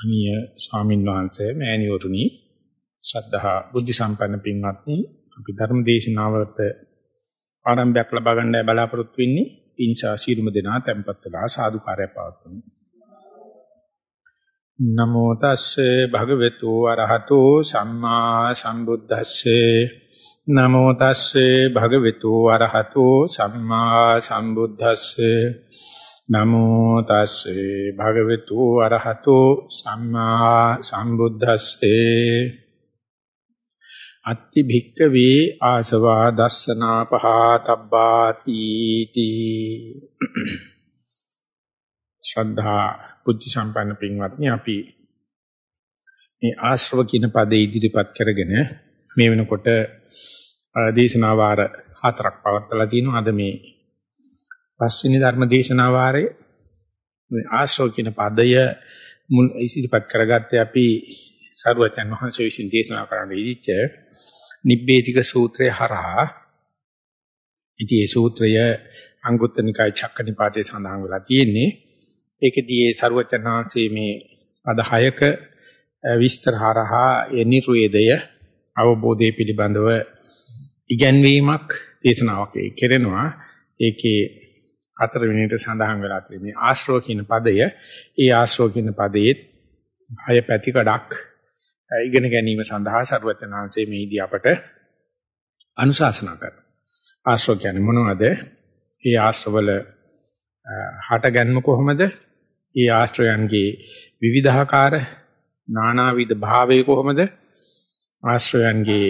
අනිය ස්වාමින් වහන්සේ මෑණිවරුනි ශ්‍රද්ධා බුද්ධ සම්පන්න පින්වත්නි අපි ධර්ම දේශනාවලට ආරම්භයක් ලබා ගන්නයි බලාපොරොත්තු වෙන්නේ. ඉන්සා ශීරුම දෙනා tempත් වෙලා සාදුකාරය පවත්වමු. නමෝ තස්සේ භගවතු අරහතෝ සම්මා සම්බුද්දස්සේ. නමෝ තස්සේ භගවතු අරහතෝ සම්මා සම්බුද්දස්සේ. නමෝ තස්සේ භගවතු අරහතෝ සම්මා සම්බුද්දස්සේ. අත්ති භික්කවේ ආසවා දස්සනා පහතබ්බාති තී. ශ්‍රද්ධා බුද්ධ සම්පන්න පින්වත්නි අපි මේ ආශ්‍රව කියන පදේ ඉදිරිපත් කරගෙන මේ වෙනකොට දේශනා වාර හතරක් පවත්වලා තිනවා අද මේ පස්වෙනි ධර්ම දේශනා වාරයේ මේ ආශ්‍රව කියන පදය මුල් ඉදිරිපත් කරගත්තේ අපි සරුවචන් වහන්සේ විසින් දේශනා කරන්න ඉදිච්ච නිබ්බේධික සූත්‍රය හරහා. ඉතින් මේ සූත්‍රය අංගුත්තර නිකාය චක්කනිපාතේ සඳහන් වෙලා තියෙන්නේ. ඒකදී ඒ සරුවචන් වහන්සේ මේ පද හයක විස්තර හරහා ඒ නිර්වේදය අවබෝධය පිළිබඳව ඉගැන්වීමක් දේශනාවක් කෙරෙනවා. ඒකේ හතර වෙනිට සඳහන් වෙලා තියෙන මේ ආශ්‍රව කියන පදය ඒ ආශ්‍රව කියන පදයේ හය පැතිකඩක් ඉගෙන ගැනීම සඳහා සරුවචනාංශයේ මේදී අපට අනුශාසනා කරනවා. ආශ්‍රව කියන්නේ මොනවද? ඒ ආශ්‍රවල හටගන්ම කොහොමද? ඒ ආශ්‍රයයන්ගේ විවිධාකාර නානාවිධ භාවය කොහොමද? ආශ්‍රයයන්ගේ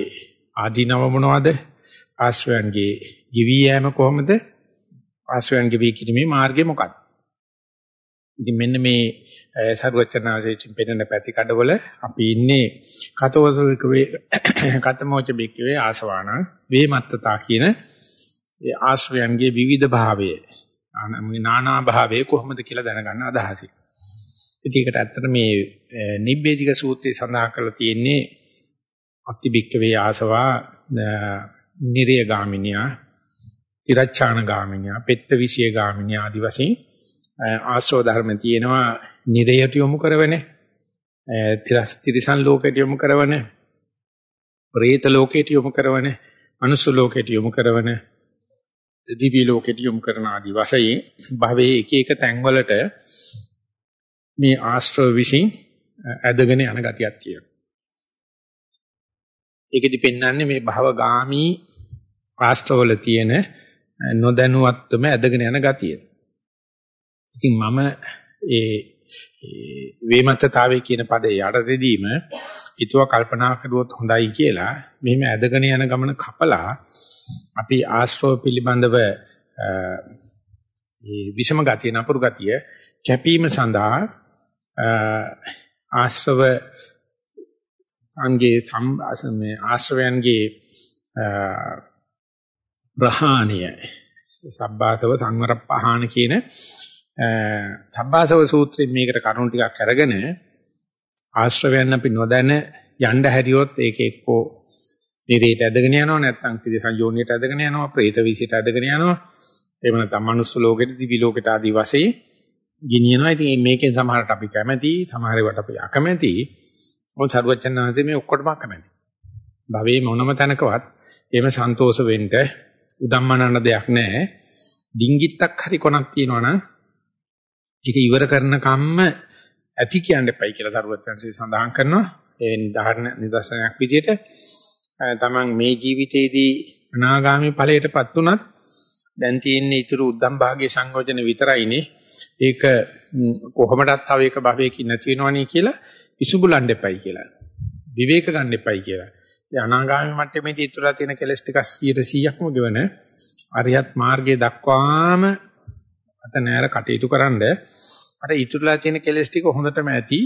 ආදීනව මොනවද? ආශ්‍රයයන්ගේ ජීවි යෑම කොහොමද? ආශ්‍රයයන්ගේ වී කිරීමේ මාර්ගය මොකක්ද? ඉතින් මෙන්න මේ සරුවචනාංශයෙන් පෙන්වන පැති කඩවල අපි ඉන්නේ කතෝසවිකවේ කතමෝච බික්කවේ ආසවාන වේමත්තතා කියන ඒ ආශ්‍රයයන්ගේ විවිධ භාවය නානා භාවය කොහොමද කියලා දැනගන්න අදහසයි. ඉතින් ඒකට ඇත්තට මේ නිබ්බේධික සූත්‍රයේ සඳහන් කරලා තියෙන්නේ අති බික්කවේ ආසවා නිරය ගාමිනියා තිරච්ඡාන ගාමිනියා පෙත්ත විෂය ගාමිනියා ආදි වශයෙන් ආශ්‍රව ධර්ම තියෙනවා නිරයට යොමු කරවන තිරස් තිරිසන් ලෝකයට යොමු කරවන പ്രേත ලෝකයට යොමු කරවන මනුස්ස ලෝකයට යොමු කරවන දිවි ලෝකයට යොමු කරන ආදි වශයෙන් භවයේ එක එක තැන්වලට මේ ආශ්‍රව විසින් ඇදගෙන යන ගතියක් තියෙනවා. ඒකෙදි පෙන්වන්නේ මේ භවගාමි ආශ්‍රවවල තියෙන නොදැනුවත්වම ඇදගෙන යන ගතිය. ඉතින් මම ඒ වේමත්තතාවය කියන පදේ යටතේදීම හිතුව කල්පනා කරුවොත් හොඳයි කියලා මෙහෙම ඇදගෙන යන ගමන කපලා අපි ආශ්‍රව පිළිබඳව ඒ විෂම ගතිය නපුරු ගතිය කැපීම සඳහා ආශ්‍රව අංගේ සම්බාසමේ ආශ්‍රවයන්ගේ ප්‍රහාණය සබ්බාතව සංවර පහාන කියන සබ්බාසව සූත්‍රයෙන් මේකට කරුණු ටිකක් අරගෙන ආශ්‍රවයන් අපි නොදැන යන්න හැරියොත් ඒක එක්කෝ නිරේට ඇදගෙන යනවා නැත්නම් තිරසන් යෝනියට ඇදගෙන යනවා പ്രേත විසිට ඇදගෙන යනවා. එහෙම නැත්නම් මනුස්ස ලෝකෙට දිවි ලෝකෙට ආදී වශයෙන් ගෙනියනවා. ඉතින් මේකෙන් සමහරට අපි කැමැති සමහර ඒවාට අපි අකමැති. මොකද සරුවචනාංශයේ මේ ඔක්කොටම අකමැති. භවයේ මොනම තැනකවත් එහෙම සන්තෝෂ වෙන්න උදම්මනන දෙයක් නැහැ. ඩිංගිත්තක් හරි කොනක් තියෙනවා නම් ඒක ඉවර කරන කම්ම ඇති කියන්න එපයි කියලා සරුවත්යන්සේ සඳහන් කරනවා. ඒ නිදහරණ නිදර්ශනයක් විදිහට තමන් මේ ජීවිතේදී අනාගාමී ඵලයටපත් උනත් දැන් තියෙන ඊතුරු උද්දම් භාගයේ සංයෝජන විතරයිනේ. ඒක කොහොමදත් තව එක භවයකින් නැති වෙනවනේ කියලා ඉසුබුලන්න එපයි කියලා. විවේක ගන්න එපයි කියලා. ඒ අනාගාමී මට්ටමේදී ඉතුරුලා තියෙන කෙලස් ටික 100%ක්ම ගෙවන අරියත් මාර්ගයේ දක්වාම අත නෑර කටයුතු කරන්ඩ අර ඉතුරුලා තියෙන කෙලස් ටික හොඳටම ඇති.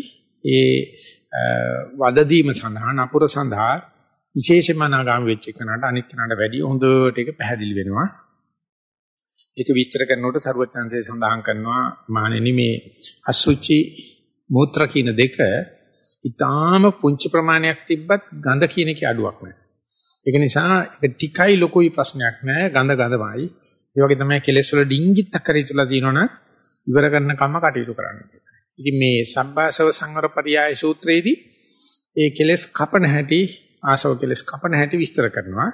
ඒ වද දීම සඳහා නපුර සඳහා විශේෂම අනාගාමී වෙච්ච කෙනාට අනිත් කෙනාට වැඩිය හොඳට ඒක පැහැදිලි වෙනවා. ඒක විස්තර කරනකොට සරුවත්‍යංශය සඳහන් කරනවා මානෙනි මේ අසුචි මූත්‍ර කියන දෙක ඊටාම පුංචි ප්‍රමාණයක් තිබ්බත් ගඳ කියන එකේ අඩුවක් නැහැ. ඒක නිසා ඒක ටිකයි ලොකුයි ප්‍රශ්නයක් නැහැ ගඳ ගඳමයි. ඒ වගේ තමයි කෙලෙස් වල ඩිංගිත්තක් කරේ ඉතලා තියෙනවනම් ඉවර කරන කම කටයුතු කරන්න. ඉතින් මේ සම්බාසව සංවර පරියාය සූත්‍රයේදී ඒ කෙලස් කපන හැටි ආසව කෙලස් කපන හැටි විස්තර කරනවා.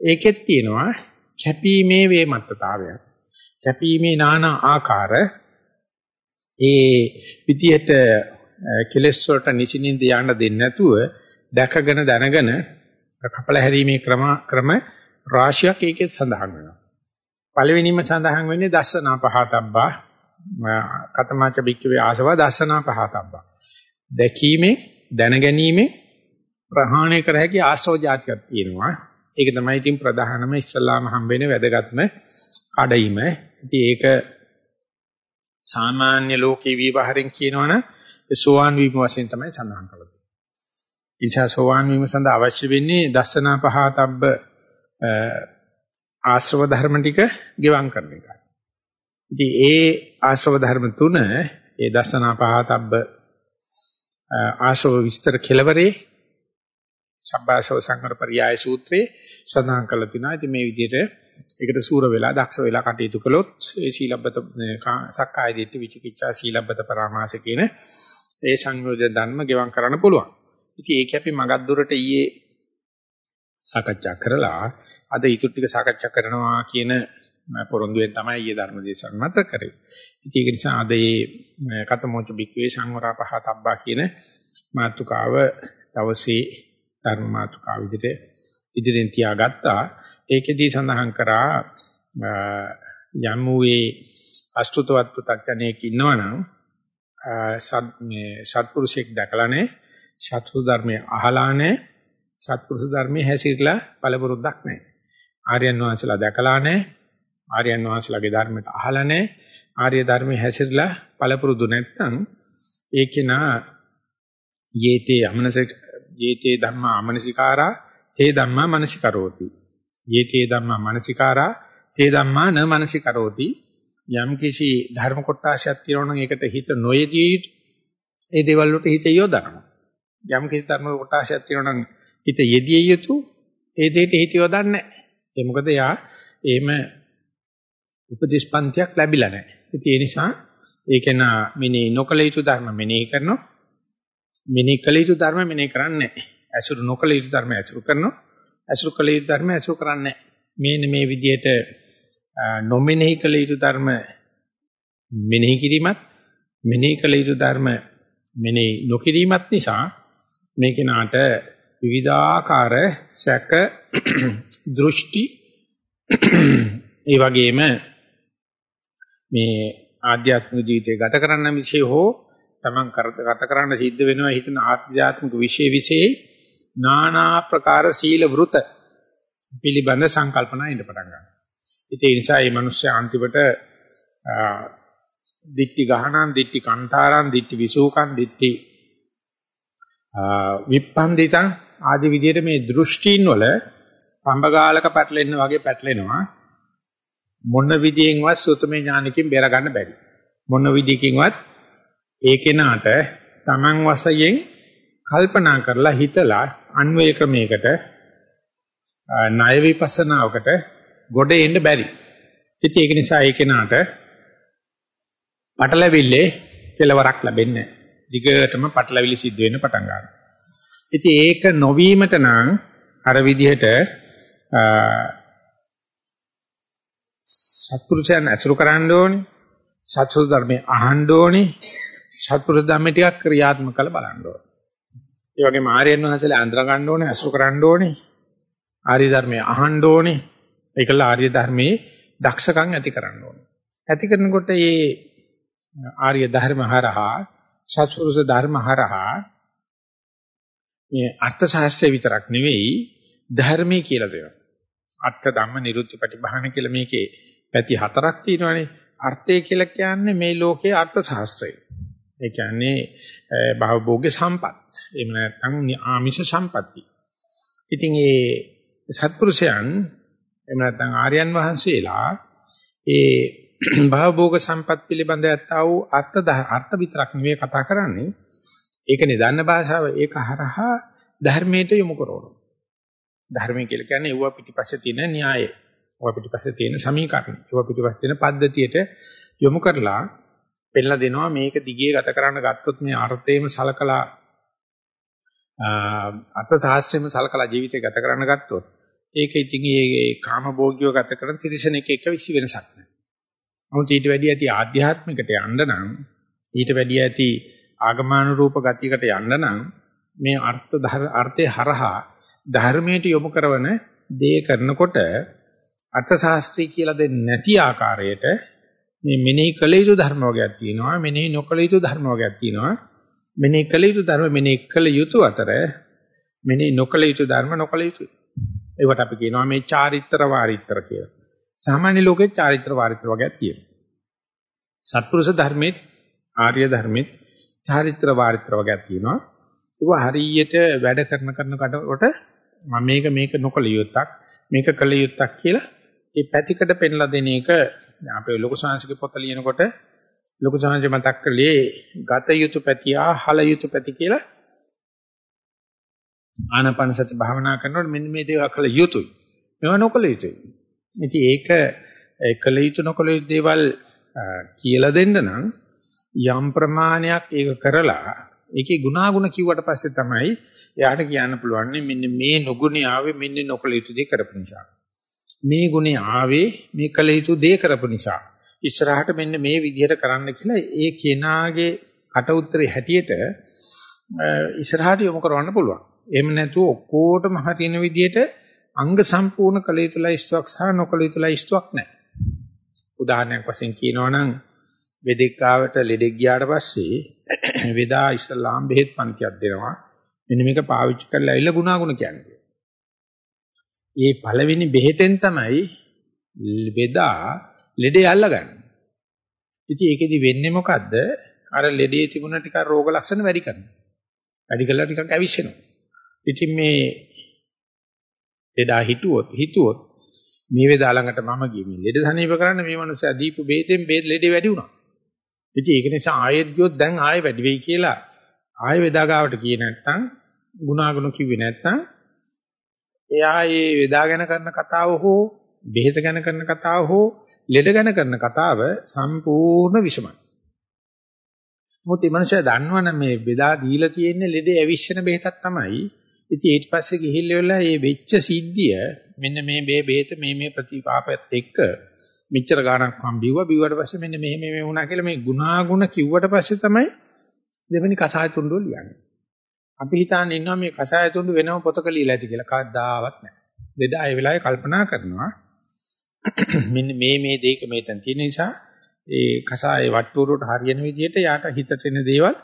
ඒකෙත් තියෙනවා කැපීමේ වේමත්තතාවය. කැපීමේ নানা ආකාර ඒ විදියට කෙලස් වලට නිසින්ින්ද යන්න දෙන්නේ නැතුව දැකගෙන දැනගෙන කපල හැරීමේ ක්‍රම ක්‍රම රාශියක් ඒකෙත් සඳහන් වෙනවා. පළවෙනිම සඳහන් වෙන්නේ දස්සනා පහතබ්බා කතමාච බික්කවේ ආසව දස්සනා පහතබ්බා. දැකීමේ දැනගැනීමේ ප්‍රහාණය කර හැකි ආශ්‍රව જાතියක් තියෙනවා. ඒක තමයි ඉතින් ප්‍රධානම ඉස්සල්ලාම හම්බෙන්නේ වැදගත්ම කඩයිම. ඉතින් ඒක සාමාන්‍ය ලෝකේ විවහාරෙන් කියනවනම් සෝවාන් වීම වශයෙන් තමයි සඳහන් කරලා තියෙන්නේ. ඉන්ෂා සෝවාන් වීම සඳහා අවශ්‍ය වෙන්නේ දස්සනා පහතබ්බ ආශ්‍රව ධර්ම ටික ගෙවම් කරන එකයි. ඉතින් ඒ ආශ්‍රව ධර්ම තුන ඒ දස්සනා පහතබ්බ ආශ්‍රව විස්තර කෙලවරේ සබ්බාසව සංවර පරියාය සූත්‍රයේ සඳහන් කරලා තිනවා. ඉතින් මේ විදිහට ඒකට සූර වෙලා දක්ෂ වෙලා කටයුතු කළොත් ඒ සීලබ්බත සක්කාය දිට්ඨි විචිකිච්ඡා සීලබ්බත පරාමාස කියන ඒ සංයෝජන ධර්ම ගෙවම් කරන්න පුළුවන්. ඉතින් ඒක අපි මගක් දුරට ඊයේ සාකච්ඡා කරලා අද ඊටු ටික සාකච්ඡා කරනවා කියන පොරොන්දුවෙන් තමයි ඊයේ ධර්ම දේශන මත කරේ. ඉතින් ඒක නිසා අද මේ කතමෝච බික්වේ සංවරා පහතබ්බා කියන මාතෘකාව දවසේ ධර්ම මාතෘකාව විදිහට ඉදිරියෙන් තියාගත්තා. ඒකෙදී සඳහන් කරා යම් වූයේ අෂ්ටුතවත් පු탁ජනෙක් ඉන්නවනම් සත් මේ සත්පුරුෂයෙක් දැකලා නැහැ. සත්පුරු ධර්මයේ අහලා නැහැ. සත්පුරුෂ ධර්මයේ හැසිරලා පළපුරුද්දක් නැහැ. ආර්යයන් වහන්සේලා දැකලා නැහැ. ආර්යයන් වහන්සේලාගේ ධර්මයට අහලා නැහැ. ආර්ය ධර්මයේ හැසිරලා පළපුරුදු නැත්නම් ඒකේනා යේතේ අමනසික යේතේ ධම්මා අමනසිකාරා තේ ධම්මා මනසිකරෝති. යේතේ ධම්මා මනසිකාරා තේ ධම්මා න මනසිකරෝති. යම් කිසි ධර්ම කොටාශයක් තියෙනවා නම් ඒකට හිත නොයෙදී ඒ දේවල් වලට හිත යොදනවා යම් කිසි ධර්ම කොටාශයක් තියෙනවා නම් හිත යෙදිය යුතු ඒ දෙයට හිත යොදන්නේ නැහැ ඒ මොකද යා එහෙම උපදේශපන්තියක් ලැබිලා නැහැ ඉතින් ඒ නිසා ඒක නා මෙනේ නොකල යුතු ධර්ම මෙනේ කරනවා මෙනේ කළ යුතු ධර්ම මෙනේ කරන්නේ නැහැ. ඇසුරු නොකළ යුතු ධර්ම ඇසුරු කරනවා. ඇසුරු කළ යුතු ධර්ම ඇසුරු කරන්නේ නැහැ. මේ විදිහට නොමෙනෙහි කළ යුතු ධර්ම මෙනෙහි කිරීමත් මෙනෙහි කළ යුතු ධර්ම මෙනෙහි නොකිරීමත් නිසා මේ කෙනාට විවිධාකාර සැක දෘෂ්ටි ඒ වගේම මේ ආධ්‍යාත්මික ජීවිතය ගත කරන්න විශ්ේ හෝ තමන් ගත කරන්න සිද්ධ වෙනවා හිතන ආධ්‍යාත්මික විශේෂ විශේෂ নানা ප්‍රකාර සීල වෘත පිළිබඳ සංකල්පනා ඉඳ පටන් ගන්නවා. ඉතින් ඒ නිසා මේ මිනිස්සු අන්තිමට දික්ටි ගහනන් දික්ටි කන්තාරන් දික්ටි විසූකන් දික්ටි විප්පන්දිතං ආදි විදිහට මේ දෘෂ්ටීන් වල පඹගාලක පැටලෙන්න වගේ පැටලෙනවා. මොන විදියෙන්වත් සුතමේ ඥානකින් බේර ගන්න බැරි. මොන විදියකින්වත් ඒ කෙනාට Taman වශයෙන් කල්පනා කරලා හිතලා අන්වය ක්‍රමයකට ණය විපස්සනාවකට ගොඩ එන්න බැරි. ඉතින් ඒක නිසා ඒ කෙනාට පටලැවිල්ලේ කෙලවරක් ලැබෙන්නේ නැහැ. දිගටම පටලැවිලි සිද්ධ වෙන්න පටන් ගන්නවා. ඉතින් ඒක නොවීමට නම් අර විදිහට සත්පුරුෂයන් ඇසුරු කරන්න ඕනේ. සත්‍ය ධර්මයේ අහන්න ඕනේ. සත්පුරුෂ ධම්ම ටිකක් ක්‍රියාත්මක කරලා බලන්න ඕනේ. ඒ වගේම ආර්යයන් වහන්සේලා අඳුර ගන්න ඕනේ, අසුර කරන්න ඕනේ. ආර්ය ධර්මය අහන්න ඕනේ. ඒකල ආර්ය ධර්මයේ දක්ෂකම් ඇති කරන්න ඕනේ. ඇති කරනකොට මේ ආර්ය ධර්ම හරහා සත්පුරුෂ ධර්ම හරහා මේ අර්ථ ශාස්ත්‍රය විතරක් නෙවෙයි ධර්මයේ කියලා දෙනවා. අර්ථ ධම්ම නිරුත්ති ප්‍රතිභාන කියලා මේකේ පැති හතරක් තියෙනවානේ. අර්ථය කියලා කියන්නේ මේ ලෝකයේ අර්ථ ශාස්ත්‍රය. ඒ කියන්නේ භවභෝග සම්පත්. එහෙම නැත්නම් ආමිෂ සම්පatti. ඉතින් ඒ සත්පුරුෂයන් එහෙම නැත්නම් ආර්යයන් වහන්සේලා ඒ භවභෝග සම්පත් පිළිබඳ ඇත්තා වූ අර්ථ අර්ථ විතරක් නෙවෙයි කතා කරන්නේ. ඒකනේ දන්න භාෂාව ඒක හරහා ධර්මයට යොමු කරනවා. ධර්මය කියලා කියන්නේ ඒව පිටිපස්සේ තියෙන න්‍යාය. ඒව පිටිපස්සේ තියෙන සමීකරණ. ඒව පිටිපස්සේ තියෙන පද්ධතියට යොමු කරලා පෙන්නලා දෙනවා මේක දිගේ ගත කරන්න ගත්තොත් මේ අර්ථයේම සලකලා අර්ථ ශාස්ත්‍රයේම සලකලා ජීවිතය ගත කරන්න ගත්තොත් ඒක ඉතින් ඒ කාමභෝගියව ගත කරන තිරිසනෙක් එක්ක විසි වෙනසක් නැහැ. නමුත් ඊට වැඩි ඇති ආධ්‍යාත්මිකට යන්න නම් ඊට වැඩි ඇති ආගමානුරූප ගතියකට යන්න නම් මේ අර්ථ අර්ථය හරහා ධර්මයට යොමු කරන දේ කරනකොට අර්ථ ශාස්ත්‍රය කියලා දෙන්නේ නැති ආකාරයට මේ මෙනෙහි කළ යුතු ධර්ම වර්ගයක් තියෙනවා මෙනෙහි නොකළ යුතු ධර්ම වර්ගයක් තියෙනවා මෙනෙහි කළ යුතු ධර්ම මෙනෙහි කළ යුතු අතර මෙනෙහි නොකළ යුතු ධර්ම නොකළ යුතු ඒවට අපි කියනවා මේ චාරිත්‍ර වාරිත්‍ර කියලා. සාමාන්‍ය ලෝකේ චාරිත්‍ර වාරිත්‍ර වර්ගයක් තියෙනවා. සත්පුරුෂ ධර්මෙත් ආර්ය ධර්මෙත් චාරිත්‍ර වාරිත්‍ර වර්ගයක් තියෙනවා. ඒක හරියට වැඩ කරන කරන කඩකොට මම මේක මේක නොකළ යුත්තක් මේක කළ යුත්තක් කියලා ඒ පැතිකඩ පෙන්ලා දෙන එක අපේ ලොකු සංස්කෘතික පොත ලියනකොට ලොකු සංස්කෘතික මතක් කළේ ගත යුතු පැතියා හල යුතු පැති කියලා ආනාපාන සති භාවනා කරනකොට මෙන්න මේ දේවල් කළ යුතුයි මේවා නොකළ යුතුයි ඉතින් ඒක කළ යුතු නොකළ යුතු දේවල් කියලා දෙන්න නම් යම් ප්‍රමාණයක් ඒක කරලා ඒකේ ගුණාගුණ කිව්වට පස්සේ තමයි එයාට කියන්න පුළුවන් මෙන්න මේ නුගුණේ ආවේ මෙන්න නොකළ යුතු දේ කරපු නිසා. මේ ගුණේ ආවේ මේ කළ යුතු දේ කරපු නිසා. ඉස්සරහට මෙන්න මේ විදිහට කරන්න කියලා ඒ කෙනාගේ කට උත්තරේ හැටියට ඉස්සරහට යොමු කරවන්න පුළුවන්. එහෙම නැතුව ඔක්කොටම හරින විදිහට අංග සම්පූර්ණ කළ යුතු ලයිස්තුවක් සහ නොකළ යුතු ලයිස්තුවක් නැහැ. උදාහරණයක් වශයෙන් කියනවා නම් වෙදෙක් ආවට ලෙඩෙක් ගියාට පස්සේ වෙදා ඉස්ලාම් බෙහෙත් පන්තියක් දෙනවා. මෙන්න මේක පාවිච්චි කරලා ඇවිල්ලා ගුණාගුණ කියන්නේ. ඒ පළවෙනි බෙහෙතෙන් තමයි වෙදා ලෙඩේ අල්ලගන්නේ. ඉතින් ඒකෙදි වෙන්නේ මොකද්ද? අර ලෙඩේ තිබුණ ටික රෝග ලක්ෂණ වැඩි කරනවා. වැඩි කළා ටිකක් ඇවිස්සෙනවා. ඉතින් මේ ලෙඩා හිතුවොත් හිතුවොත් මේ වේදා ළඟට මම ගියේ මේ ලෙඩ සනීප කරන්න මේ මනුස්සයා දීපු බෙහෙතෙන් බෙහෙත් ලෙඩේ වැඩි වුණා. ඉතින් ඒක නිසා ආයෙත් ගියොත් දැන් ආයෙ වැඩි වෙයි කියලා ආයෙ වේදා ගාවට ගියේ නැත්නම් ගුණාගුණ කිව්වේ නැත්නම් එයා මේ වේදා ගැන කරන කතාව හෝ බෙහෙත ගැන කරන කතාව හෝ ලෙඩ ගැන කරන කතාව සම්පූර්ණ විෂමයි. මොකද මේ මනුස්සයා දන්නවනේ මේ වේදා දීලා තියෙන්නේ ලෙඩේ ඇවිස්සෙන බෙහෙතක් තමයි. ඉතින් ඊට පස්සේ ගිහිල්ලා වෙලා මේ වෙච්ච සිද්ධිය මෙන්න මේ මේ බෙහෙත මේ මේ ප්‍රතිපාපයත් එක්ක මෙච්චර ගාණක් මම බිව්වා බිව්වට පස්සේ මෙන්න මෙහෙම මේ වුණා කියලා මේ ගුණාගුණ කිව්වට පස්සේ තමයි දෙවෙනි කසාය තුඬුව ලියන්නේ. අපි හිතාන්නේ ඉන්නවා මේ කසාය තුඬු වෙනම පොතක ලියලා ඇති කියලා කවදාවත් නැහැ. දෙදා ඒ වෙලාවේ කල්පනා කරනවා මෙන්න මේ මේ දෙයක මේතන තියෙන නිසා ඒ කසායේ වට්ටුරුවට හරියන විදිහට යාට හිතට එන දේවල්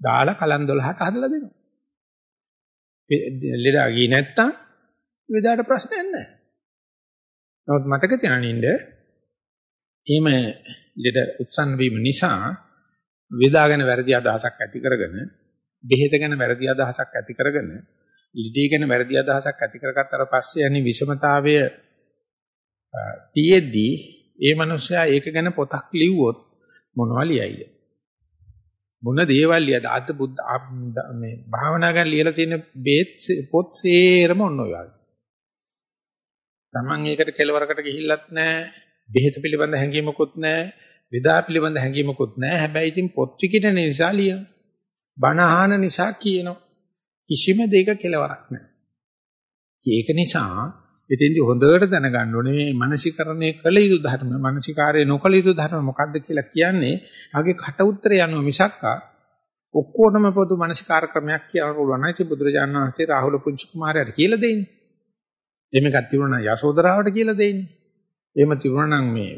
දාලා කලන් 12ට හදලා දෙනවා. ලෙඩා ගියේ නැත්තම් වෙදාට ප්‍රශ්නයක් නැහැ. නමුත් මතක තියාගන්න එහෙම ලෙඩ උත්සන්න වීම නිසා වේදා ගැන වැරදි අදහසක් ඇති කරගෙන බෙහෙත ගැන වැරදි අදහසක් ඇති කරගෙන ලිඩී ගැන වැරදි අදහසක් ඇති කරගත්තට පස්සේ යනි විෂමතාවය තියෙද්දී ඒ මනුස්සයා ඒක ගැන පොතක් ලිව්වොත් මොනවා ලියයිද මොන දේවල් ලියද අද බුද්ධ මේ භාවනා ගැන ලියලා තියෙන බේත් පොත් සේරම ඔන්න ඔය වගේ. Taman ඒකට කෙලවරකට ගිහිල්ලත් නැහැ බෙහෙත පිළිබඳ හැඟීමකුත් නැහැ, විදා පිළිබඳ හැඟීමකුත් නැහැ. හැබැයි ඉතින් පොත් ටිකිට නිසා ලියන. බණ අහන නිසා කියනවා. කිසිම දෙයක කෙලවරක් නැහැ. ඒක නිසා එතෙන්දි හොඳට දැනගන්න ඕනේ මේ මානසිකරණය කළ යුතු ධර්ම, මානසිකාරය නොකළ යුතු ධර්ම මොකක්ද කියලා කියන්නේ. ආගේ කට උත්තරය යනවා මිසක්කා ඔක්කොටම පොදු මානසිකාර ක්‍රමයක් කියන්න පුළුවන් නම් ඉතින් බුදුරජාණන් වහන්සේ රාහුල පුංචි කුමාරයාට කියලා දෙන්නේ. එහෙම එකක් තිබුණා යශෝදරාවට කියලා දෙන්නේ. එහෙම තිබුණා නම් මේ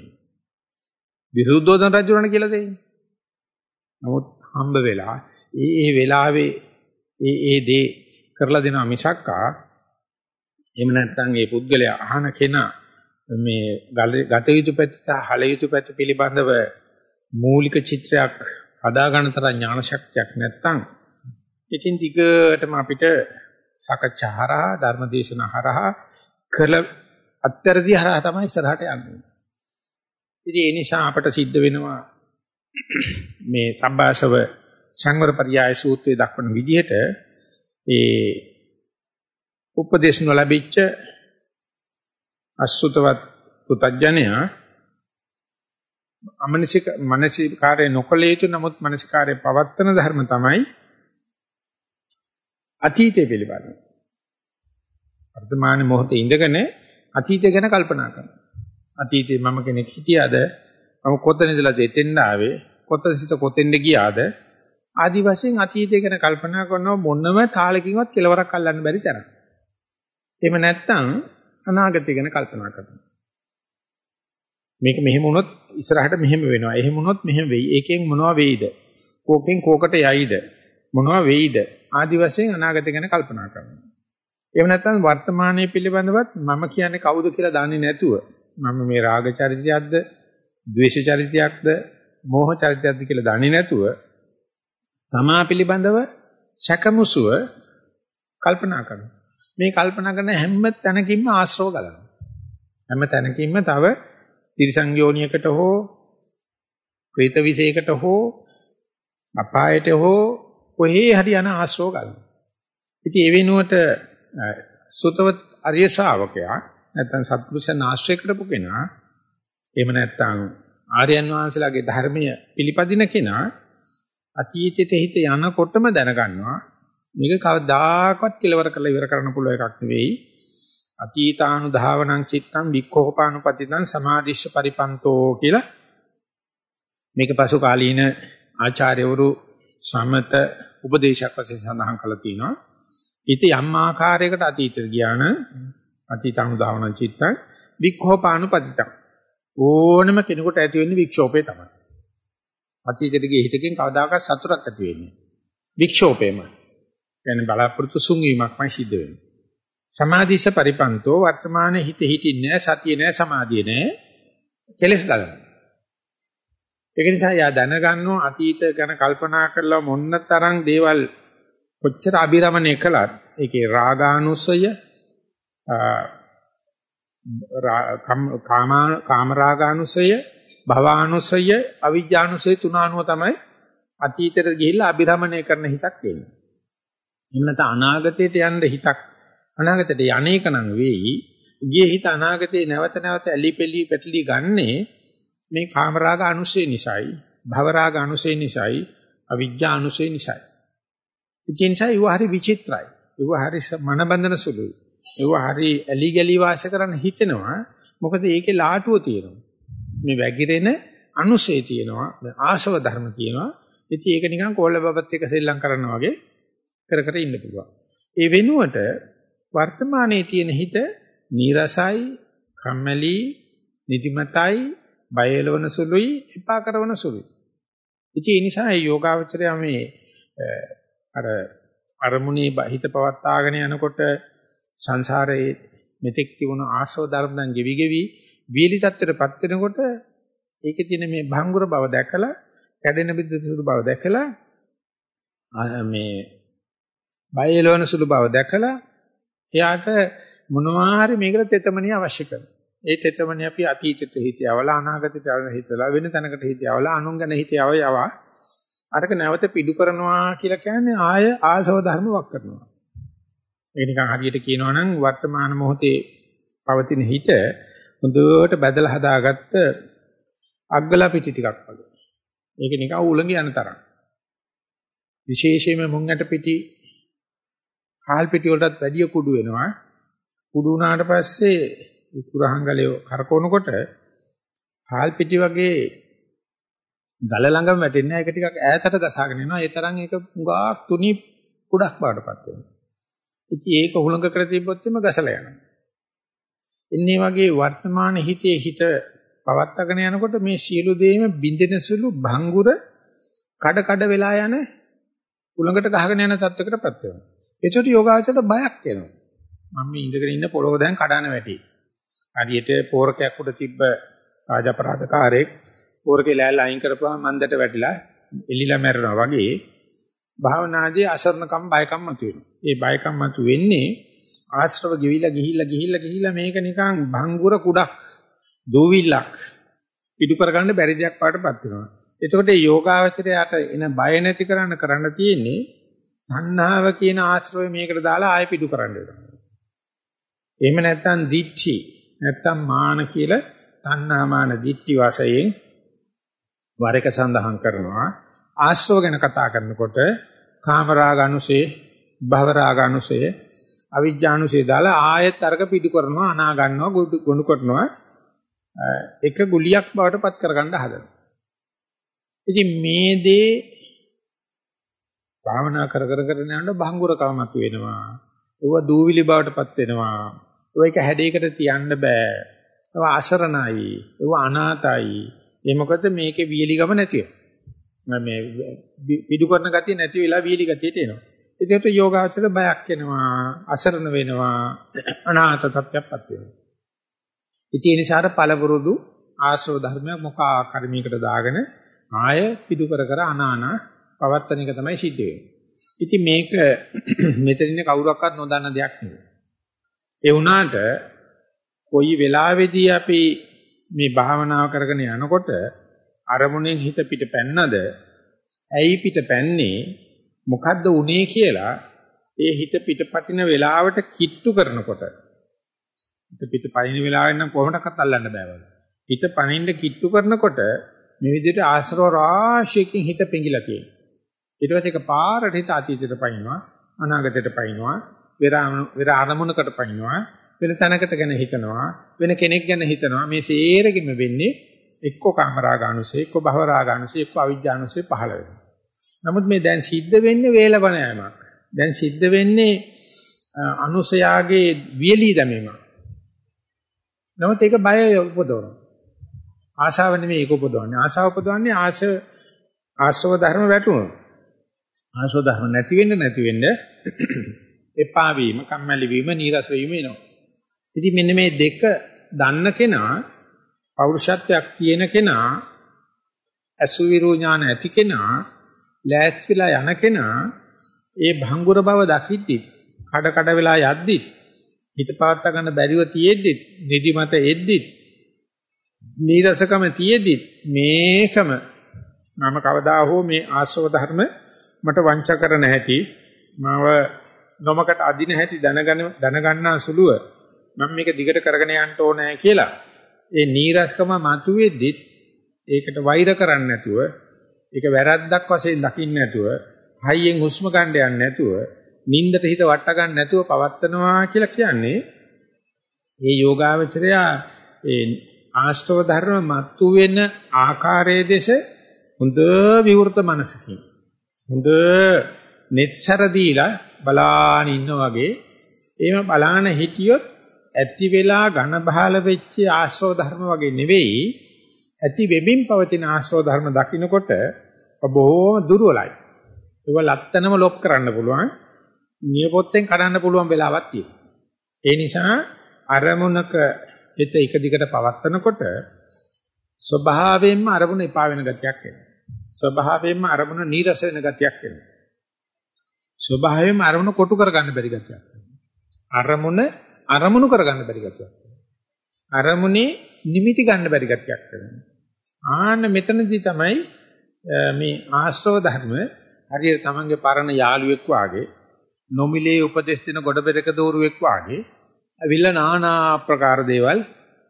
විසුද්ධෝදන රජුණන කියලා දෙන්නේ. නමුත් හම්බ වෙලා ඒ ඒ වෙලාවේ ඒ ඒ දේ කරලා දෙනවා මිසක්කා එහෙම නැත්නම් ඒ පුද්ගලයා අහන කෙනා මේ ගත යුතු පැත්ත හල යුතු පැත්ත පිළිබඳව මූලික චිත්‍රයක් හදා ගන්න තරම් ඥාන ශක්තියක් නැත්නම් ඉතින් දිගටම අපිට සකච්ඡා හරහා ධර්මදේශන හරහා කළ අත්තරදී හරහා තමයි ඉස්සරහට යන්නේ. ඉතින් ඒ නිසා අපට සිද්ධ වෙනවා මේ සම්භාෂව සංවර පරියාය සූත්‍රයේ දක්වන විදිහට ඒ උපදේශ නොලැබිච්ච අසුතවත් පුතඥයා අමනසික මානසිකාරය නොකළ යුතු නමුත් මානසිකාරය පවත්තන ධර්ම තමයි අතීතය පිළිබඳ. වර්තමාන මොහොතේ ඉඳගෙන අතීතය ගැන කල්පනා කරනවා. අතීතේ මම කෙනෙක් හිටියද මම කොතන ඉඳලාද එතෙන්ද ආවේ කොතන සිට කොතෙන්ද ගියාද ආදි වශයෙන් අතීතය ගැන කල්පනා කරනවා මොනම තාලකින්වත් කෙලවරක් අල්ලන්න බැරි තරම්. එහෙම නැත්නම් අනාගතය ගැන කල්පනා කරනවා. මේක මෙහෙම වුණොත් ඉස්සරහට මෙහෙම වෙනවා. එහෙම වුණොත් මෙහෙම වෙයි. ඒකෙන් මොනවා වෙයිද? කෝකෙන් කෝකට යයිද? මොනවා වෙයිද? ආදි වශයෙන් අනාගතය ගැන කල්පනා කරනවා. එහෙම නැත්නම් වර්තමානයේ පිළිබඳවත් මම කියන්නේ කවුද කියලා දන්නේ නැතුව මම මේ රාග චරිතයක්ද, ද්වේෂ චරිතයක්ද, මෝහ චරිතයක්ද කියලා දන්නේ නැතුව තමා පිළිබඳව සැකමුසුව කල්පනා කරනවා. මේ කල්පනා කරන හැම තැනකින්ම ආශ්‍රව ගලනවා. හැම තැනකින්ම තව තිරිසංයෝනියකට හෝ ප්‍රේත විශේෂයකට හෝ අපායට හෝ කොහේ හරි යන ආශ්‍රව ගන්නවා. ඉතින් ඒ වෙනුවට සුතවත් අරිය ශ්‍රාවකයා නැත්නම් සත්පුරුෂයන් ආශ්‍රය කරපු කෙනා එහෙම නැත්නම් ආර්යයන් වහන්සේලාගේ ධර්මය පිළිපදින කෙනා අතීතයට හිත යනකොටම දැනගන්නවා මේක කවදාකවත් කෙලවර කරලා ඉවර කරන්න පුළුවන් එකක් නෙවෙයි අතීතානුධාවනං චිත්තං වික්ඛෝපානුපතිතං සමාධිස්ස පරිපන්තෝ කියලා මේක පසු කාලීන ආචාර්යවරු සමත උපදේශයක් වශයෙන් සඳහන් කරලා තිනවා. ඊට යම් ආකාරයකට අතීතයට ගියාන අතීතානුධාවනං චිත්තං වික්ඛෝපානුපතිතං ඕනම කෙනෙකුට ඇති වෙන්නේ වික්ෂෝපේ තමයි. අතීතයට ගිය හිතකින් කවදාකවත් සතුටක් ඇති වෙන්නේ. වික්ෂෝපේමයි. කියන්නේ බලාපොරොත්තු සුන්වීමක්මයි සිද්ධ වෙන්නේ. සමාධිස පරිපන්තෝ වර්තමානයේ හිත හිටින්නේ සතිය නෑ සමාධිය නෑ කෙලස් ගලන. ඒක නිසා යා දැනගන්නවා අතීත ගැන කල්පනා කරලා මොන්න තරම් දේවල් කොච්චර අභිරමණය කළත් ඒකේ රාගානුසය කාමරාගානුසය භවානුසය අවිජ්ජානුසය තුන අනුව තමයි අතීතයට ගිහිල්ලා අභිරමණය කරන හිතක් එන්නේ. එහෙම නැත්නම් අනාගතයට යන්න හිතක් අනාගතයට යන්නේක නම් වෙයි. ගියේ හිත අනාගතේ නැවත නැවත ඇලි පෙලි පැටලි ගන්නේ මේ කාමරාග අනුසය නිසායි, භවරාග අනුසය නිසායි, අවිජ්ජා අනුසය නිසායි. ඒ නිසා ඒව හරි විචිත්‍රයි. ඒව හරි මනබන්ධන සුළුයි. ඒව හරි ඇලි ගලි වාස කරන්න හිතෙනවා. මොකද ඒකේ ලාටුව තියෙනවා. මේ වැగిරෙන අනුසය තියෙනවා. ආශව ධර්ම තියෙනවා. ඉතින් ඒක නිකන් කෝල්ල බබත් එක සෙල්ලම් කරනවා වගේ කර කර ඉන්න පුළුවන්. ඒ වෙනුවට වර්තමානයේ තියෙන හිත නීරසයි, කම්මැලි, නිදිමතයි, බය එළවන සුළුයි, එපා කරන සුළුයි. ඉතින් ඒ නිසා මේ යෝගාවචරය මේ අර අරමුණේ හිත පවත්වාගෙන යනකොට සංසාරයේ මෙතෙක් තිබුණු ආශ්‍රව ධර්ම දැන් ගෙවි ගෙවි වීලි තත්ත්වයටපත් වෙනකොට ඒකේ තියෙන මේ භංගුර බව දැකලා කැඩෙන බිද්දසුළු බව දැකලා මේ බය එළවන සුළු බව දැකලා එයාට මොනවා හරි මේකට තෙතමනිය අවශ්‍ය කරනවා. ඒ තෙතමනිය අපි අතීතයට හිතියවලා අනාගතයට හිතලා වෙන තැනකට හිතියවලා අනුන් ගැන හිතියව යවා අරක නැවත පිටු කරනවා කියලා කියන්නේ ආය ආසව ධර්ම වක් කරනවා. ඒ නිකන් හරියට කියනවා නම් වර්තමාන මොහොතේ පවතින හිත හොඳට බදලා හදාගත්ත අග්ගලා පිටි ටිකක් වගේ. ඒක නිකන් උලඟ යන තරම්. විශේෂයෙන්ම මුංගට පිටි හාල් පිටි වලටත් වැඩිය කුඩු වෙනවා. කුඩු වුණාට පස්සේ කුරහංගලේ කරකවනකොට හාල් පිටි වගේ ගල ළඟම වැටෙන්නේ ඒක ටිකක් ඈතට ගසාගෙන යනවා. ඒ තරම් ඒක උගා තුනි කුඩක් බාටපත් වෙනවා. ඉතින් ඒක හුලඟ කර තිබ්බොත් එම ගසලා යනවා. එන්නේ වගේ වර්තමාන හිතේ හිත පවත්තගෙන යනකොට මේ සියලු දේම බින්දෙන සුළු භංගුර කඩ කඩ වෙලා යන උලඟට ගහගෙන යන තත්වයකටපත් වෙනවා. ඒකට යෝගාචරයට බයක් එනවා. මම මේ ඉඳගෙන ඉන්න පොළොව දැන් කඩන වැටි. හරියට පෝරකයක් උඩ තිබ්බ රාජපරාධකාරයෙක් පෝරකේ ලෑල්ල අයින් කරපුවාම මන්දට වැටිලා එලිලා මැරෙනවා වගේ භාවනාදී අසරණකම් බයකම් මතුවෙනවා. ඒ බයකම් මතු වෙන්නේ ආශ්‍රව ගෙවිලා ගිහිල්ලා ගිහිල්ලා ගිහිල්ලා මේක නිකන් භංගුර කුඩක් දූවිල්ලක් ඉදු කරගන්න බැරි දෙයක් පාටපත් වෙනවා. එතකොට මේ යෝගාවචරයට එන බය නැති කරන්න කරන්න තියෙන්නේ තණ්හාව කියන ආශ්‍රය මේකට දාලා ආයෙ පිටු කරන්න වෙනවා. එහෙම නැත්නම් දිච්චි නැත්නම් මාන කියලා තණ්හා මාන දිච්චි වශයෙන් වර එක සඳහන් කරනවා ආශ්‍රව ගැන කතා කරනකොට කාමරාගනුසේ භවරාගනුසේ අවිජ්ජානුසේ දාලා ආයෙත් අරක පිටු කරනවා අනා ගන්නවා ගොනු කරනවා එක ගුලියක් බවට පත් කරගන්න හදනවා. ඉතින් මේ දේ භාවනා කර කර කරන යනකොට භංගුරකමක් වෙනවා. ඒවා දූවිලි බවට පත් වෙනවා. ඒක හැඩයකට තියන්න බෑ. ඒවා අසරණයි. ඒවා අනාතයි. ඒ මොකද මේකේ වියලිගම නැති මේ පිටු කරන ගතිය නැති වෙලා වියලි ගතියට එනවා. ඒකට යෝගාචර බයක් එනවා, අසරණ වෙනවා, අනාත තත්ත්වයක්පත් වෙනවා. ඉතින් ඒ නිසා පළවරුදු ආශ්‍රව ධර්මයක් මොක ආකර්මයකට දාගෙන ආය පිටු කර කර අනානා පවත්තන එක තමයි සිද්ධ වෙන්නේ. ඉතින් මේක මෙතන ඉන්න කවුරක්වත් නොදන්න දෙයක් නෙවෙයි. ඒ වුණාට කොයි වෙලාවෙදී අපි මේ භාවනාව කරගෙන යනකොට අරමුණෙන් හිත පිට පැන්නද ඇයි පිට පැන්නේ මොකද්ද උනේ කියලා ඒ හිත පිටපටින වෙලාවට කිට්ටු කරනකොට හිත පිට පනින වෙලාවෙන් නම් කොහොමඩක්වත් අල්ලන්න බෑ වගේ. හිත පනින්න කිට්ටු කරනකොට මේ විදිහට ආශ්‍රව රාශියකින් හිත පෙඟිලා තියෙනවා. ඊට පස්සේ ඒක පාරට හිත අතීතයට පනිනවා අනාගතයට පනිනවා වෙර අරමුණකට පනිනවා වෙන තැනකට ගැන හිතනවා වෙන කෙනෙක් ගැන හිතනවා මේ සේරගෙම වෙන්නේ එක්ක කාමරාගානුසේ එක්ක භවරාගානුසේ එක්ක අවිජ්ජානුසේ පහළ වෙනවා. නමුත් මේ දැන් සිද්ධ වෙන්නේ වේලවණ යෑමක්. දැන් සිද්ධ වෙන්නේ අනුසයාගේ වියලී දැමීමක්. නමුත් ඒක බය උපදවනවා. ආශාව නෙමෙයි ඒක උපදවන්නේ. ආශාව උපදවන්නේ ආශ ආශ්‍රව ධර්ම වැටුණා. ආශ්‍රව ධර්ම නැති වෙන්න නැති වෙන්න එපා වීම, කම්මැලි වීම, නීරස වීම එනවා. ඉතින් මෙන්න මේ දෙක දන්න කෙනා පෞරුෂත්වයක් තියෙන කෙනා අසුවිරු ඥාන ඇති කෙනා ලෑස්තිලා යන කෙනා ඒ භංගුර බව දකිද්දි කඩ කඩ වෙලා යද්දි හිත පාත්ත ගන්න බැරිව තියෙද්දි නිදිමත එද්දි නීරසකම තියෙද්දි මේකම මම කවදා හෝ මේ ආශ්‍රව ධර්ම මට වංච කරන හැටි මාව නොමකට අදින හැටි දැනගන්න දැනගන්නා සුළුව මම මේක දිගට කරගෙන යන්න ඕනේ කියලා. ඒ නීරසකම මතුවේද්දි ඒකට වෛර කරන්නේ නැතුව ඒක වැරද්දක් වශයෙන් දකින්න නැතුව හයියෙන් හුස්ම ගන්න යන්නේ නැතුව නින්දට හිත වට ගන්න නැතුව පවත්නවා කියලා කියන්නේ ඒ යෝගාවචරය ඒ ආස්තව ධර්ම මතු වෙන ආකාරයේ දේශ හොඳ විවෘත මනසකින්. හොඳ netසර දීලා බලාන ඉන්න වගේ එහෙම බලාන හිටියොත් ඇති වෙලා ඝන බහල වෙච්ච ආශ්‍රව ධර්ම වගේ නෙවෙයි ඇති වෙමින් පවතින ආශ්‍රව ධර්ම දකින්නකොට බොහෝම දුර්වලයි. ඒක ලත්තනම ලොක් කරන්න පුළුවන්. නියපොත්තෙන් කඩන්න පුළුවන් වෙලාවක් තියෙනවා. ඒ නිසා අරමුණක හිත එක දිගට පවත්නකොට ස්වභාවයෙන්ම අරමුණ එපා වෙන ගතියක් එනවා. ස්වභාවයෙන්ම අරමුණ නීරස වෙන ගතියක් එනවා. ස්වභාවයෙන්ම අරමුණ කොටු කරගන්න බැරි ගතියක් එනවා. අරමුණ අරමුණු කරගන්න බැරි ගතියක්. අරමුණේ නිමිති ගන්න බැරි ගතියක් වෙනවා. ආන්න මෙතනදී තමයි මේ ආශ්‍රව ධර්ම හරියට තමන්ගේ පරණ යාළුවෙක් වාගේ නොමිලේ උපදෙස් දෙන ගොඩබෙරක දෝරුවෙක් වාගේ අවිල්ල নানা ආකාර දේවල්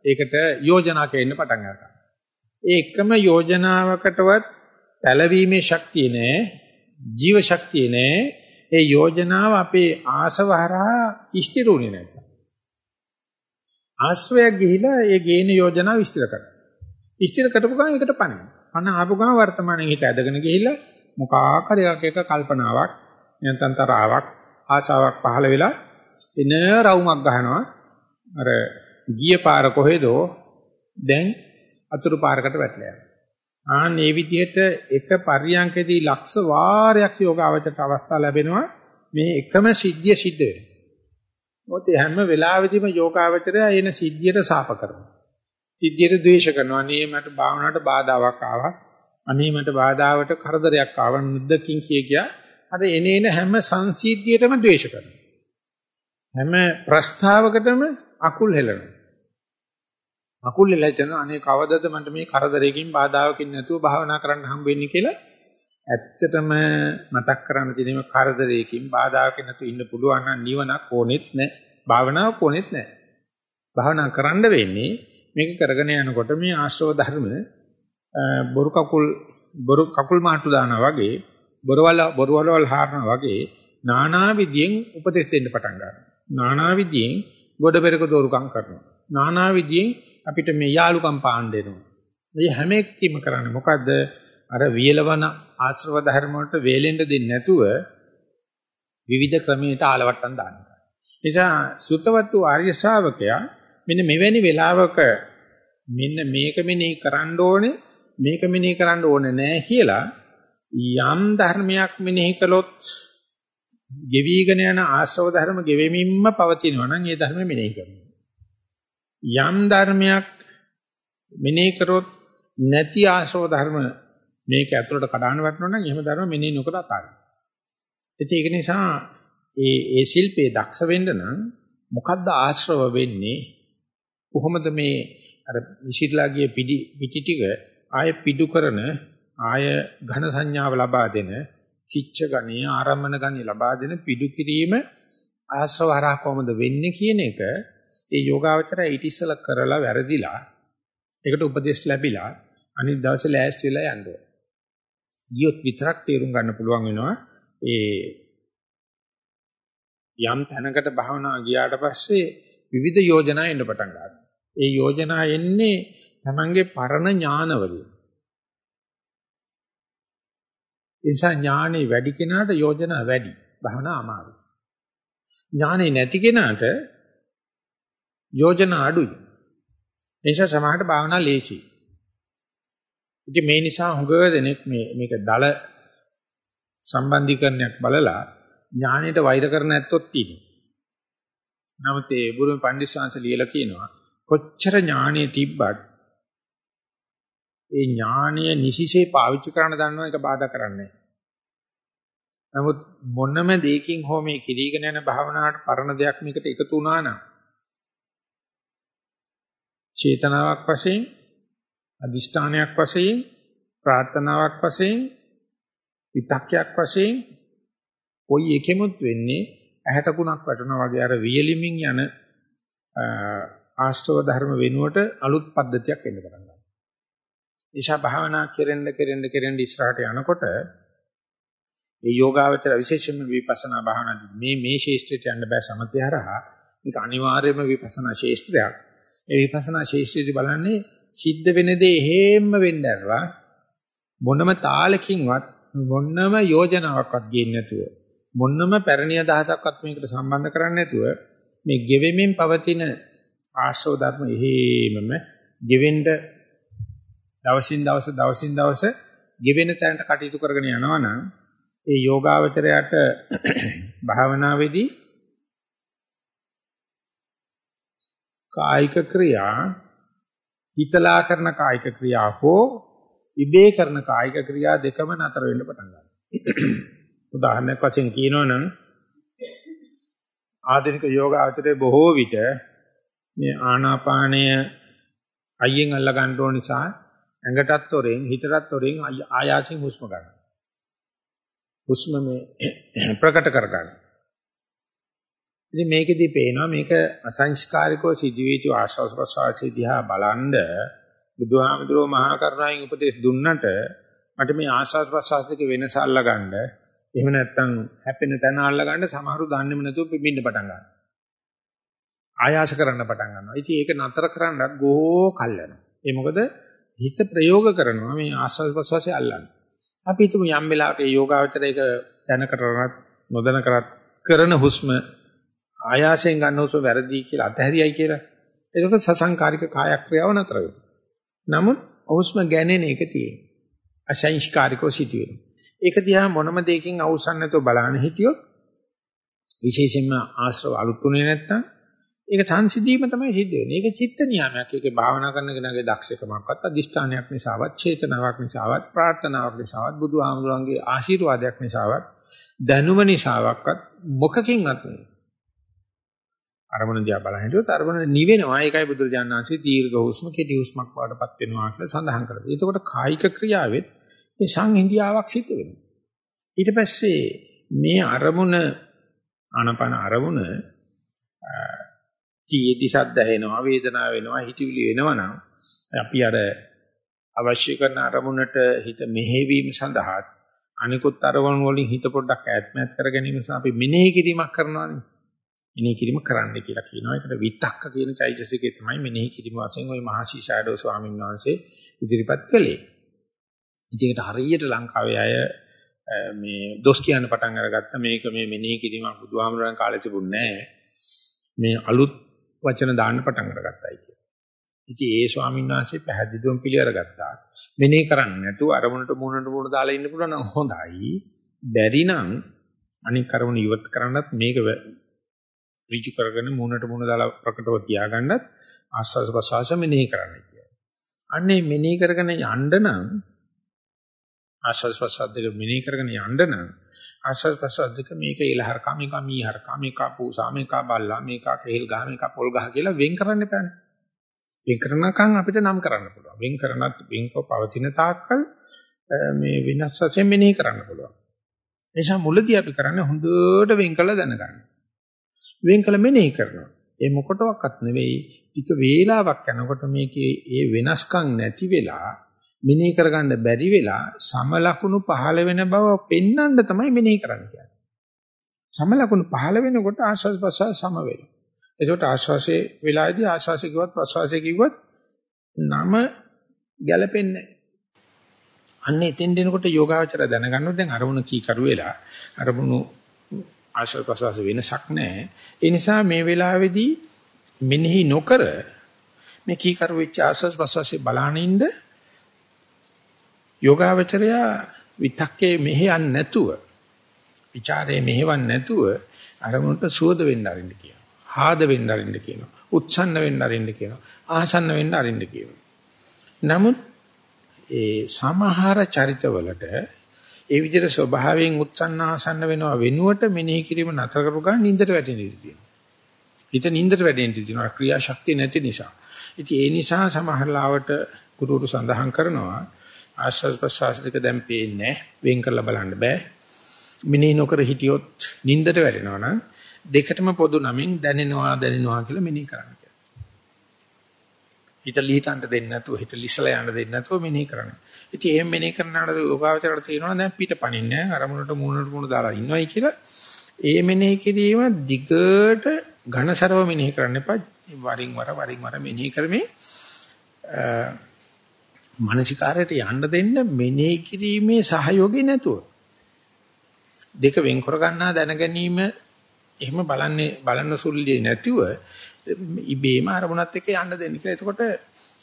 ඒකට යෝජනා කෙන්න පටන් ගන්නවා. ඒ එකම යෝජනාවකටවත් පැලවීමේ ශක්තිය නෑ, ජීව ශක්තිය නෑ. ඒ යෝජනාව අපේ ආසවහරහා ඉෂ්ටිරුනේ නැත්තම්. ආශ්‍රයයක් ගිහිලා ඒ ගේන යෝජනා විස්තර කරනවා. විස්තර කරපු ගමන් ඒකට පණ. පණ ආපු ගමන් වර්තමානයේ හිත ඇදගෙන ගිහිල්ලා මොකක් හරි එකක් එක කල්පනාවක් නැත්නම් තරාවක් ආශාවක් පහළ වෙලා එන රවුමක් ගහනවා. අර ගිය පාර කොහෙදෝ දැන් අතුරු පාරකට වැටලා යනවා. ආන් මේ විදිහට එක පරියන්කදී ලක්ෂ වාරයක් යෝගාවචක අවස්ථා ලැබෙනවා මේ එකම සිද්ධිය සිද්ධ වෙනවා. මොකද හැම වෙලාවෙදීම යෝගාවචරය එන සිද්ධියට සාප කරනවා. සිද්ධියට ද්වේෂ කරනවා. අනේ මට භාවනාවට බාධාවක් ආවා. අනේ මට බාධාවට කරදරයක් ආවා. මුද්දකින් කිය කියා අර එනේන හැම සංසිද්ධියටම ද්වේෂ කරනවා. හැම ප්‍රස්තාවකටම අකුල් හෙලනවා. අකුල් හෙලලා හිටන අනේ කවදද මට මේ කරදරයකින් බාධාවකින් නැතුව භාවනා කරන්න හම්බ වෙන්නේ කියලා ඇත්තටම මතක් කරන්න තියෙන කරදරයකින් බාධාකින් නැතු ඉන්න පුළුවන් නම් නිවනක් ඕනෙත් නැහැ. භාවනාවක් ඕනෙත් නැහැ. භාවනා කරන්න වෙන්නේ මේක කරගෙන යනකොට මේ ආශ්‍රව ධර්ම බොරු කකුල් බොරු කකුල් මාට්ටු දානවා වගේ බොරවල බොරවලවල් හාරනවා වගේ නානා විදියෙන් උපදෙස් දෙන්න පටන් ගන්නවා. නානා විදියෙන් ගොඩ පෙරක දෝරුකම් කරනවා. නානා විදියෙන් අපිට මේ යාලුකම් පාන් දෙනවා. මේ හැම එකකින්ම කරන්නේ මොකද්ද? අර වියලවන ආශ්‍රව ධර්ම වලට වේලෙන්න දෙන්නේ නැතුව විවිධ ක්‍රමයකට ආලවට්ටම් දානවා. නිසා සුතවත් වූ ආර්ය ශ්‍රාවකයා මෙන්න මෙවැනි වෙලාවක මෙන්න මේක මෙනෙහි කරන්න ඕනේ මේක මෙනෙහි කරන්න ඕනේ නැහැ කියලා යම් ධර්මයක් මෙනෙහි කළොත් ගෙවිගෙන යන ආශ්‍රව ධර්ම ගෙවෙමින්ම පවතිනවා නම් ඒ ධර්ම මෙනෙහි කරනවා. යම් ධර්මයක් මෙනෙහි කරොත් නැති ආශ්‍රව ධර්ම මේක ඇතුළට කඩාන වටනවා නම් එහෙම ධර්ම මෙනෙහි නොකර අතාරිනවා. ඒක නිසා ඒ ඒ ශිල්පේ දක්ෂ වෙන්න නම් මොකද්ද ආශ්‍රව වෙන්නේ? කොහොමද මේ අර විසිරලාගේ පිටි පිටි ටික ආය පිටු කරන ආය ඝන සංඥාව ලබා දෙන කිච්ච ගණේ ආරම්මන ගණේ ලබා දෙන පිටු කිරීම ආශ්‍රව හරහා කොහොමද වෙන්නේ කියන එක ඒ යෝගාවචරය ඊට ඉස්සලා කරලා වැරදිලා ඒකට උපදෙස් ලැබිලා අනිත් දවසේ ලෑස්ති වෙලා යන්න ඕන. ගියොත් විතරක් තේරුම් ගන්න පුළුවන් වෙනවා ඒ යම් තැනකට භාවනා ගියාට පස්සේ විවිධ යෝජනා එන්න පටන් ගන්නවා. ඒ යෝජනා එන්නේ තමන්ගේ පරණ ඥානවලින්. එසා ඥානෙ වැඩි කෙනාට යෝජනා වැඩි. භාවනා අමාරුයි. ඥානෙ නැති කෙනාට යෝජනා අඩුයි. එනිසා සමහරට භාවනා ලේසියි. ඉතින් මේ නිසා හුඟ දෙනෙක් මේ මේක දල සම්බන්ධීකරණයක් බලලා ඥාණයට වෛර කරන ඇත්තොත් තියෙනවා. නමුත් ඒ බුදුම පණ්ඩිස්සංශ ලියලා කියනවා කොච්චර ඥාණය තිබ්බත් ඒ ඥාණය නිසිසේ පාවිච්චි කරන්න දන්නව එක බාධා කරන්නේ නමුත් මොනම දෙයකින් හෝ මේ කිරීගෙන යන භාවනාවට පරණ දෙයක් මේකට එකතු වුණා නම් චේතනාවක් වශයෙන් අදිෂ්ඨානයක් වශයෙන් ප්‍රාර්ථනාවක් වශයෙන් විතක්යක් වශයෙන් කොයි එකෙමුත් වෙන්නේ ඇහැට කුණක් වැටෙනවා වගේ අර වියලිමින් යන ආශ්‍රව ධර්ම වෙනුවට අලුත් පද්ධතියක් එන්න පටන් ගන්නවා. ඊශා භාවනා කෙරෙන්න කෙරෙන්න කෙරෙන්න ඉස්සරහට යනකොට ඒ යෝගාවචර විශේෂයෙන්ම විපස්සනා භාවනාදී මේ මේ ශේෂ්ත්‍රයට යන්න බෑ සමතය හරහා මේක අනිවාර්යයෙන්ම විපස්සනා ශේෂ්ත්‍රයක්. ඒ විපස්සනා ශේෂ්ත්‍රයේදී බලන්නේ සිද්ධ වෙන දේ හේම්ම වෙන්න ඇරලා මොනම තාලකින්වත් මොනම යෝජනාවක්වත් ගේන්නේ නැතුව මොනම පැරණි අදහසක්වත් මේකට සම්බන්ධ කරන්නේ නැතුව මේ ගෙවෙමින් පවතින ආශ්‍රව ධර්ම එහෙමම ගෙවෙන්න දවසින් දවස දවසින් දවස ගෙවෙන තැනට කටයුතු කරගෙන යනවා නම් ඒ යෝගාවචරයට භාවනාවේදී කායික ක්‍රියා හිතලා කරන කායික ක්‍රියා හෝ ඉබේ කරන කායික ක්‍රියා දෙකම නතර වෙන්න පටන් ගන්නවා. උදාහරණයක් වශයෙන් කියනවනම් ආධුනික යෝගාචරයේ බොහෝ විට මේ ආනාපානය අයියෙන් අල්ල ගන්න ඕන නිසා ඇඟටත් තොරෙන් හිතටත් තොරෙන් ආයාසයෙන් හුස්ම ගන්නවා. හුස්ම මේ ප්‍රකට කර ගන්න. ඉතින් මේකෙදී පේනවා මේක අසංස්කාරිකව සිදුවීතු ආශ්වාස ප්‍රශ්වාසයේ දිහා බලන්ද බුදුහාමුදුරුවෝ මහා කරුණාවෙන් උපදෙස් දුන්නට මට මේ ආශ්වාස ප්‍රශ්වාස දෙක වෙනස අල්ලගන්න එහෙම නැත්නම් හැපෙන තැන අල්ලගන්න සමහරු දන්නේම නැතුව පිඹින්න පටන් ගන්නවා. ආයාස කරන්න පටන් ගන්නවා. ඉතින් ඒක නතර කරන්නත් ගෝ කල් යනවා. ඒ මොකද හිත ප්‍රයෝග කරනවා මේ ආශ්වාස ප්‍රශ්වාසය අල්ලන්න. අපි හිතමු යම් වෙලාවක යෝගාවචරයක දැන කරනත් නොදැන කරත් කරන හුස්ම ආයාසයෙන් ගන්න හුස්ම වැරදි කියලා අතහැරියයි කියලා. ඒක සසංකාරික කාය ක්‍රියාව නතර වෙනවා. නමුත් හුස්ම ගැනෙන එක තියෙනවා. අසංස්කාරිකව සිටිනවා. ඒක දිහා මොනම දෙයකින් අවසන් නැතුව බලන්න හිටියොත් විශේෂයෙන්ම ආශ්‍රව අලුත්ුනේ නැත්තම් ඒක සංසිද්ධීම තමයි සිද්ධ වෙන්නේ. ඒක චිත්ත නියාමයක්. ඒක භාවනා කරන කෙනාගේ දක්ෂකමක්වත් අදිෂ්ඨානයක් නිසාවත්, චේතනාවක් නිසාවත්, ප්‍රාර්ථනාවක් නිසාවත්, බුදුහාමුදුරන්ගේ ආශිර්වාදයක් නිසාවත්, දැනුම නිසාවක්වත් මොකකින්වත් නෙවෙයි. අරමුණ දිහා බලන හිටියොත් අරමුණ නිවෙනවා. ඒකයි බුදුරජාණන් වහන්සේ දීර්ඝ හුස්ම කෙටි හුස්මක් වඩපත් වෙනවා කියලා සඳහන් කරලා. එතකොට කායික ක්‍රියාවෙත් මේ සංහිඳියාවක් සිද්ධ වෙනවා. ඊට පස්සේ මේ අරමුණ ආනපන අරමුණ චීති සද්ද ඇහෙනවා වේදනාව වෙනවා හිතවිලි වෙනවා නම් අපි අර අවශ්‍ය කරන අරමුණට හිත මෙහෙවීම සඳහා අනිකුත් අරමුණු වලින් හිත පොඩ්ඩක් ඈත්මත් කර ගැනීම සඳහා අපි මෙනෙහි කිරීමක් කරනවානේ. මෙනෙහි කිරීම කරන්න කියලා කියනවා. ඒකට විතක්ක කියන චෛතසිකේ තමයි මෙනෙහි කිරීම වශයෙන් ওই මහසි ෂැඩෝ ස්වාමීන් වහන්සේ ඉදිරිපත් කළේ. ඉතින් ඒකට හරියට ලංකාවේ අය මේ දොස් කියන්න පටන් අරගත්ත මේක මේ මෙනෙහි කිරීමක් බුදුහාමුදුරන් කාලේ තිබුණේ නැහැ. මේ අලුත් වචන දාන්න පටන් අරගත්තයි කියලා. ඉතින් ඒ ස්වාමීන් වහන්සේ පැහැදිලිවම පිළිඅරගත්තා. මෙනෙහි කරන්නේ නැතුව අරමුණට මූණට මූණ දාලා ඉන්න පුළුවන් නම් හොඳයි. බැරි නම් අනික් අරමුණ ඉවත් කරන්නත් මේක ඍජු කරගෙන මූණට මූණ දාලා ප්‍රකටව තියාගන්නත් ආස්වාද ප්‍රසවාස මෙනෙහි කරන්න කියලා. අන්නේ මෙනෙහි කරගෙන යන්න නම් ආස්වාද ප්‍රසවාස දෙක මෙනෙහි කරගෙන යන්න නම් ආස්වාද ප්‍රසවාස දෙක මේක ඉලහර කමික මීහර කමික පූසා මේක බල්ලා මේක කෙහෙල් ගහ මේක පොල් ගහ කියලා වෙන් කරන්න එපානේ. වෙන් කරනකන් අපිට නම් කරන්න පුළුවන්. වෙන් කරනත් වෙන්කව පවතින තාක්කල් මේ වෙනස් වශයෙන් මෙනෙහි කරන්න පුළුවන්. එනිසා මුලදී අපි කරන්නේ හොඳට වෙන් කළ දැනගන්න. වෙන් කළ මෙනෙහි කරනවා. ඒ මොකටවත් නෙවෙයි ටික වේලාවක් යනකොට මේකේ ඒ වෙනස්කම් නැති වෙලා මෙනෙහි කරගන්න බැරි වෙලා සම ලකුණු පහළ වෙන බව පෙන්වන්න තමයි මෙනෙහි කරන්න කියන්නේ. සම ලකුණු පහළ වෙනකොට ආස්වාද ප්‍රසවාස සම වෙනවා. එතකොට ආශ්වාසයේ වෙලාවේදී ආශ්වාසය කිව්වත් ප්‍රශ්වාසය කිව්වත් නම ගැලපෙන්නේ අන්න එතෙන් දෙනකොට යෝගාවචර දැනගන්නොත් දැන් අරමුණ කී කරු වෙලා අරමුණු ආශ්වාස ප්‍රශ්වාස වෙනසක් නැහැ. ඒ නිසා මේ වෙලාවේදී මෙනෙහි නොකර මේ කී කරු වෙච්ච ආශ්වාස ප්‍රශ්වාසයේ බලානින්ද යෝගාවචරය විතක්කේ මෙහෙයන්නේ නැතුව ਵਿਚාරේ මෙහෙවන්නේ නැතුව අරමුණට සුවද වෙන්න අරින්න කියනවා. ආද වෙන්න අරින්න කියනවා. උත්සන්න වෙන්න අරින්න කියනවා. ආසන්න වෙන්න අරින්න කියනවා. නමුත් ඒ සමහර චරිතවලට ඒ විදිහට ස්වභාවයෙන් උත්සන්න ආසන්න වෙනවා වෙනුවට මෙනෙහි කිරීම නතර කරු ගන්න නින්දට වැටෙන ඉඳී තියෙනවා. හිත නින්දට වැටෙන ඉඳී තියෙනවා ක්‍රියාශක්තිය නැති නිසා. ඉතින් ඒ නිසා සමහර ලාවට ගුරුතුරු සඳහන් කරනවා ආශ්වාස ප්‍රශ්වාස දෙක දැන් පේන්නේ වෙන් කරලා බලන්න බෑ. මෙනෙහි නොකර හිටියොත් නින්දට වැටෙනවා නම් දෙකටම පොදු නමින් දැනෙනවා දැනෙනවා කියලා මෙනෙහි කරන්න කියලා. හිත ලිහිටන්න දෙන්නේ නැතුව හිත ලිසලා යන්න දෙන්නේ නැතුව මෙනෙහි කරන්න. ඉතින් එහෙම මෙනෙහි කරනාට යෝගාවචරයට තියෙනවා දැන් පිටපණින්නේ නැහැ අරමුණට මූණට මූණ දාලා ඉන්නවයි කියලා. ඒ මෙනෙහි කිරීම දිගට ඝනසරව මෙනෙහි කරන්න එපා. වරින් වර වරින් වර මෙනෙහි කරමින් මානසිකාරයට යන්න දෙන්න මෙනෙහි කිරීමේ සහයෝගය නැතුව දෙක වෙන් කර ගන්නා දැන ගැනීම එහෙම බලන්නේ බලන්න සුල්ලියේ නැතිව ඉබේම අරමුණත් එක්ක යන්න දෙන්න කියලා. එතකොට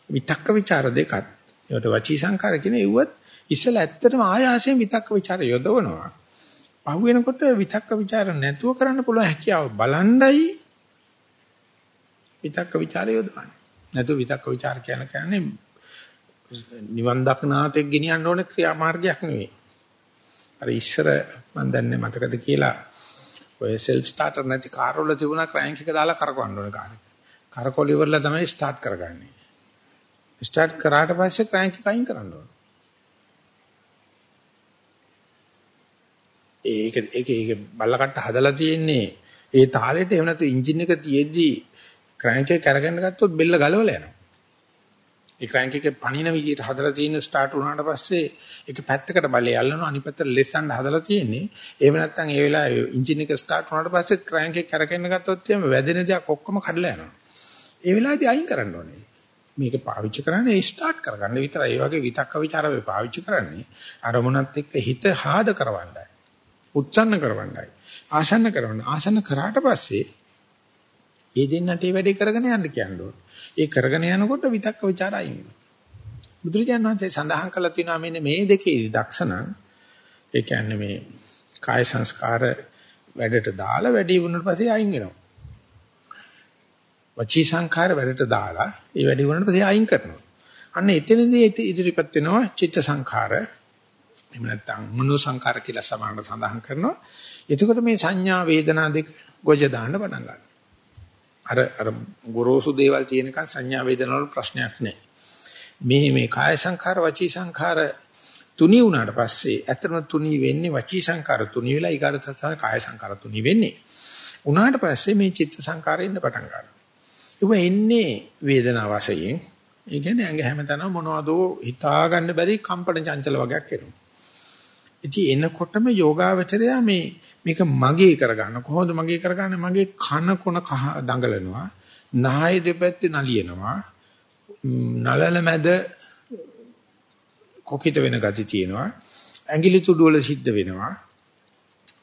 විතක්ක ਵਿਚාර දෙකත් ඒකට වචී සංකාර කියන එව්වත් ඉස්සලා ඇත්තටම ආයාසයෙන් විතක්ක ਵਿਚාර යොදවනවා. පහු වෙනකොට විතක්ක ਵਿਚාර නැතුව කරන්න පුළුවන් හැකියාව බලන්ඩයි විතක්ක ਵਿਚාර යොදවන්නේ. නැතුව විතක්ක ਵਿਚාර කියන කියන්නේ නිවන් දක්නාතෙක් ගෙනියන්න ඕනේ ක්‍රියාමාර්ගයක් නෙවෙයි. අර ඉස්සර මම දන්නේ මතකද කියලා ඔය සෙල් ස්ටාර්ටර් නැති කාර් වල තිබුණා ක්‍රෑන්ක් එක දාලා කරකවන්න ඕනේ කාර් එක. කරකවල ඉවරලා තමයි ස්ටාර්ට් කරගන්නේ. ස්ටාර්ට් කරාට පස්සේ ක්‍රෑන්ක් එක අයින් කරන්න ඕනේ. ඒක ඒක ඒක බල්ලකට හදලා තියෙන්නේ ඒ තාලෙට එහෙම නැතු එන්ජින් එක තියෙද්දි ක්‍රෑන්ක් එක කරගෙන ගත්තොත් බෙල්ල ගලවලා යනවා. ඒ ක්‍රෑන්ක් එකේ පණින විදිහට හදලා තියෙන ස්ටාර්ට් වුණාට පස්සේ ඒක පැත්තකට බලය අල්ලනවා අනිත් පැත්තට ලෙස්සන්න හදලා තියෙන්නේ. එහෙම නැත්නම් ඒ වෙලාවේ එන්ජින් එක ස්ටාර්ට් වුණාට පස්සේ ක්‍රෑන්ක් එක කරකෙන්න ගත්තොත් එහෙම වැදෙන දේක් ඔක්කොම කඩලා යනවා. ඒ වෙලාවේදී අයින් කරන්න ඕනේ. මේක පාවිච්චි කරන්නේ ස්ටාර්ට් කරගන්න විතරයි. ඒ වගේ විතක්ක ਵਿਚාර වේ පාවිච්චි කරන්නේ අරමුණත් එක්ක හිත හාද කරවන්නයි. උච්චන්න කරවන්නයි. ආසන්න කරවන්න. ආසන්න කරාට පස්සේ ඒ දෙන්නට ඒ වැඩේ කරගෙන යන්න කියන්නේ. ඒ කරගෙන යනකොට විතක්ක ਵਿਚාර අයින් වෙනවා. බුදුරජාණන් වහන්සේ සඳහන් කළා තියෙනවා මෙන්න මේ දෙකේදී දක්ෂණං ඒ කියන්නේ මේ කාය සංස්කාර වැඩට දාලා වැඩි වුණාට පස්සේ අයින් වෙනවා. වචී සංඛාර වැඩට දාලා ඒ වැඩි වුණාට පස්සේ අයින් කරනවා. අන්න එතනදී ඉදිරිපත් වෙනවා චිත්ත සංඛාර එහෙම නැත්නම් මනෝ සංඛාර කියලා සමාන සඳහන් කරනවා. එතකොට මේ සංඥා වේදනා දෙක ගොජ දාන්න පටන් ගන්නවා. අර අර ගොරෝසු දේවල් තියෙනකන් සංඥා වේදනා වල ප්‍රශ්නයක් නැහැ. මේ මේ කාය සංඛාර වචී සංඛාර තුනී වුණාට පස්සේ ඇත්තම තුනී වෙන්නේ වචී සංඛාර තුනී වෙලා ඊගාට තමයි කාය සංඛාර තුනී වෙන්නේ. උනාට පස්සේ මේ චිත්ත සංඛාරෙ ඉන්න පටන් ගන්නවා. ඒක එන්නේ වේදනාව වශයෙන්. ඒ කියන්නේ ඇඟ හැමතැනම මොනවදෝ හිතා ගන්න බැරි කම්පන චංචල වගේක් එනවා. ඉතින් එනකොටම යෝගාවචරය මේ මේක මගේ කරගන්න කොහොමද මගේ කරගන්නේ? මගේ කන කොන දඟලනවා නාය දෙපැත්තේ නලියනවා නලල මැද කොකිට වෙන ගති තියෙනවා ඇඟිලි තුඩු වල සිද්ධ වෙනවා.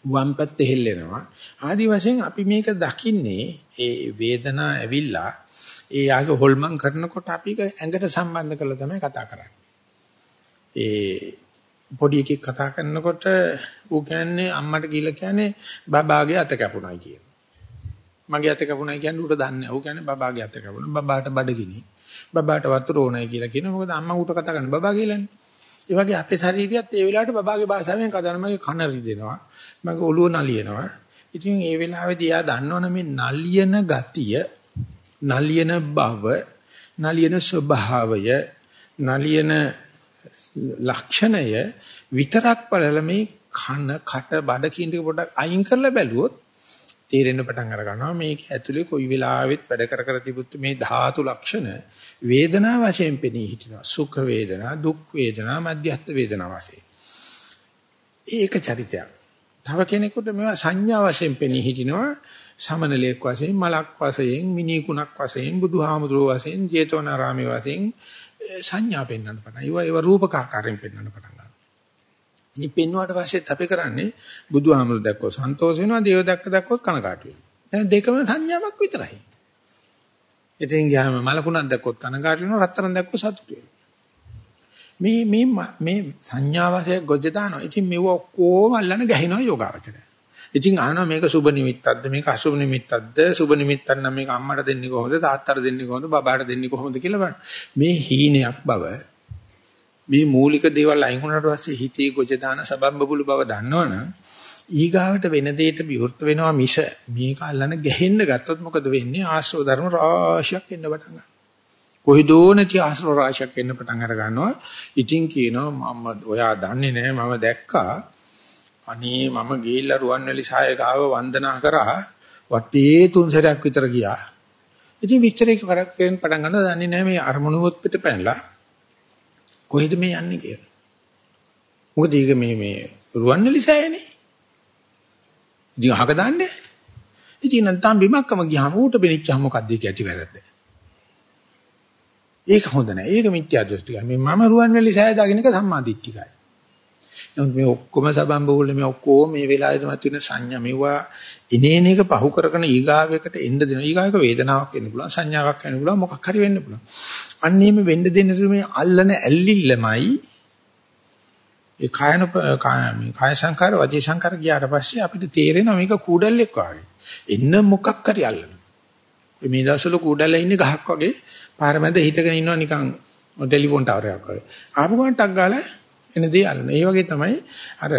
වම් පැත්තේ හෙල්ලෙනවා ආදි වශයෙන් අපි මේක දකින්නේ ඒ වේදනා ඇවිල්ලා ඒ යාගේ හොල්මන් කරනකොට අපි ඇඟට සම්බන්ධ කරලා තමයි කතා කරන්නේ ඒ පොඩි එකෙක් කතා කරනකොට ඌ කියන්නේ අම්මට කියලා කියන්නේ බබාගේ අත කැපුණයි කියන. මගේ අත කැපුණයි කියන්නේ ඌට දන්නේ නැහැ. ඌ කියන්නේ බබාගේ අත කැපුණා. බබාට බඩගිනි. බබාට වතුර ඕනයි කියලා කියනවා. මොකද අම්මා ඌට කතා කරන්නේ බබා කියලානේ. ඒ වගේ අපේ ශරීරයත් ඒ වෙලාවට බබාගේ භාෂාවෙන් කතා කරනවා. මගේ කන රිදෙනවා. මගේ ඔළුව නලියනවා. ඉතින් ඒ වෙලාවේදී යා දන්නවනේ මේ නලියන ගතිය, නලියන බව, නලියන ස්වභාවය, නලියන ලක්ෂණය විතරක් බලලා මේ කන කට බඩ කිඳ පොඩක් අයින් කරලා බැලුවොත් තේරෙන්න පටන් අර ගන්නවා මේක ඇතුලේ කොයි වෙලාවෙත් වැඩ කර කර තිබුත් මේ ධාතු ලක්ෂණ වේදනා වශයෙන් පෙනී හිටිනවා. සුඛ වේදනා දුක් වේදනා මධ්‍යස්ථ වේදනා වශයෙන්. ඒක චරිතයක්. තව කෙනෙකුට මේවා සංඥා වශයෙන් පෙනී හිටිනවා සමනලයක් වශයෙන් මලක් වශයෙන් මිනිකුණක් වශයෙන් බුදුහාමුදුරුවෝ වශයෙන් ජේතවනාරාමයේ වශයෙන් සංඥා පෙන්වන්න පටන්. ඒවා ඒවා රූපකාකාරයෙන් පෙන්වන්න පටන් ගන්නවා. ඉතින් පෙන්වුවාට පස්සෙත් අපි කරන්නේ බුදුහාමුදුර දැක්කොත් සන්තෝෂ වෙනවා, දේව දැක්ක දැක්කොත් කනකාටු වෙනවා. දෙකම සංඥාවක් විතරයි. ඉතින් ගියාම මලකුණක් දැක්කොත් කනකාටු වෙනවා, රත්තරන් දැක්කොත් සතුටු වෙනවා. මේ මේ මේ සංඥා වාසයක් ගොජ දානවා. ඉතින් මේව ඔක්කොම අල්ලන ගහිනවා යෝගාවචරය. ඉතින් අහනවා මේක සුබ නිමිත්තක්ද මේක අසුබ නිමිත්තක්ද සුබ නිමිත්තක් නම් මේක අම්මට දෙන්නේ කොහොමද තාත්තට දෙන්නේ කොහොමද බබාට දෙන්නේ කොහොමද කියලා බලන්න. මේ හීනයක් බව මේ මූලික දේවල් අයින් වුණාට පස්සේ හිතේ ගොජ දාන සබම්බබුළු බව දන්නවනම් ඊගාවට වෙන දෙයකට විවෘත වෙනවා මිස මේක අල්ලන ගැහෙන්න ගත්තොත් මොකද වෙන්නේ ආශ්‍රව ධර්ම රාශියක් එන්න පටන් ගන්නවා. කොහිදෝ නැති ආශ්‍රව රාශියක් එන්න පටන් අර ගන්නවා. ඉතින් කියනවා මම ඔයා දන්නේ නැහැ මම දැක්කා අනේ මම ගිහිල්ලා රුවන්වැලි සායකාව වන්දනා කරා වටේ තුන් සැරයක් විතර ගියා. ඉතින් විස්තරේ කරගෙන පටන් ගන්න දන්නේ නැහැ මේ අරමුණුවත් පිට පැනලා කොහෙද මේ යන්නේ කියලා. මොකද ඊක මේ මේ රුවන්වැලි සායනේ. ඉතින් අහක දාන්නේ. ඉතින් නැත්නම් බිමක්කම ගියාම ඌට බෙනිච්චා මොකද්ද ඒක ඇති වැරද්ද. ඒක හොඳ නැහැ. ඒක මිත්‍යා දෘෂ්ටිකයි. මේ මම රුවන්වැලි සාය දාගෙන එක සම්මාදිට්ඨිකයි. නමුත් මේ ඔක්කොම සබම්බුල මේ ඔක්කොම මේ වෙලාවේදී මත වෙන සංඥා මෙවුවා ඉනේන එක පහු කරගෙන ඊගාවයකට එන්න දෙනවා. ඊගාවක වේදනාවක් එන්න පුළුවන්, සංඥාවක් එන්න පුළුවන්, මොකක් හරි වෙන්න පුළුවන්. අන්න එහෙම වෙන්න දෙන්න මේ අල්ලන ඇල්ලිල්ලමයි ඒ කායන මේ කාය සංකාර, වචී සංකාර ගියාට පස්සේ අපිට තේරෙනවා මේක කූඩල්ලෙක් වගේ. එන්න මොකක් හරි අල්ලන. මේ දවස්වල කූඩල්ල ඉන්නේ ගහක් වගේ පාර මැද හිටගෙන ඉන්නවා නිකන් ටෙලිෆෝන් ටවරයක් වගේ. ආපු ගමන් ටක් ගාලා එන දේ අල්ලන. ඒ වගේ තමයි අර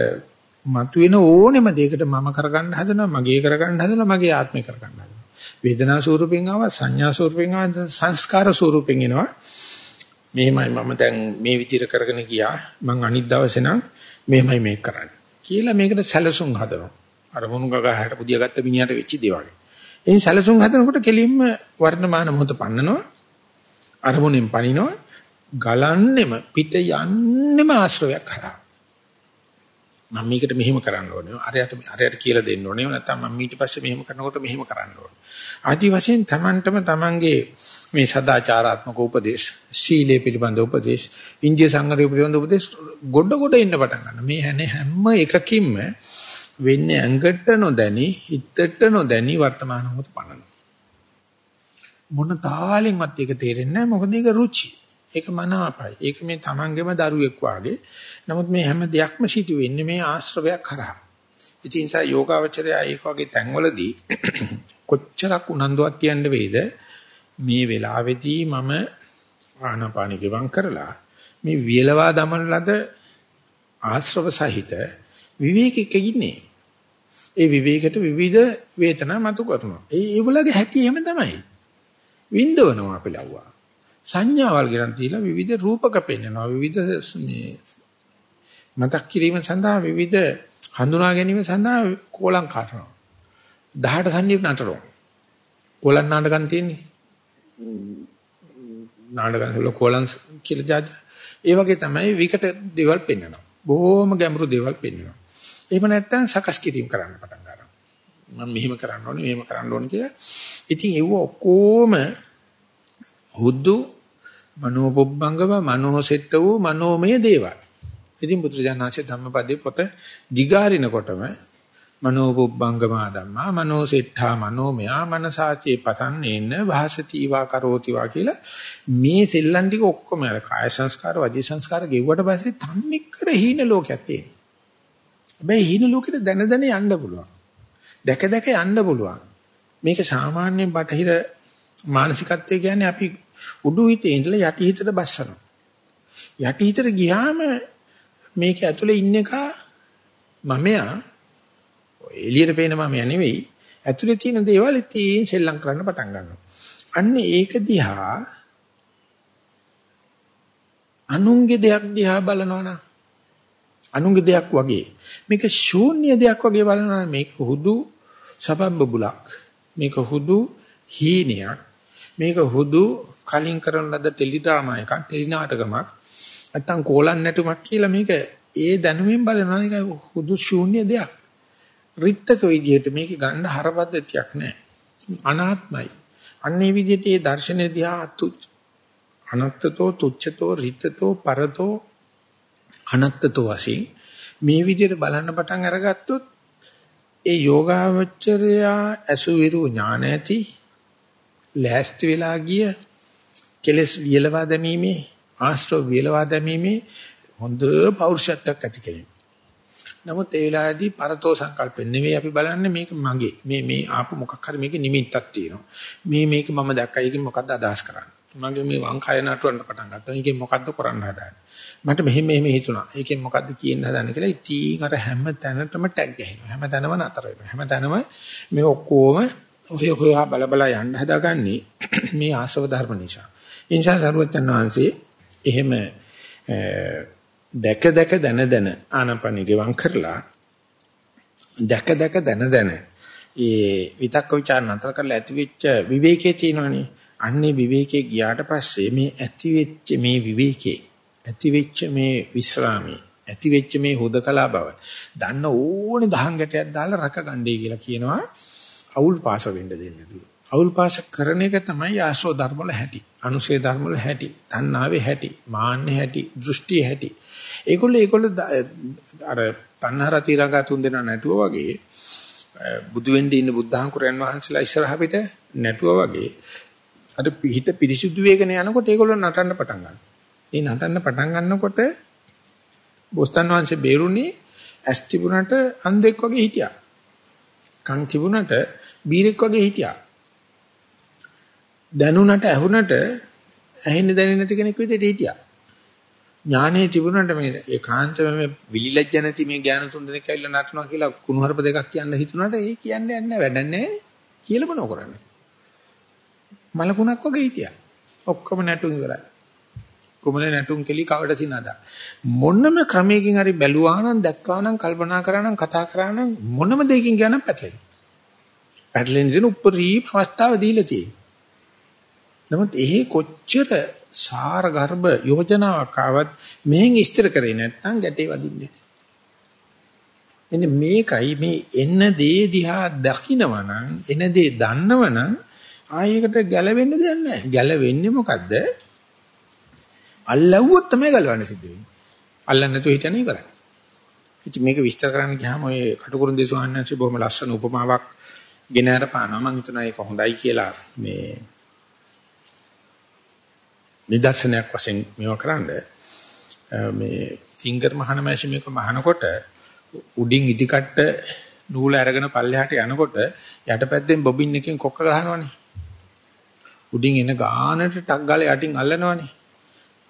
මතුවෙන ඕනෙම දෙයකට මම කරගන්න හදනවා, මගේ කරගන්න හදනවා, මගේ ආත්මය කරගන්න හදනවා. වේදනා ස්වරූපෙන් ආවා, සංඥා ස්වරූපෙන් ආවා, සංස්කාර ස්වරූපෙන් එනවා. මෙහෙමයි මම දැන් මේ විදිහට කරගෙන ගියා. මං අනිත් දවසේ නම් මෙහෙමයි මේක කරන්නේ. කියලා මේකට සැලසුම් හදනවා. අර මොනුග ගහට පුදිය ගත්ත මිනිහට වෙච්ච දේ වගේ. එයින් සැලසුම් හදනකොට කෙලින්ම වර්ණමාන මොහොත පන්නනවා. අරමුණෙන් පනිනවා. ගලන්නෙම පිට යන්නෙම ආශ්‍රවයක් කරා. මම මේකට මෙහෙම කරන්න ඕනේ. අරයට අරයට කියලා දෙන්න ඕනේ. නැත්නම් මම ඊට පස්සේ මෙහෙම කරනකොට මෙහෙම කරන්න ඕනේ. ආදි වශයෙන් Tamanටම Tamanගේ මේ සදාචාරාත්මක උපදේශ, සීලේ පිළිබඳ උපදේශ, ඉන්දිය සංගරේ පිළිබඳ උපදේශ ගොඩ ගොඩ එන්න පටන් ගන්නවා. මේ හැනේ හැම එකකින්ම වෙන්නේ ඇඟට නොදැනි, හිතට නොදැනි වර්තමාන මොහොත පනන. මොන තාලෙන්වත් ඒක තේරෙන්නේ නැහැ. මොකද ඒක රුචි. ඒක මනාපයි. ඒක මේ තමන්ගේම දරුවෙක් වාගේ. නමුත් මේ හැම දෙයක්ම සිදු වෙන්නේ මේ ආශ්‍රවයක් කරා. ඉතින් සා යෝගාවචරය ඒක වගේ තැන්වලදී කොච්චරක් උනන්දුවක් තියන්න වේද මේ වෙලාවේදී මම ආනාපානෙ ගවන් කරලා මේ වියලවා දමන ලද ආශ්‍රව සහිත විවේකයක ඉන්නේ. ඒ විවේකයට විවිධ වේතනා මතු කරනවා. ඒ ඒවලගේ හැටි එහෙම තමයි. විඳවනවා අපි ලව්වා. සංඥාවල් ගණන් තියලා විවිධ රූපක පෙන්වනවා විවිධ මේ මතක් කිරීම සඳහා විවිධ හඳුනා ගැනීම සඳහා කෝලම් කාටනවා 18 සංදීප නටනවා කෝලම් නාටකම් තියෙන්නේ නාඩගම් වල කොලන්ස් කියලා જાති. ඒ වගේ තමයි විකට දේවල් පෙන්වනවා. බොහොම ගැඹුරු දේවල් පෙන්වනවා. එහෙම නැත්නම් සකස් කිරීම කරන්න පටන් ගන්නවා. මම මෙහෙම කරන්න ඕනේ මෙහෙම කරන්න ඕනේ කියලා. ඉතින් ඒව ඔක්කොම හුදු මනෝපොබ්බංගම මනෝසෙට්ට වූ මනෝමය දේවල්. ඉතින් බුදුරජාණන්සේ ධම්මපදයේ පොත දිගාරිනකොටම මනෝපොබ්බංගමා ධම්මා මනෝසෙට්ඨා මනෝමයා මනසාචේ පතන්නේන භාසති වා කරෝති වා කියලා මේ සෙල්ලම් ටික ඔක්කොම අර කාය සංස්කාර වජී සංස්කාර ගෙව්වට පස්සේ තම්මිකර හීන ලෝකයක් තියෙනවා. හැබැයි හීන ලෝකෙට දැන දැන යන්න පුළුවන්. දැක දැක යන්න පුළුවන්. මේක සාමාන්‍ය බටහිර මානසිකත්වය කියන්නේ අපි උඩු හිතේ ඉඳලා යටි හිතට බස්සනවා. යටි හිතට ගියාම මේක ඇතුලේ ඉන්න එක මමයා එළියට පේන මමයා නෙවෙයි ඇතුලේ තියෙන දේවල් ඉතින් සෙල්ලම් කරන්න පටන් ගන්නවා. අන්න ඒක දිහා අනුන්ගේ දෙයක් දිහා බලනවනම් අනුන්ගේ දෙයක් වගේ මේක ශූන්‍ය දෙයක් වගේ බලනවා මේක හුදු සබබ්බුලක් මේක හුදු හීනයක්. මේක හුදු කලින් කරන ලද ටෙලි ඩ්‍රාමා එකක් ටෙලි නාටකමක්. නැත්තම් කෝලන් නැටුමක් කියලා මේක ඒ දැනුමින් බලනවා. ඒක හුදු ශූන්‍ය දෙයක්. රිත්තක විදිහට මේක ගන්න හරපද්ධතියක් නැහැ අනාත්මයි. අන්නේ විදිහට මේ දර්ශනය දිහා අතුච් අනත්තතෝ තුච්ඡතෝ රිත්තතෝ පරතෝ අනත්තතෝ වශයෙන් මේ විදිහට බලන්න පටන් අරගත්තොත් ඒ යෝගාවචරයා අසුවිරු ඥාන ඇති ලෑස්ති වෙලා ගිය කෙලස් වියලවා දැමීමේ ආශ්‍රව වියලවා දැමීමේ හොඳ පෞරුෂත්වයක් ඇති කෙනෙක්. නමුත් ඒ වෙලාවේදී පරතෝ සංකල්පෙ නෙවෙයි අපි බලන්නේ මේක මගේ. මේ මේ ආපු මොකක් හරි මේකේ නිමිත්තක් තියෙනවා. මේ මේක මම දැක්කයි එකෙන් මොකද්ද අදහස් කරන්නේ? මගේ මේ වං කය නටවන්න පටන් ගත්තා. ඒකෙන් මොකද්ද කරන්න හදාන්නේ? මට මෙහෙම මෙහෙම හිතුණා. ඒකෙන් මොකද්ද කියන්න හදන්නේ කියලා ඉතින් අර හැම තැනටම ටැග් ගහනවා. හැම තැනම නතර වෙනවා. හැම තැනම මේ ඔක්කොම ඔය හොයා බල බල යන්න හදාගන්නේ මේ ආශව ධර්ම නිසා. ඒ නිසා සරුවචන් වහන්සේ එහෙම දැක දැක දන දන ආනපන ගෙවම් කරලා දැක දැක දන දන ඒ විතක්ක ਵਿਚාර නතර කරලා ඇතිවෙච්ච විවේකයේ තියෙනවනේ අන්නේ විවේකයේ ගියාට පස්සේ මේ ඇතිවෙච්ච මේ විවේකේ ඇතිවෙච්ච මේ විස්රාමයේ ඇතිවෙච්ච මේ හුදකලා බව. දන්න ඕනේ දහං ගැටයක් දාලා රක ගන්නයි කියලා කියනවා අවුල් පාස වෙන්න දෙන්නේ නෑ අවුල් පාස කරන එක තමයි ආශ්‍රව ධර්ම වල හැටි අනුසේ ධර්ම වල හැටි තණ්හාවේ හැටි මාන්නේ හැටි දෘෂ්ටියේ හැටි. ඒගොල්ලෝ ඒගොල්ලෝ අර තණ්හාර තිරංගා තුන් දෙනා නැටුව වගේ බුදු වෙන්න ඉන්න බුද්ධහංකුරයන් වහන්සේලා ඉස්සරහ පිට නැටුව වගේ අර පිහිත පිරිසුදු වේගන යනකොට ඒගොල්ලෝ නටන්න පටන් ගන්නවා. ඒ නටන්න පටන් ගන්නකොට බොස්තන් වහන්සේ බේරුණේ ඇස් තිබුණට අන්ධෙක් වගේ හිටියා. කන් තිබුණට බීරෙක් වගේ හිටියා. දැනුණට ඇහුණට ඇහෙන්න දැනෙන්නේ නැති කෙනෙක් විදිහට හිටියා. ඥානෙ තිබුණාට මේ ඒකාන්තම මේ විලිලැජ්ජ නැති මේ ඥාන තුන් දෙනෙක් ඇවිල්ලා නටනවා කියලා කුණුහරුප දෙකක් කියන්න හිතුණාට ඒ කියන්නේ නැහැ වැඩක් නැහැ කියලා මොනව කරන්නේ මලකුණක් වගේ හිටියා ඔක්කොම නැටුම් ඉවරයි කුමල නැටුම් කෙලි කවට සිනාදා මොනම ක්‍රමයකින් හරි බැලුවා නම් දැක්කා නම් කල්පනා කරා නම් කතා කරා නම් මොනම දෙයකින් ගියා නම් පැටලෙනවා පැටලෙන දින උපරිම අවස්ථාව දීලා තියෙනවා නමුත් එහි කොච්චර සාර ගර්භ යෝජනාවක් ආවත් මෙහෙන් ඉස්තර කරේ නැත්නම් ගැටේ වදින්නේ. එන්නේ මේකයි මේ එන දේ දිහා දකින්නවනම් එන දේ දන්නවනම් ආයෙකට ගැලවෙන්න දෙයක් නැහැ. ගැලවෙන්නේ මොකද්ද? අල්ලවුවොත් තමයි ගලවන්න සිද්ධ වෙන්නේ. අල්ලන්න නැතුව හිටන ඉවරයි. ඉතින් මේක විස්තර කරන්න ගියාම ඔය කටුකුරුන්දේ සෝහන්නන්සේ බොහොම ලස්සන උපමාවක් ගෙන අරපානවා. මම හිතනවා ඒක හොඳයි කියලා මේ නිදර්ශනයක් වශයෙන් මේවා කරන්න මේ සිංගර් මහන මැෂිමේක මහනකොට උඩින් ඉදිකට්ට නූල අරගෙන පල්ලෙහාට යනකොට යටපැත්තෙන් බොබින් එකෙන් කොක්ක ගහනවනේ උඩින් එන ගානට ටක් ගාලා යටින් අල්ලනවනේ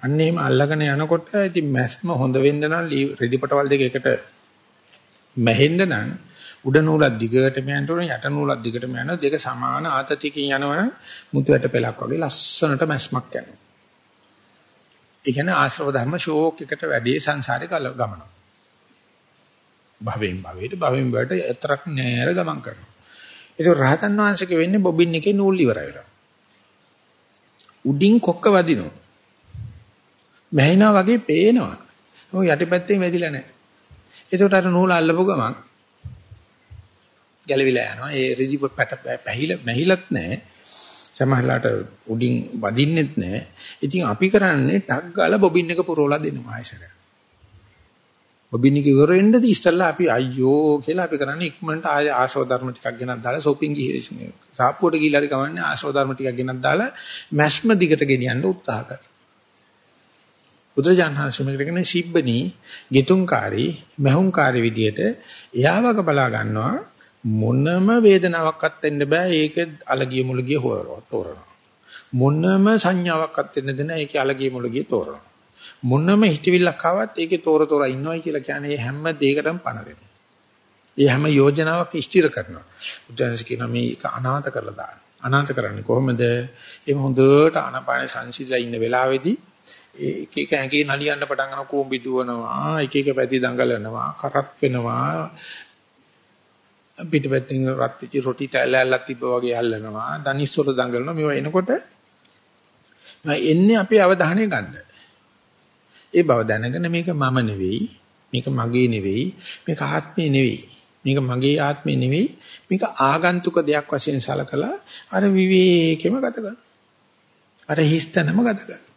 අන්න එහෙම අල්ලගෙන යනකොට ඉතින් මැස්ම හොඳ වෙන්න නම් රෙදිපටවල් දෙක එකට මැහෙන්න නම් උඩ නූලක් දිගටම යන්න ඕන යට නූලක් දිගටම යනවා දෙක සමාන ආතතියකින් යනවනම් මුතු වැට පෙලක් වගේ ලස්සනට මැස්මක් යනවා ඒ කියන්නේ ආශ්‍රව ධර්ම ෂෝක් එකට වැඩි සංසාරේ ගමන. භවෙන් භවයට භවෙන් භවයට එතරක් නෑර ගමන් කරනවා. ඒක රහතන් වහන්සේක වෙන්නේ බොබින් එකේ නූල් ඉවරයි වෙලා. උඩින් කොක්ක වදිනවා. මැහිනා වගේ පේනවා. ඔය යටිපැත්තේ වැදිලා නැහැ. ඒකට අර නූල අල්ලපු ගමන් ගැලවිලා යනවා. ඒ රිදි පැට පැහිලා මැහිලත් නැහැ. සමහරලාට උඩින් වදින්නෙත් නැහැ. ඉතින් අපි කරන්නේ ටක් ගාලා බොබින් එක පුරවලා දෙනවා ආයසරය. බොබින් එක ඉවර වෙන්නද ඉස්සල්ලා අපි අයියෝ කියලා අපි කරන්නේ ඉක්මනට ආය ආශෝ ධර්ම ටිකක් ගෙනත් දාලා shopping ගිහින් සාප්පුවට ගිහිල්ලා හරි කවන්නේ ආශෝ ධර්ම ටිකක් ගෙනත් දාලා මැස්ම දිගට ගෙනියන්න උත්සාහ කරනවා. බුදුජානහන්සේ කියන්නේ සිබ්බනි ගිතුම්කාරී මහුම්කාරී විදියට එයාවක බලා ගන්නවා මොනම වේදනාවක්වත් දෙන්න බෑ. ඒක අලගිය මුලගිය තෝරනවා. මොනම සංඥාවක්වත් දෙන්න දෙන ඒකේ අලගිය මුලගිය තෝරනවා. මොනම හිතවිල්ලක් ආවත් ඒකේ තෝර තෝර ඉන්නවයි කියලා කියන්නේ හැම දෙයකටම පණ දෙනවා. ඒ හැම යෝජනාවක් ඉෂ්ටිර කරනවා. බුදුන්සේ කියන මේක අනාථ කරලා දාන්න. අනාථ කරන්නේ කොහොමද? එහෙම හොඳට ආනාපාන සංසිඳලා ඉන්න වෙලාවේදී එක එක ඇඟේ නලියන්න පටන් ගන්න කෝඹි දුවනවා එක එක පැති දඟලනවා කරත් වෙනවා පිටපැත්තෙන් රත් වෙච්ච රොටි තැලැල්ලක් තිබ්බා වගේ අල්ලනවා දනිස්සොල දඟලනවා මේවා එනකොට මම එන්නේ අපේ අවධානය ගන්න. ඒ බව දැනගෙන මේක මම නෙවෙයි මේක මගේ නෙවෙයි මේක ආත්මේ නෙවෙයි මේක මගේ ආත්මේ නෙවෙයි මේක ආගන්තුක දෙයක් වශයෙන් සලකලා අර විවේකෙම ගත කරනවා. අර හිස්තනම ගත කරනවා.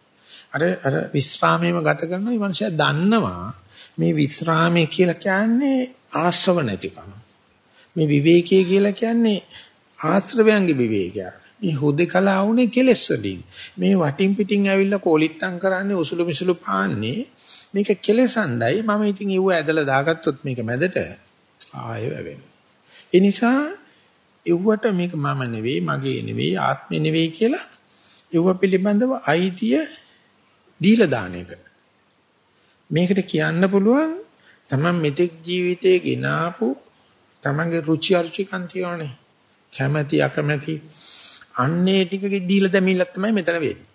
අර අර විස්රාමයේම ගත කරන මේ මනුස්සයා දන්නවා මේ විස්රාමයේ කියලා කියන්නේ ආශ්‍රව නැතිකම. මේ විවේකයේ කියලා කියන්නේ ආශ්‍රවයන්ගේ විවේකයක්. මේ හුදකලා වුනේ කෙලෙස් වලින්. මේ වටින් පිටින් ඇවිල්ලා කෝලිත්තම් කරන්නේ උසුළු මිසුළු පාන්නේ මේක කෙලසණ්ඩයි මම ඉතින් ඒව ඇදලා දාගත්තොත් මේක මැදට ආයෙ වැවෙනවා. ඒ නිසා එව්වට මේක මම නෙවෙයි මගේ නෙවෙයි ආත්මේ නෙවෙයි කියලා එව්ව පිළිබඳව අයිතිය දීලා දාන එක. මේකට කියන්න පුළුවන් තමන් මෙතෙක් ජීවිතේ ගෙනාපු තමන්ගේ රුචි අරුචිකන් තියෝනේ. කැමැති අකමැති අන්නේ ටික දීලා දැමීලා තමයි මෙතන වෙන්නේ.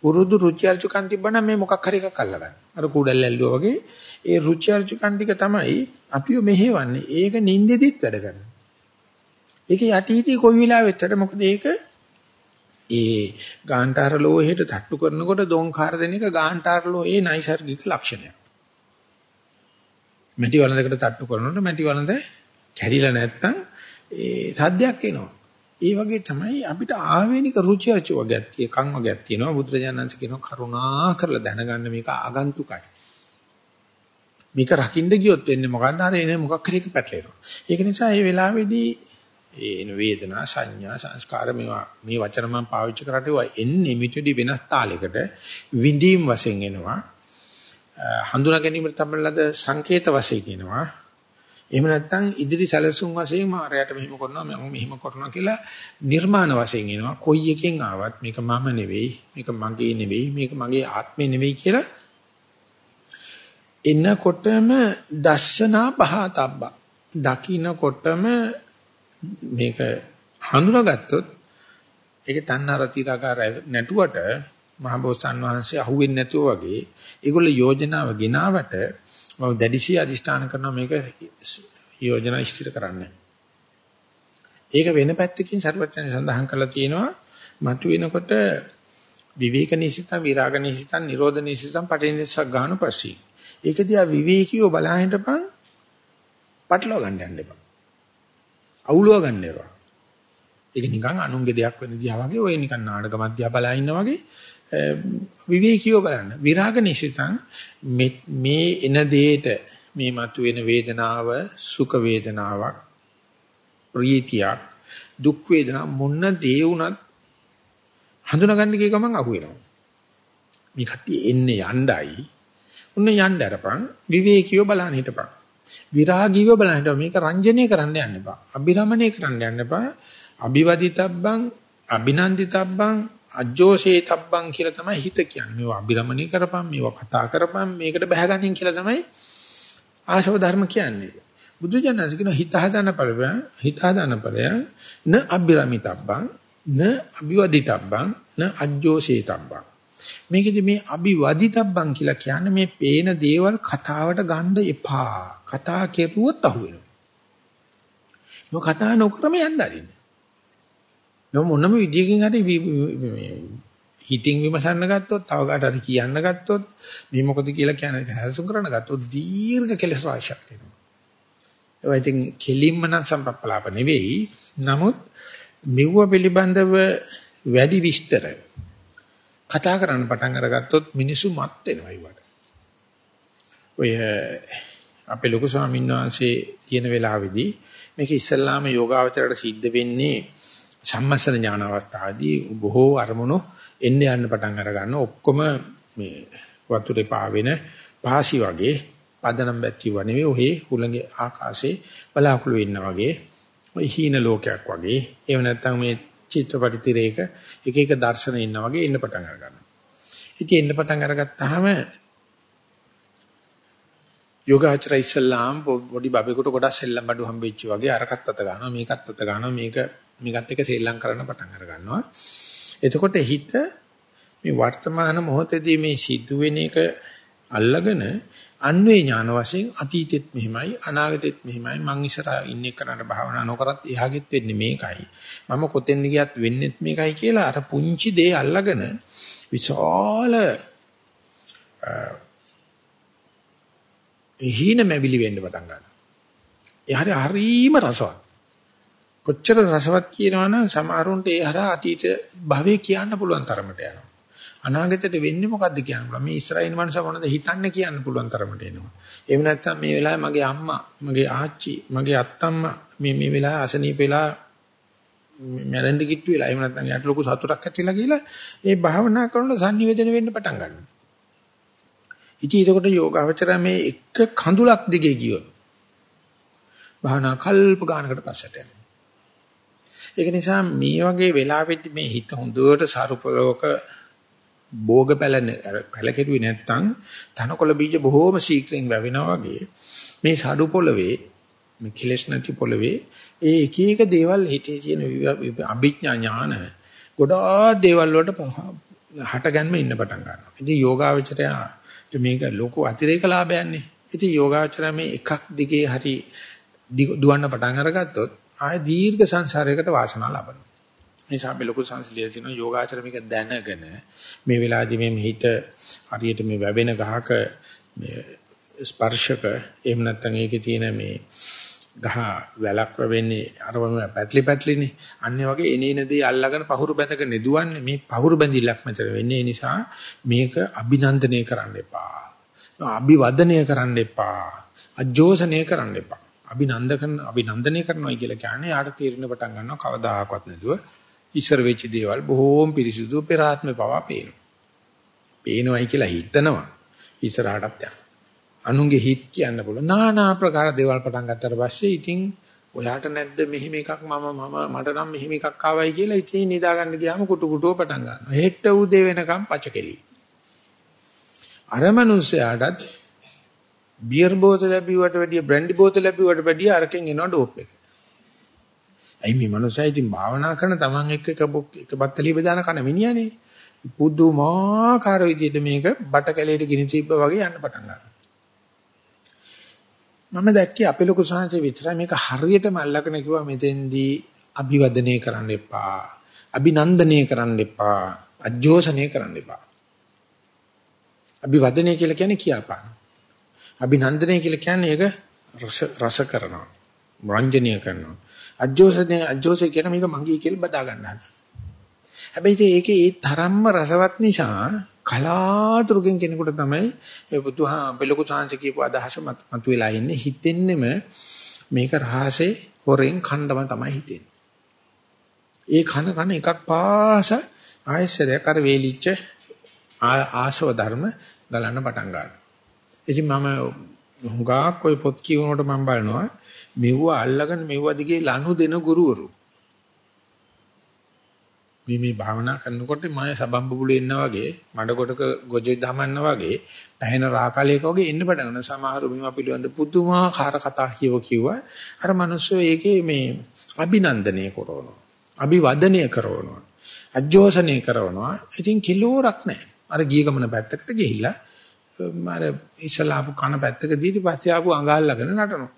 පුරුදු රුචි අරුචිකන් තිබ්බනම් මේ මොකක් හරි එකක් අල්ලගන්න. අර කුඩල් ඇල්ලුවා වගේ ඒ රුචි අරුචිකන් ටික තමයි අපිව මෙහෙවන්නේ. ඒක නින්දෙදිත් වැඩ කරනවා. ඒක යටි හිටි කොයි වෙලාවෙත් වැඩ මොකද ඒක ඒ ගාන්ටාර ලෝහයට තට්ටු කරනකොට දෝංකාර දෙන එක ගාන්ටාර ලෝහයේ නයිසර්ගික ලක්ෂණයක්. මැටි වළඳකට තට්ටු කරනකොට මැටි වළඳ කැඩිලා නැත්තම් ඒ සද්දයක් එනවා. ඒ වගේ තමයි අපිට ආවේනික රුචි අරුචි වගේක් තියෙන කන් වගේක් තියෙනවා බුදුරජාණන්ස කියනවා කරුණා කරලා දැනගන්න මේක ආගන්තුකයි. මේක රකින්න ගියොත් වෙන්නේ මොකද්ද? හරි එනේ මොකක් හරි එක පැටලෙනවා. ඒක නිසා මේ වෙලාවේදී එන වේදනා සංඥා සංස්කාර මේවා මේ වචන මම පාවිච්චි කරාට ඒවා එන්නේ මිටඩි වෙනස් තාලයකට විඳීම් වශයෙන් එනවා. හඳුනා ගැනීමට තමලද සංකේත වශයෙන් එනවා. එහෙම නැත්නම් ඉදිරි සැලසුම් වශයෙන් මාරයට මෙහෙම කරනවා මම මෙහෙම කරනවා කියලා නිර්මාණ වශයෙන් එනවා. කොයි එකෙන් ආවත් මේක මම නෙවෙයි මේක මගේ නෙවෙයි මේක මගේ ආත්මේ නෙවෙයි කියලා එන්නකොටම දස්සනා පහතබ්බ. දකින්නකොටම මේක හඳුනාගත්තොත් ඒකේ තණ්හාර තිරාකාර නැටුවට මහබෝසත්න් වහන්සේ අහුවෙන්නේ නැතුව වගේ ඒගොල්ලෝ යෝජනාව ගෙනාවට මම දැඩිශී අදිෂ්ඨාන කරනවා මේක යෝජනා ඉදිරි කරන්න. ඒක වෙන පැත්තකින් සරුවචන සඳහන් කරලා තියෙනවා මතුවෙනකොට විවේක නිසිතං විරාග නිසිතං නිරෝධ නිසිතං පටිනිස්සක් ගන්න පස්සේ. ඒක දිහා විවේකීව බලහින් හිටපන් පටලවා ගන්න යන්න එපා. අවුලව ගන්න එපා. ඒක නිකන් අනුන්ගේ දෙයක් වෙන දිහා වගේ ඔය නිකන් නාටකමක් දිහා බලා ඉන්නා වගේ විවේකීව බලන්න. විරාග නිසිතං මේ එන දෙයට මේ මතුවෙන වේදනාව සුඛ වේදනාවක් ප්‍රීතියක් දුක් වේදනා මොන දේ වුණත් හඳුනාගන්න ගිය ගමන් අහු වෙනවා. මේ කට්ටිය එන්නේ යණ්ඩයි. උන්න යන්න අරපන් විවේකීව බලන්න හිටපන්. විරාගීව බලන්න මේක රංජනීය කරන්න යන්න එපා. අභිරමණය කරන්න යන්න එපා. අභිවදිතබ්බං අභිනන්දිතබ්බං අජෝසේතබ්බං කියලා තමයි හිත කියන්නේ. මේවා අභිරමණය කරපන්, මේවා කතා කරපන්, මේකට බහගනින් කියලා තමයි ආශව ධර්ම කියන්නේ. බුදුජානක කියන හිත හදාන ඵලය, හිත හදාන ඵලය න අභිරමිතබ්බං, න අභිවදිතබ්බං, න අජෝසේතබ්බං. මේකෙදි මේ අභිවදිතබ්බං කියලා කියන්නේ මේ පේන දේවල් කතාවට ගන්න එපා. කතා කෙරුවොත් අහු වෙනවා. නෝ කතා නොකරම යන්න අරින්න. නෝ මොනම විදියකින් හරි හිතින් විමසන්න ගත්තොත්, තව කාට හරි කියන්න ගත්තොත්, මේ මොකද කියලා කියන එක හැසුම් කරන්න ගත්තොත් දීර්ඝ කෙලස් රාශියක් එනවා. ඒවා ඉතින් කෙලින්ම නම් සම්පප්පලාප නෙවෙයි. නමුත් මෙව්ව පිළිබඳව වැඩි විස්තර කතා කරන්න පටන් අරගත්තොත් මිනිස්සු මත් වෙනවා ඒවට. ඔය අපේ ලොකු ස්වාමීන් වහන්සේ කියන වෙලාවේදී මේක ඉස්සල්ලාම යෝගාවචරයට සිද්ධ වෙන්නේ සම්මස්සන ඥාන අවස්ථාවේදී බොහෝ අරමුණු එන්න යන්න පටන් අර ගන්න ඔක්කොම මේ වතුරේ පාවෙන පාසි වගේ පදනම් බැච්චි වනේ ඔහේ හුළඟේ ආකාශේ බලාකුළු වෙන්න වගේ ඔය හීන ලෝකයක් වගේ එහෙම නැත්නම් මේ චිත්‍රපටි තිරයක එක එක දර්ශන ඉන්න වගේ එන්න පටන් අර ගන්නවා. ඉතින් එන්න පටන් අරගත්තාම යෝගාචර ඉස්සල්ලාම් පොඩි බබෙකුට ගොඩක් සෙල්ලම් බඩු හම්බෙච්ච වගේ අරකට අත ගන්නවා මේකත් අත ගන්නවා මේක මේකත් එක සෙල්ලම් කරන්න පටන් අර ගන්නවා. එතකොට හිත මේ වර්තමාන මොහොතේදී මේ සිදුවෙන එක අල්ලගෙන අන්වේ ඥාන වශයෙන් අතීතෙත් මෙහිමයි අනාගතෙත් මෙහිමයි මං ඉස්සරහා ඉන්නේ කරන්න භාවනා නොකරත් එහාගෙත් වෙන්නේ මේකයි මම කොතෙන්ද ගියත් වෙන්නේත් මේකයි කියලා අර පුංචි දේ අල්ලගෙන විශාල හීන මැවිලි වෙන්න පටන් ගන්නවා. ඒ හරි හරීම රසවත්. කොච්චර රසවත් කියනවනම් සමහරුන්ට ඒ හරහා අතීත භවයේ කියන්න පුළුවන් තරමට යනවා. අනාගතයට වෙන්නේ මොකද්ද කියන්න පුළුවන්. මේ ඉස්රායිල් මනුස්සය මොනවද හිතන්නේ කියන්න පුළුවන් තරමට එනවා. එහෙම නැත්නම් මේ වෙලාවේ මගේ අම්මා, මගේ ආච්චි, මගේ අත්තම්මා මේ මේ වෙලාවේ අසනීප වෙලා මැරෙන්න කිට්ටු වෙලා එහෙම නැත්නම් යාට ලොකු සතුටක් ඇති වෙලා කියලා ඒ භාවනා කරනකොට සංනිවේදනය වෙන්න පටන් ගන්නවා. ඉතින් ඒකට යෝගාවචර මේ එක කඳුලක් දිගේ ගියොත් භාවනා කල්ප ගානකට පස්සට යනවා. ඒක නිසා මේ වගේ වෙලාවෙදි මේ හිත හොඳට සරුපලෝක භෝග පැලන පැලකෙරුවේ නැත්තම් තනකොළ බීජ බොහෝම ශීක්‍රයෙන් වැවෙනවා වගේ මේ සඩු පොළවේ මේ කෙලස් නැති පොළවේ ඒ එක එක දේවල් හිතේ තියෙන අභිඥා ඥාන ගොඩාක් දේවල් වලට හටගන්න ඉන්න පටන් ගන්නවා. ඉතින් යෝගාවචරය මේක ලොකු අතිරේක ලාභයක්නේ. ඉතින් යෝගාචරය මේ එකක් දිගේ හරි දුවන්න පටන් අරගත්තොත් ආය දීර්ඝ සංසාරයකට වාසනාව ලබනවා. නිසා අපි ලොකු සංසලිය තියෙන යෝගාචර මේක දැනගෙන මේ වෙලාවේදී මේ හිත හරියට මේ වැවෙන ගහක මේ ස්පර්ශක එහෙම නැත්නම් ඒකේ තියෙන මේ ගහ වැලක් වෙන්නේ. අරවම පැටලි පැටලිනේ. අන්නේ වගේ එනේන දේ අල්ලගෙන පහුරු බැඳගෙන නෙදුවන්නේ. මේ පහුරු බැඳිල්ලක් මෙතන වෙන්නේ. නිසා මේක අභිනන්දනය කරන්න එපා. අභිවදනය කරන්න එපා. අජෝසනය කරන්න එපා. අභිනන්දකන අභිනන්දනය කරනවා කියලා කියන්නේ යාට තීරණ පටන් ගන්නවා කවදාකවත් නැතුව ඉස්සර වෙච්ච දේවල් බොහෝම පිරිසිදු පෙරාත්මේ පවා පේනවා. පේනවයි කියලා හිතනවා. ඉස්සරහටත් යනවා අනුන්ගේ හිත් කියන්න පුළුවන්. নানা ආකාර දේවල් පටන් ගත්තට පස්සේ ඉතින් ඔයාට නැද්ද මෙහිම එකක් මම මම මට නම් මෙහිම එකක් ආවයි කියලා ඉතින් නිදා ගන්න ගියාම කුටු කුටුව පටන් ගන්නවා. හෙට උදේ වෙනකම් පචකෙලි. අර මනුස්සයාටත් බියර් බෝතල ලැබුවට වැඩිය බ්‍රැන්ඩි බෝතල ලැබුවට වැඩිය අරකින් එනවා ඩෝප් එක. අයි මේ මනුස්සයා ඉතින් භාවනා කරන තමන් එක්ක එක එක බත්තලිය බෙදාන කන මිනිහනේ. පුදුමාකාර විදිහට මේක බට කැලේට ගිනි තිබ්බා වගේ යන්න පටන් ගන්නවා. මම දැක්කේ අපේ ලොකු සංහසේ විතරයි මේක හරියටම අල්ලගෙන කිව්වා මෙතෙන්දී අභිවදනය කරන්න එපා. අභිනන්දනය කරන්න එපා. අජෝසනය කරන්න එපා. අභිවදනය කියලා කියන්නේ කියාපාන. අභිනන්දනය කියලා කියන්නේ ඒක රස රස කරනවා. රංජනීය කරනවා. අජෝසනය අජෝසය කියන මේක මගේ කියලා බදා ගන්නවා. හැබැයි ඒකේ ඒ තරම්ම රසවත් නිසා කලාතුරකින් කෙනෙකුට තමයි ඒ බුදුහා බෙලකු chance කියපු අදහස මතුවලා ඉන්නේ හිතෙන්නෙම මේක රහසේ හොරෙන් කණ්ඩම තමයි හිතෙන්නේ. ඒ කන කන එකක් පාස ආයසරයක් අර වේලිච්ච ආසව ධර්ම ගලන්න පටන් ගන්නවා. ඉතින් මම හුඟක් ඔය පොත් කියවනකොට මම බලනවා මෙව්ව අල්ලගෙන මෙව්ව දිගේ ලනු දෙන ගුරුවරු මේ මේ භාවනා කරනකොට මම සබම්බුලේ ඉන්නා වගේ මඩ කොටක ගොජේ දමන්න වගේ පැහැෙන රාකාලයක වගේ එන්න පටන් ගන්නවා. සමහර මේවා පිළිබඳ පුදුමාකාර කතා කියව කිව්වා අර මිනිස්සු ඒකේ මේ අභිනන්දනය කරනවා අභිවදනය කරනවා අජෝසනය කරනවා. ඉතින් කිලෝරක් නැහැ. අර ගිය ගමන පැත්තකට ගිහිල්ලා අර ඉස්ලාපු කන පැත්තක දීටි පස්සේ ආපු අඟාල්ලාගෙන නටනවා.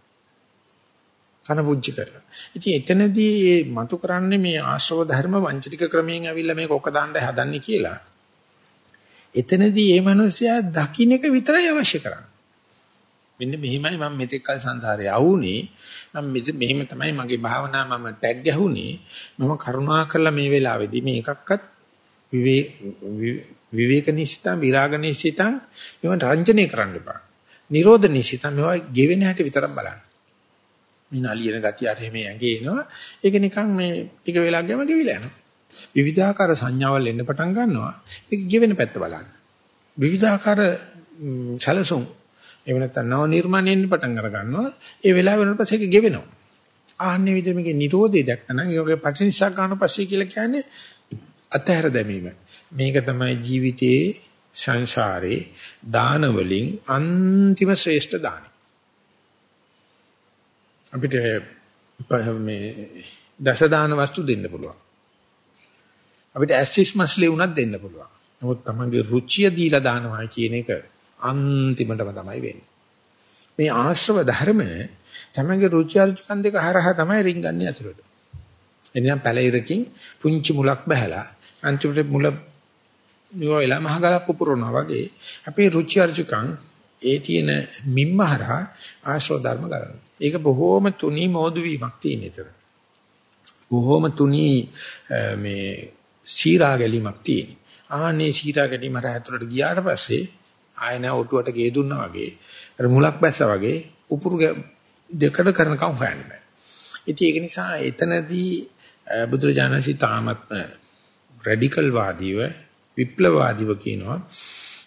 කන පුංචි කරලා. ඉතින් එතනදී මේ මතු කරන්නේ මේ ආශ්‍රව ධර්ම වංචනික ක්‍රමයෙන් ඇවිල්ලා මේක ඔක දාන්න හදන්නේ කියලා. එතනදී මේ මිනිස්සයා දකින්න එක විතරයි අවශ්‍ය කරන්නේ. මෙන්න මෙහිමයි මම මෙතෙක් කල සංසාරේ ආවුනේ. මම මෙහෙම තමයි මගේ භාවනා මම ටැග් ගැහුනේ. මම කරුණා කරලා මේ වෙලාවේදී මේ එකක්වත් විවේ විවේක නිසිතං විරාග නිසිතං මේව රංජනය කරන්න එපා. නිරෝධ නිසිතං මේවා ගෙවෙන හැටි විතරක් බලන්න. මේ නලියන ගතිය අර මේ ඇඟේ එනවා. ඒක නිකන් මේ ටික වෙලා ගියම ගෙවිලා යනවා. විවිධාකාර සංඥාවල් එන්න පටන් ගන්නවා. ඒක ගෙවෙන පැත්ත බලන්න. විවිධාකාර සැලසුම් එහෙම නැත්නම් නව නිර්මාණය එන්න පටන් අර ගන්නවා. ඒ වෙලාව වෙනකොට පස්සේ ඒක ගෙවෙනවා. ආන්නේ විදිහට මේකේ Nirodhe දැක්කනම් ඒකේ පටිනිසක් ගන්න පස්සේ කියලා කියන්නේ අතහැර දැමීම. මේක තමයි ජීවිතයේ සංසාරේ දාන වලින් අන්තිම ශ්‍රේෂ්ඨ දානි. අපිට මේ දස දාන වස්තු දෙන්න පුළුවන්. අපිට ඇසිස් මස්ලේ උනත් දෙන්න පුළුවන්. නමුත් තමන්ගේ රුචිය දීලා දානවා කියන එක අන්තිමටම තමයි වෙන්නේ. මේ ආශ්‍රව ධර්ම තමන්ගේ රුචි අරුචිකන් දෙක හරහා තමයි රින්ගන්නේ අතුරට. එනිසා පැලිරකින් පුංචි මුලක් බහැලා අන්තිමට මුල නිවෙලා මහගලක් පුපුරනවා වගේ අපේ රුචි අරුචිකන් ඒ තියෙන මිම්මහරහා ආශ්‍රව ධර්ම ගන්නවා. ඒක බොහෝම තුනී මෝදු වීමක් තියෙන විතර. බොහෝම තුනී මේ සීරා ගැලීමක් තියෙන. ආනේ සීරා ගැලීම හරහා ඇතුළට ගියාට පස්සේ ආය නැ ඔටුවට ගේ දුන්නා වගේ අර මුලක් බැස්සා වගේ උපුරු දෙකඩ කරනකම් හොයන්න බෑ. ඉතින් ඒක නිසා එතනදී බුදුරජාණන්සි තාමත්ම රැඩිකල් වාදීව විප්ලවවාදීව කියනවා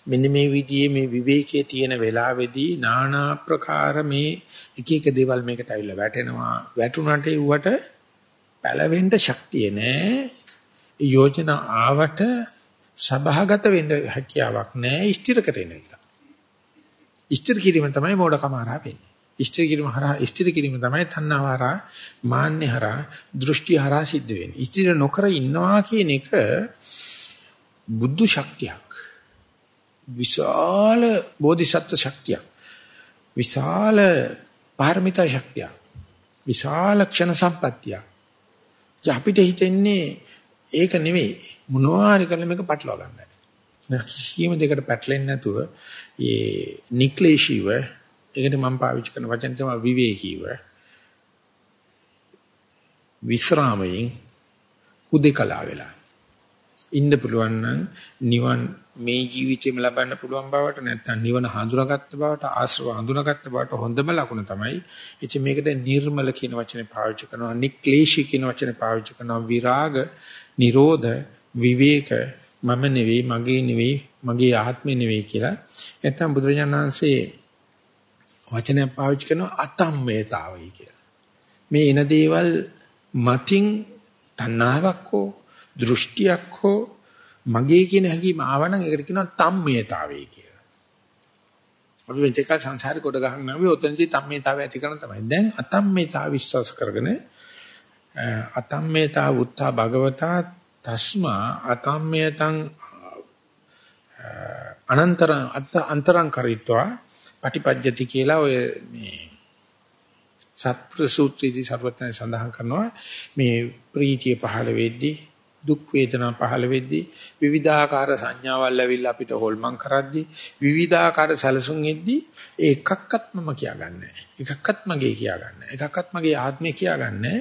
මෙන්න මේ විදිහේ මේ විවේකයේ තියෙන වෙලාවේදී নানা ප්‍රකාර මේ එක එක දේවල් මේකට ඇවිල්ලා වැටෙනවා වැටුණට ඒවට පැලවෙන්න ශක්තිය නැහැ යෝජනා ආවට සභාගත වෙන්න හැකියාවක් නැහැ ස්ථිර කරගෙන ඉන්න. ස්ථිර කිරීම තමයි මෝඩකම හරහා වෙන්නේ. ස්ථිර කිරීම හරහා ස්ථිර කිරීම තමයි තණ්හාව හරහා මාන්නේ හරහා දෘෂ්ටි හරහා සිද්ධ වෙන්නේ. ස්ථිර නොකර ඉන්නවා කියන එක බුද්ධ ශක්තියක්. විශාල බෝධිසත්ව ශක්තියක්. විශාල පාරමිතා ශක්තියක්. විශාල ක්ෂණ සම්පත්තියක්. අපිට හිතෙන්නේ ඒක නෙවෙයි මොනවාරි කරලා මේක පටලවා ගන්නයි. කිසියම් දෙයකට පැටලෙන්නේ නැතුව මේ නික්ලේශීව ඒකට මම පාවිච්චි කරන වචන තමයි විවේකීව විස්රාමයෙන් උදේකලා වෙලා ඉන්න පුළුවන් නම් නිවන් මේ ජීවිතේම ලබන්න පුළුවන් බවට නැත්නම් නිවන හඳුනාගත්ත බවට ආශ්‍රව හඳුනාගත්ත බවට හොඳම ලකුණ තමයි ඉතින් මේකට නිර්මල කියන වචනේ පාවිච්චි කරනවා නික්ලේශී කියන වචනේ පාවිච්චි කරනවා විරාග නිරෝධ විවේක මම නෙවෙයි මගේ නෙවෙයි මගේ ආත්මේ නෙවෙයි කියලා නැත්නම් බුදුරජාණන් වහන්සේ වචනයක් පාවිච්චි කරන අතම්මේතාවයි කියලා. මේ එන දේවල් මතින් තණ්හාවක් හෝ දෘෂ්ටියක් හෝ මගේ කියන හැඟීම ආවනම් ඒකට කියනවා තම්මේතාවය කියලා. අපි මෙතෙක් සංසාරේ කොට ගහන්න නම් ඔතනදී තම්මේතාවය ඇති කරන තමයි. දැන් අතම්මේතාව විශ්වාස කරගෙන අතම්මේතා වුත්තා භගවතා තස්මා අතම්මේතං අනන්තර අන්තරං කරිත්වා පටිපජ්ජති කියලා ඔය මේ සත්‍ප්‍ර සූත්‍රයේදී සර්වඥයන් සඳහන් කරනවා මේ ප්‍රීතිය පහළ වෙද්දී දුක් වේදනා පහළ වෙද්දී විවිධාකාර සංඥාවල් ඇවිල්ලා අපිට හොල්මන් කරද්දී විවිධාකාර සැලසුම් එද්දී ඒකක්වත් මම කියාගන්නේ එකක්වත් මගේ කියාගන්නේ එකක්වත් මගේ ආත්මය කියාගන්නේ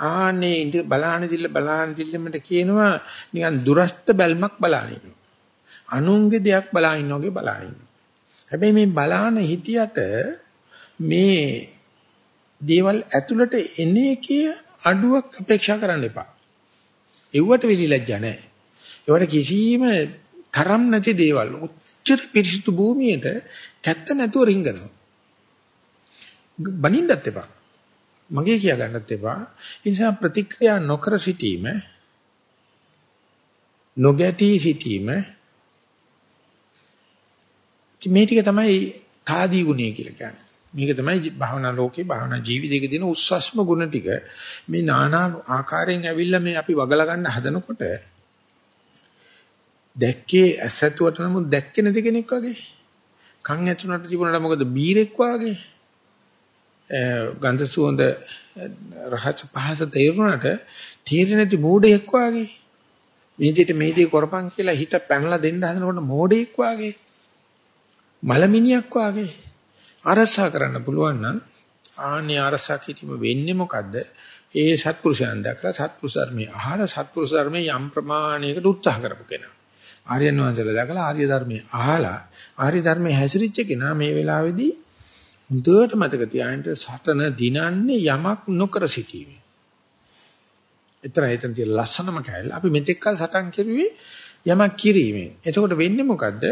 ආනේ ඉඳ බලාන දිල්ල බලාන දිල්ලමට කියනවා නිකන් දුරස්ත බැල්මක් බලාන ඉන්නවා. අනුන්ගේ දෙයක් බලාන ඉන්නෝගේ බලාන ඉන්නවා. හැබැයි මේ බලාන හිටියට මේ දේවල් ඇතුළට එන එකේ අඩුවක් අපේක්ෂා කරන්න එපා. ඒවට විලිලැජ්ජ නැහැ. ඒවට කිසිම තරම් නැති දේවල් උච්චර පිරිසිදු භූමියට කැත්ත නැතුව රිංගනවා. බනින්නත් එපා. මගේ කියා ගන්නත් එපා. ඒ නිසා ප්‍රතික්‍රියා නොකර සිටීම නොගැටී සිටීම මේ ටික තමයි කාදී ගුණය කියලා කියන්නේ. මේක තමයි භාවනා ලෝකේ භාවනා ජීවිතයක දෙන උස්සස්ම ගුණ ටික. මේ নানা ආකාරයෙන් ඇවිල්ලා මේ අපි වගලා ගන්න හදනකොට දැක්කේ ඇසතුවට නමුත් දැක්කේ නැති කෙනෙක් වගේ. කන් ඇතුළට තිබුණාට මොකද බීරෙක් වගේ. ගන්ධ සුවඳ රහස පහස තේරුණාට තීරණති මූඩෙක් වාගේ. මේ දෙයට මේ දේ කරපන් කියලා හිත පැනලා දෙන්න හදනකොට මෝඩෙක් වාගේ. මලමිනියක් වාගේ. අරසා කරන්න පුළුවන් නම් ආන්නේ අරසා කිරීම වෙන්නේ මොකද්ද? ඒ සත්පුරුෂයන් දැකලා සත්පුරුෂ ධර්මයේ අහන සත්පුරුෂ ධර්මයේ යම් ප්‍රමාණයකට උත්සාහ කරපු කෙනා. ආර්යයන් වහන්සේලා දැකලා ආර්ය ධර්මයේ අහලා ආර්ය ධර්මයේ හැසිරිච්ච කෙනා මේ වෙලාවේදී හොඳට මතක තියාගන්න සටන දිනන්නේ යමක් නොකර සිටීමේ. එතන එතන තියෙන ලස්සනම කැලල අපි මෙතෙක් කල සටන් කෙරුවේ යමක් කිරීමෙන්. එතකොට වෙන්නේ මොකද්ද?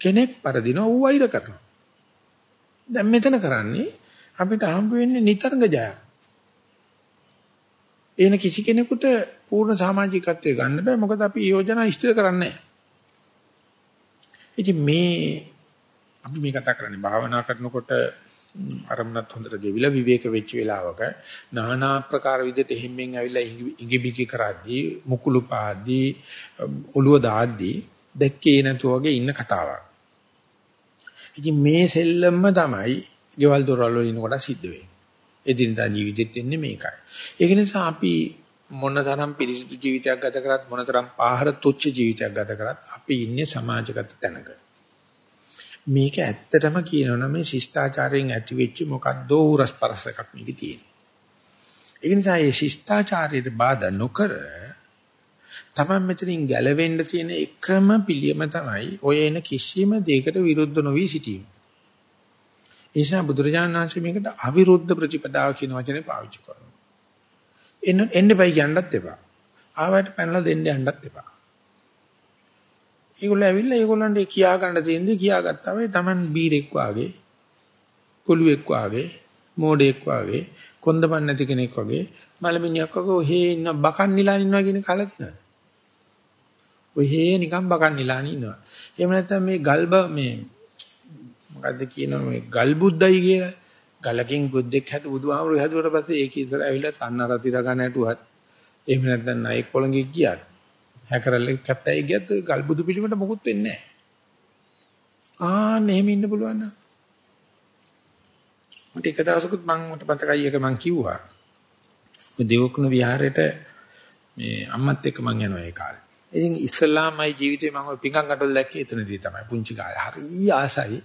කෙනෙක් පරදින ඌ වෛර කරනවා. දැන් මෙතන කරන්නේ අපිට හම්බ වෙන්නේ නිතරම ජයක්. එන කිසි කෙනෙකුට පූර්ණ සමාජිකත්වයේ ගන්න බෑ මොකද අපි යෝජනා ඉෂ්ට කරන්නේ නැහැ. ඉතින් මේ අපි මේ කතා කරන්නේ භාවනා කරනකොට අරමුණත් හොඳට ගෙවිලා විවේක වෙච්ච වෙලාවක নানা ආකාර විදිහට හිම්මෙන් ඇවිල්ලා ඉඟිබිකි කරද්දී මුකුළු පාද්දී ඔළුව දාද්දී දැක්කේ නැතු වගේ ඉන්න කතාවක්. ඉතින් මේ සෙල්ලම්ම තමයි ගෙවල් දොරවල් වල ඉන්නකොට සිද්ධ වෙන්නේ. එදිනදා ජීවිතෙත් වෙන්නේ මේකයි. ඒක නිසා අපි මොනතරම් පිරිසිදු ජීවිතයක් ගත කරත් මොනතරම් පාහර තුච්ච ජීවිතයක් ගත කරත් අපි ඉන්නේ සමාජගත තැනක. මේක ඇත්තටම කියනවනම් මේ ශිෂ්ටාචාරයෙන් ඇති වෙච්ච මොකක්ද උරස්පරස එකක් මේකේ තියෙන්නේ. ඒ නිසා මේ ශිෂ්ටාචාරයට බාධා නොකර තමයි මෙතනින් ගැලවෙන්න තියෙන එකම පිළියම තමයි ඔය එන කිසිම දෙයකට විරුද්ධ නොවි සිටීම. ඒ නිසා බුදුරජාණන් වහන්සේ මේකට අවිරුද්ධ ප්‍රතිපදාව කියන වචනේ පාවිච්චි කරනවා. එන්න එන්න බයි කියන්නත් එපා. ආවට පැනලා දෙන්න යන්නත් එපා. ඒගොල්ලෝ ඇවිල්ලා ඒගොල්ලන්ට කියා ගන්න තියෙන්නේ කියාගත්තා වෙයි Taman බීරෙක් වාගේ, කොළුවෙක් වාගේ, මෝඩෙක් වාගේ, කොන්දපන් නැති කෙනෙක් වාගේ, මලමිණියක් වගේ ඔහේ ඉන්න බකන් නිලාන ඉන්නවා කියන කල තියෙනවා. ඔහේ නිකන් බකන් නිලාන ඉන්නවා. එහෙම නැත්නම් මේ ගල්බ මේ මොකද්ද කියනවා මේ ගල් බුද්දයි කියලා. ගලකින් බුද්දෙක් හැදු බුදුහාමුදුරු හැදුවට පස්සේ ඒක ඉතර ඇවිල්ලා තන්නර තිර ගන්න ඇටුවත් එහෙම නැත්නම් නයික් පොළඟෙක් ගියත් හැකරල්ලෙක් කැත්තයි ගියත් ගල් බුදු පිළිමට මොකුත් වෙන්නේ නැහැ. ආන්න එහෙම ඉන්න පුළුවන් නම් මට එක දවසකුත් මම මට මතකයි එක මං කිව්වා. ඔය දෙවකුණ විහාරයට මේ අම්මත් එක්ක මං යනවා ඒ කාලේ. ඉතින් ඉස්ලාමයි ජීවිතේ මම ඔය පිංගම් කඩවල දැක්කේ එතනදී තමයි පුංචි කාලේ. හරි ආසයි.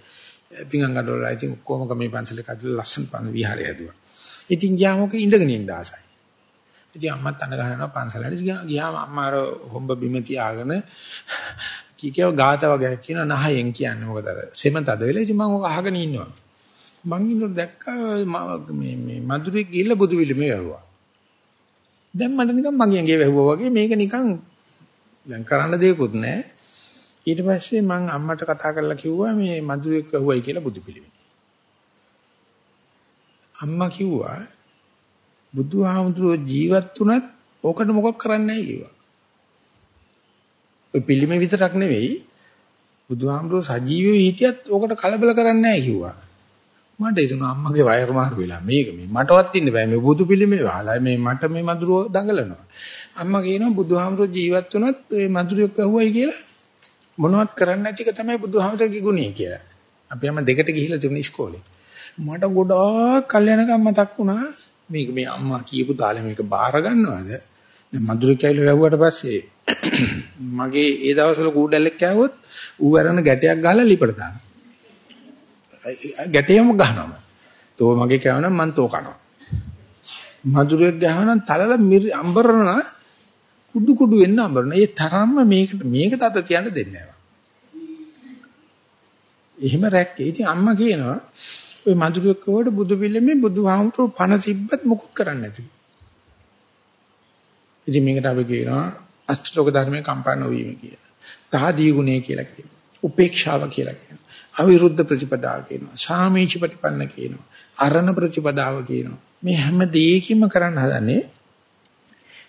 පිංගම් කඩවල ඉතින් ඔක්කොම මේ පන්සලේ කඩලා ලස්සන පන් විහාරය හැදුවා. ඉතින් ගියාම ඔක ඉඳගෙන ඉන්න ආසයි. ඉතින් අම්මත් අඬ ගහනවා පන්සලට ගියාම අම්මා අර හොම්බ බිම තියාගෙන කීකව ගාත වගේ කියන නහයෙන් කියන්නේ මොකද අර සෙම තද වෙලා ඉතින් මම ඔක අහගෙන ඉන්නවා. මං ඉන්නකොට දැක්කා මේ මේ මధుරේ ගිහිල්ලා බුදු විලිමේ වැහුවා. දැන් මට නිකන් මගේ ඇඟේ වැහුවා වගේ මේක නිකන් දැන් කරන්න දෙයක්වත් නැහැ. ඊට පස්සේ මං අම්මට කතා කරලා කිව්වා මේ මధుරෙක් වැහුවයි කියලා බුදු පිළිමේ. අම්මා කිව්වා බුදුහාමුදුරුවෝ ජීවත් වුණත් ඕකට මොකක් කරන්නේ නැහැ කිව්වා. ඔය පිළිමේ විතරක් නෙවෙයි බුදුහාමුදුරුවෝ සජීවීව හිටියත් ඕකට කලබල කරන්නේ නැහැ කිව්වා. මට හිතුණා අම්මගේ වයර් මාරු වෙලා මේක මේ මටවත් ඉන්න බෑ මේ බුදු පිළිමේ වහලා මේ මට මේ මధుරව දඟලනවා. අම්මා කියනවා බුදුහාමුදුරු ජීවත් වුණත් ඒ මధుරියක් ඇහුවයි කියලා මොනවත් කරන්නේ නැතික තමයි බුදුහාමුදුරගේ ගුණය කියලා. අපි හැම දෙකට ගිහිල්ලා තිබුණ ඉස්කෝලේ. මට ගොඩාක් කල්යනකම් මතක් වුණා මේක මේ අම්මා කියපු තාලේ මේක බාර ගන්නවද? දැන් මధుරිය කියලා වැව්වට පස්සේ මගේ ඒ දවස්වල කූඩැල්ලක් කෑවොත් ඌ අරන ගැටයක් ගහලා ලිපට දානවා. ගැටයම ගහනවා. තෝ මගේ කෑවනම් මං තෝ කනවා. මధుරියක් ගහනවා නම් තලලා අම්බරනවා කුඩු කුඩු වෙන්න අම්බරන. ඒ තරම්ම මේකට මේකට අත තියන්න දෙන්නේ නැහැ. එහෙම රැක්කේ. ඉතින් අම්මා කියනවා ඔය මధుරයක් කවට බුදු පිළිමේ බුදුහාමුදුරු පණ තිබ්බත් මුකුත් කරන්නේ නැති. ඉතින් මේකට අපි කියනවා අෂ්ටලෝක ධර්මයේ කම්පා නොවීම කියලා. තාදී ගුණය කියලා කියනවා. උපේක්ෂාව කියලා කියනවා. අවිරුද්ධ ප්‍රතිපදාව කියනවා. සාමීච ප්‍රතිපන්න කියනවා. අරණ ප්‍රතිපදාව කියනවා. මේ හැම දෙයකින්ම කරන්න හදන්නේ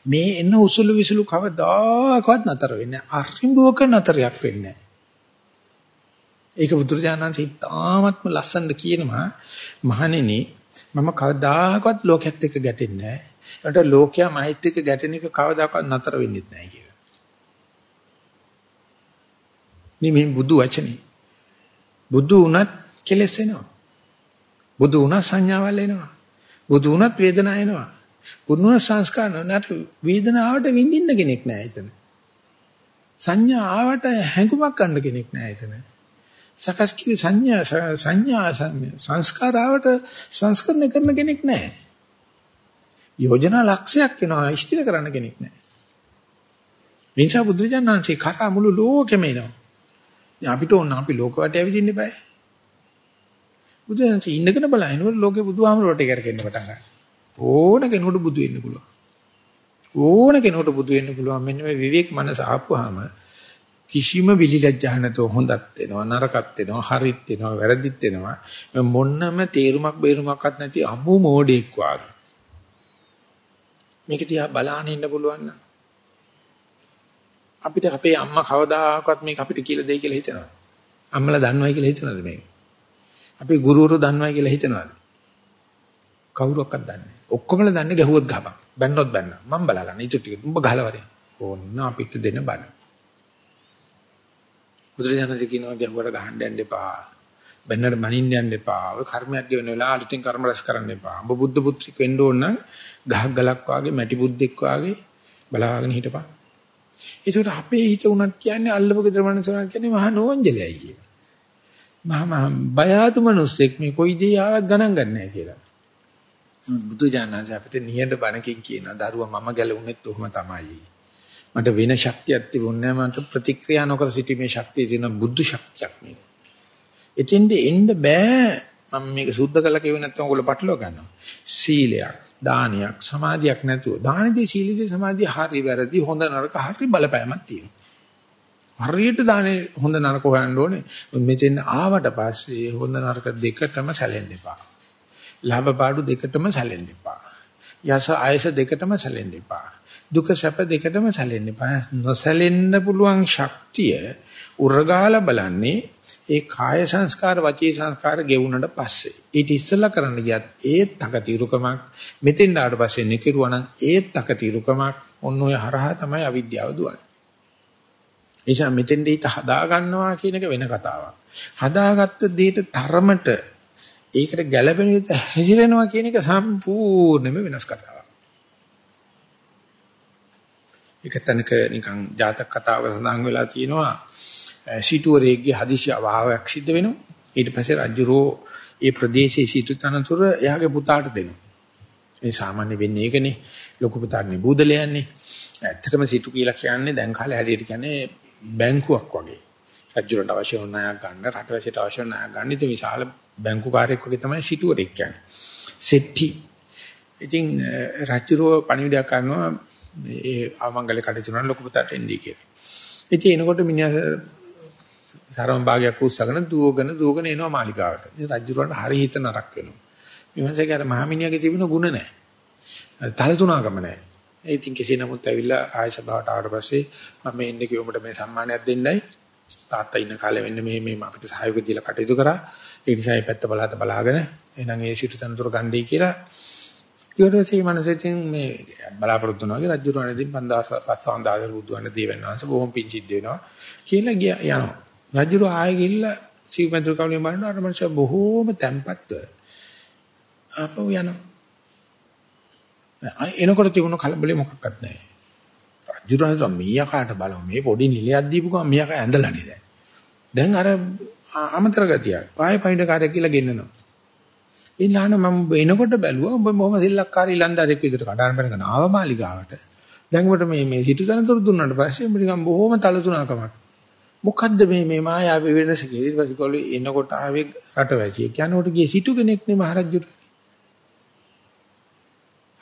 මේ එන උසුළු විසුළු කවදාකවත් නතර වෙන්නේ නැහැ. අරිඹුවක නතරයක් වෙන්නේ නැහැ. ඒක බුදුරජාණන් තාමත්ම ලස්සනට කියනවා මහණෙනි මම කවදාකවත් ලෝකයේත් එක්ක ගැටෙන්නේ නැහැ. ඒකට ලෝකයා මහත් එක්ක ගැටෙන එක කවදාකවත් නතර වෙන්නේ නැහැ කියලා. මේ බුදු වචනේ. බුදු උනත් කෙලස් එනවා. බුදු උනත් සංඥාවල් එනවා. බුදු උනත් වේදනාව එනවා. බුදුන සංස්කාර නැට වේදනාවට විඳින්න කෙනෙක් නැහැ එතන. සංඥා ආවට හැඟුමක් ගන්න කෙනෙක් නැහැ එතන. සකස් කිරි සංඥා සංඥා සංස්කාර ආවට සංස්කරණය කරන කෙනෙක් නැහැ. යෝජනා ලක්ෂයක් වෙනවා ඉස්තිර කරන්න කෙනෙක් නැහැ. වින්සා බුදුරජාණන්සේ කරා මුළු ලෝකෙම එනවා. අපිට ඕන අපි ලෝකවට ඇවිදින්න බෑ. බුදුරජාණන්සේ ඉන්නකන බලනකොට ලෝකේ බුදුහාමරට කරකෙන්න පටන් ගන්නවා. ඕන කෙනෙකුට බුදු වෙන්න පුළුවන්. ඕන කෙනෙකුට බුදු වෙන්න පුළුවන්. මෙන්න මේ විවේක මනස ආපුවාම කිසිම විලිලැජ්ජා නැතෝ හොඳත් වෙනවා නරකත් වෙනවා හරිත් වෙනවා වැරදිත් වෙනවා. මොන්නම තේරුමක් බේරුමක්වත් නැති අමු මෝඩෙක් වාගේ. මේක තියා බලාගෙන ඉන්න පුළුවන් නම්. අපිට අපේ අම්මා කවදාකවත් මේක අපිට කියලා දෙයි කියලා හිතනවා අම්මලා දන්නවයි කියලා හිතනවද මේක? අපේ ගුරුවරු දන්නවයි කියලා හිතනවද? කවුරක්වත් දන්නේ නැහැ ඔක්කොමලා දන්නේ ගැහුවොත් ගහපන් බැන්නොත් බැන්න මම බලා ගන්න ඊට ටික උඹ ගහලා වරේ ඕන්න අපිට දෙන බණ බුදුරජාණන්සේ කියනවා ගැහුවට ගහන්න යන්න එපා. බැන්නට මනින්න යන්න එපා. ඔය කර්මයක් ගෙවෙන වෙලාව අලුතින් කර්ම රැස් කරන්න එපා. ඔබ බුද්ධ පුත්‍රික වෙන්න ඕන නම් ගහක් ගලක් වාගේ මැටි බුද්දෙක් වාගේ බලාගෙන හිටපන්. ඒකට අපේ හිත උනත් කියන්නේ අල්ලපු ගෙදර මනසක් කියන්නේ මහා නෝන්ජලයි කියන. මහා මහා බයතු මිනිස්සෙක් මේ කොයි දේ ආවත් ගණන් ගන්නෑ කියලා. බුදු ජානනාංශ අපිට නිහඬ බණකින් කියන දරුවා මම ගැලුණෙත් ඔහොම තමයි. මට වෙන ශක්තියක් තිබුණේ නැහැ මට ප්‍රතික්‍රියා නොකර සිටීමේ ශක්තිය තියෙන බුද්ධ ශක්තියක් මේක. එතෙන්ද එන්න බෑ මම මේක සුද්ධ කළා කියුවේ නැත්නම් ඔයගොල්ලෝ පටලවා ගන්නවා. සීලයක්, දානයක්, සමාධියක් නැතුව දානදී සීලදී සමාධිය හරි වැරදි හොඳ නරක හරි බලපෑමක් තියෙනවා. හරියට දානේ හොඳ නරක හොයන්න ඕනේ. මෙතෙන් ආවට පස්සේ හොඳ නරක දෙකටම සැලෙන්න එපා. ලාභ පාඩු දෙකටම සැලෙන්න එපා. යස ආයස දෙකටම සැලෙන්න එපා. දුක සැප දෙකටම සැලෙන්න එපා. නොසැලෙන්න පුළුවන් ශක්තිය උරගාලා බලන්නේ ඒ කාය සංස්කාර වචී සංස්කාර ගෙවුනට පස්සේ. ඊට ඉස්සෙල්ලා කරන්න ගියත් ඒත් තකතිරුකමක් මෙතෙන් ආවට පස්සේ නිකිරුවා නම් ඒත් තකතිරුකමක් ඔන්න ඔය හරහා තමයි අවිද්‍යාව දුවන්නේ. එනිසා මෙතෙන් ඊට හදා ගන්නවා කියන එක වෙන කතාවක්. හදාගත්ත දෙයට තරමට ඒකට ගැළපෙන විදිහට හැසිරෙනවා කියන එක සම්පූර්ණයෙන්ම වෙනස් කතාවක්. එක තැනක නිකන් ජාතක කතාවක සඳහන් වෙලා තියෙනවා සිටුවරේගේ හදිසි අභාවයක් සිද්ධ වෙනවා. ඊට පස්සේ රජුරෝ ඒ ප්‍රදේශයේ සිටු තනතුර එයාගේ පුතාට දෙනවා. ඒ සාමාන්‍ය වෙන්නේ ඒකනේ. ලොකු පුතාගේ බූදලයන්නේ. ඇත්තටම සිටු කියලා කියන්නේ දැන් කාලේ හැටියට කියන්නේ බැංකුවක් වගේ. රජුරන්ට අවශ්‍ය වුණ ණයක් ගන්න, රටවැසියට අවශ්‍ය වුණ ණයක් ගන්න. ඉතින් විශාල බැංකුකාරයෙක් වගේ තමයි සිටුවරෙක් කියන්නේ. සෙට්ටි. ඉතින් රජුරෝ පණිවිඩයක් කරනවා ඒ ආමංගල කටයුතු කරන ලොකු පුතාට එන්නේ කියලා. ඉතින් එනකොට මිනිහා සරම භාගයක් උස්සගෙන දුවගෙන දුවගෙන එනවා මාලිගාවට. ඉතින් රජුරවන්ට හරි හිත නරක වෙනවා. ඊමණසේ අර මහමිනියගේ තිබුණ ගුණ නැහැ. තලතුණකම නැහැ. ඒ ඉතින් කෙසේ නමුත් ඇවිල්ලා ආයශ භාවට ආවට පස්සේ මම එන්නේ කිව්වමට මේ සම්මානයක් දෙන්නයි. තාත්තා ඉන්න කාලේ වෙන්න මේ මේ අපිට සහයෝගය දීලා කටයුතු කරා. ඒ නිසා මේ පැත්ත බලහත බලාගෙන එහෙනම් ඒ සිටු තනතුර ගන්නයි කියලා ඊට පස්සේ මනසෙන් මේ බලාපොරොත්තු වෙනවා වගේ රජු රණදී 5500 බුදුන් දේවයන් වහන්සේ බොහොම පිංචිත් වෙනවා කියලා ගියා යනවා. රජු ආයෙ ගිහිල්ලා සීමන්ත්‍ර කවුලිය බලනවා අර මනුස්සයා බොහොම තැම්පත්ව ආපහු යනවා. එනකොට තිබුණ කලබලේ මොකක්වත් නැහැ. රජු රණදී මීයකාට බලමු මේ පොඩි නිලයක් දීපු ගමන් මීයකා ඇඳලානේ දැන්. දැන් අර අමතර ගතිය. පාය පයින්ඩ කාර්යය කියලා ගෙන්නනවා. ඊළාන මම එනකොට බැලුවා ඔබ බොහොම සිල්ලක්කාරී ලන්දාරෙක් විදිහට කඩාන බැනගෙන ආව මාලිගාවට. දැන් මට මේ මේ සිටුතනතුරු දුන්නාට පස්සේ මම නිකන් බොහොම තලතුණකමක්. මොකද්ද මේ මේ මායාවේ වෙනස කියලා ඊට පස්සේ කොළේ එනකොට ආවේ රටවැසියෙක්. යනකොට ගියේ සිටු කෙනෙක් නේ මහරජුට.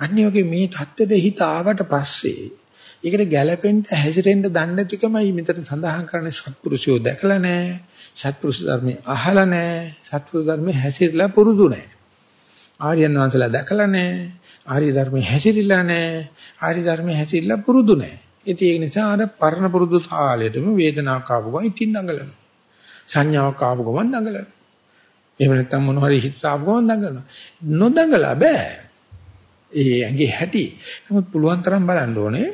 අන්නේ වගේ මේ தත්ත්වෙට හිත ආවට පස්සේ ඒකට ගැළපෙන්න හැසිරෙන්න දන්නේ නැතිකමයි මෙතන සඳහන් කරන්නේ සත්පුරුෂයෝ දැකලා නැහැ. සත්පුරුෂ ධර්මයේ අහලා නැහැ. සත්පුරුෂ ධර්මයේ හැසිරලා පුරුදු නැහැ. ආර්යයන් වහන්සේලා දැකලා නැහැ. ආර්ය ධර්මයේ හැසිරিলা නැහැ. ආර්ය ධර්මයේ හැසිරিলা පුරුදු නැහැ. ඉතින් ඒක නිසා අර පරණ පුරුදු කාලෙටම වේදනාවක් ආපු ගමන් ඉතින් දඟලනවා. සංඥාවක් ආපු ගමන් දඟලනවා. එහෙම නැත්නම් මොන හරි හිත ආපු ගමන් දඟලනවා. නොදඟලා බෑ. ඒ ඇඟේ හැටි. නමුත් පුළුවන් තරම් බලන්න ඕනේ.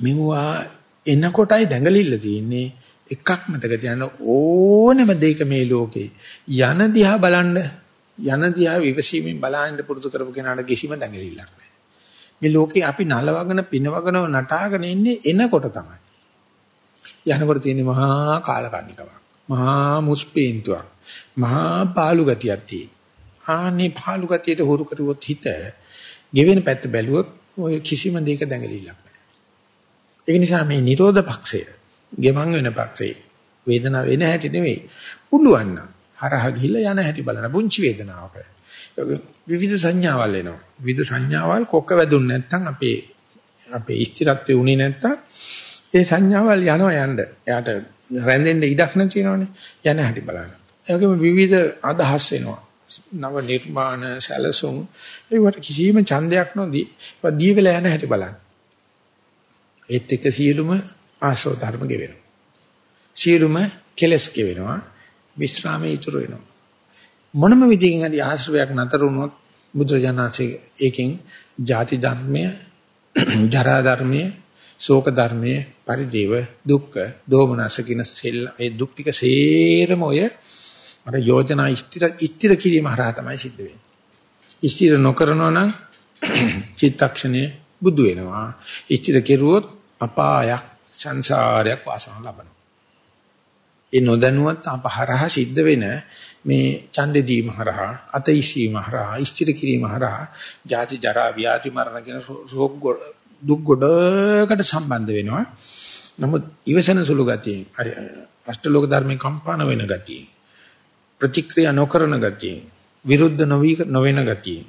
මෙවුවා එනකොටයි දඟලිල්ල තියෙන්නේ. එකක් මතක තියාගන්න ඕනෙම දෙයක මේ ලෝකේ යන දිහා බලන්න යන දිහා විවසීමෙන් බලන්න පුරුදු කරපු කෙනාට කිසිම දඟලිල්ලක් නැහැ. මේ ලෝකේ අපි නලවගෙන පිනවගෙන නටාගෙන ඉන්නේ එනකොට තමයි. යනකොට තියෙන මහා කාලකන්නිකමක්. මහා මුස්පීන්තුවක්. මහා පාළු ගතියක් තියෙන. ආනේ පාළු ගතියට හුරු කරුවොත් හිත ගෙවෙන පැත්ත බැලුවොත් ඔය කිසිම දෙයක දැඟලිල්ලක් නැහැ. ඒ නිසා මේ Nirodha පක්ෂය, ගෙවන් වෙන පක්ෂය වේදනාව වෙන හැටි නෙවෙයි. පුළුවන් නම් හරහා ගිහිල්ලා යන හැටි බලන පුංචි වේදනාවක. විවිධ සංඥාවල් එනවා. විවිධ සංඥාවල් කොක්ක වැදුන්නේ නැත්නම් අපේ අපේ ස්ථිරත්වයේ උනේ නැත්නම් ඒ සංඥාවල් යනවා යන්න. එයාට රැඳෙන්න ඉඩක් නැතිනවනේ. යන හැටි බලන්න. ඒ වගේම විවිධ අදහස් එනවා. නව නිර්මාණ සැලසුම් ඒවට කිසිම ඡන්දයක් නොදී ඒවා දී වෙලා යන හැටි බලන්න. ඒත් එක්ක සියලුම ආශ්‍රව ධර්ම ගෙවෙනවා. සියලුම කෙලස් ගෙවෙනවා. විස්රාමයේ ඉතුරු වෙනවා. මොනම විදිහකින් හරි ආශ්‍රවයක් නතර වුණොත් බුදුරජාණන්සේ ඒකෙන් ಜಾති ධර්මය, ජරා ධර්මය, ශෝක ධර්මය, පරිදේව, දුක්ඛ, දෝමනස කියන සෙල් ඒ දුක් ටික සේරම ඔය අර යෝජනා ස්ථිර ස්ථිර කිරීම හරහා තමයි සිද්ධ වෙන්නේ. ස්ථිර නොකරනවා නම් චිත්තක්ෂණේ බුදු වෙනවා. ස්ථිර කෙරුවොත් අපායක් සංසාරයක් වාසන ලබනවා. ඒ නොදැනුවත් අපහරහ සිද්ධ වෙන මේ ඡන්දේ දීම හරහා අතීසීම හරහා ස්ථිර කිරීම හරහා ජාති ජරා ව්‍යාධි මරණ කියන රෝග දුක් ගොඩකට සම්බන්ධ වෙනවා. නමුත් ඉවසන සුළු ගතියෙන් අෂ්ටලෝක ධර්මේ කම්පාන වෙන ගතියෙන් ප්‍රතික්‍රියා නොකරන ගතියෙන් විරුද්ධ නොවි නොවන ගතියෙන්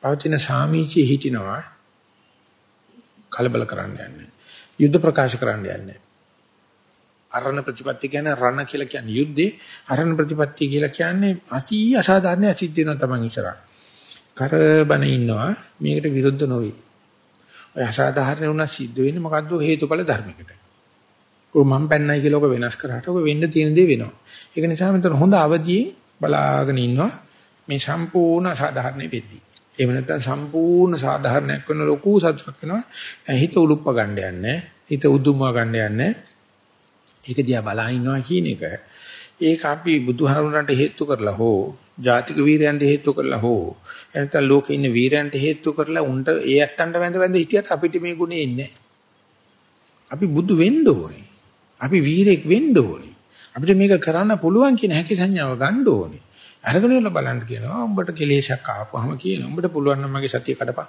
පවතින සාමීචි හිටිනවා කලබල කරන්න යන්නේ. යුද්ධ ප්‍රකාශ කරන්න යන්නේ. අරණ ප්‍රතිපත්ති කියන්නේ රණ කියලා කියන්නේ යුද්ධේ අරණ ප්‍රතිපත්ති කියලා කියන්නේ අසී අසාධාරණ සිද්ධ වෙනවා තමන් ඉස්සරහ. කරබන ඉන්නවා මේකට විරුද්ධ නොවේ. ඔය අසාධාරණ වුණා සිද්ධ වෙන්නේ මොකද්ද හේතුඵල ධර්මයකට. ඔය මම පැන්නයි කියලා ඔක වෙනස් කරාට ඔක වෙන්න තියෙන දේ වෙනවා. ඒක නිසා මෙතන හොඳ අවදියේ බලාගෙන ඉන්නවා මේ සම්පූර්ණ අසාධාරණ වෙද්දී. එහෙම නැත්නම් සම්පූර්ණ සාධාරණයක් වෙන ලොකු සතුටක් වෙනවා. හිත උලුප්ප ගන්න යන්නේ. හිත උදුම්ම ගන්න යන්නේ. ඒක දිහා බලා ඉන්නවා කියන එක ඒක අපි බුදුහාමුදුරන්ට හේතු කරලා හෝ ජාතික වීරයන්ට හේතු කරලා හෝ එනතන ලෝකේ ඉන්න වීරයන්ට හේතු කරලා උන්ට ඒ ඇත්තන්ට වැඳ වැඳ හිටියට අපිට මේ ගුණේ ඉන්නේ අපි බුදු වෙන්න ඕනේ. අපි වීරෙක් වෙන්න ඕනේ. අපිට මේක කරන්න පුළුවන් කියන හැකි සංඥාව ගන්න ඕනේ. අරගෙන ඉන්න බලන්න කියනවා. උඹට කෙලේශයක් ආපුවාම කියනවා උඹට පුළුවන් නම් මගේ සතිය කඩපන්.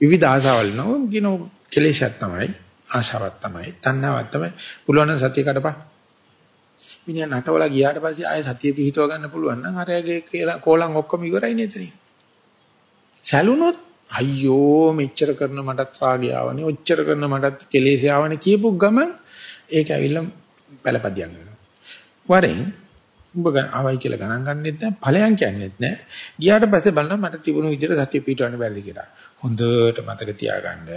විවිධ ආසාවල් නෝ කියන කෙලේශයක් තමයි ආශාවක් තමයි තණ්හාවක් තමයි. පුළුවන් නම් සතිය කඩපන්. මිනිහා නටවලා ගියාට පස්සේ ආයෙ සතිය පිහිටව ගන්න පුළුවන් නම් අරයාගේ කියලා කෝලම් ඔක්කොම ඉවරයි නේද නේ සැලුනොත් අයියෝ මෙච්චර කරන මටත් රාගය ආවනේ ඔච්චර කරන මටත් කෙලෙස් ආවනේ කියපු ගමන් ඒක ඇවිල්ලා පළපදියම් වෙනවා. වරෙන් උඹ ආවයි කියලා ගණන් ගන්නෙත් නැහැ ඵලයන් කියන්නෙත් නැහැ ගියාට පස්සේ බලන්න මට තිබුණු විදිහට සතිය පිටවන්න බැරිද කියලා හොඳට මතක තියාගන්න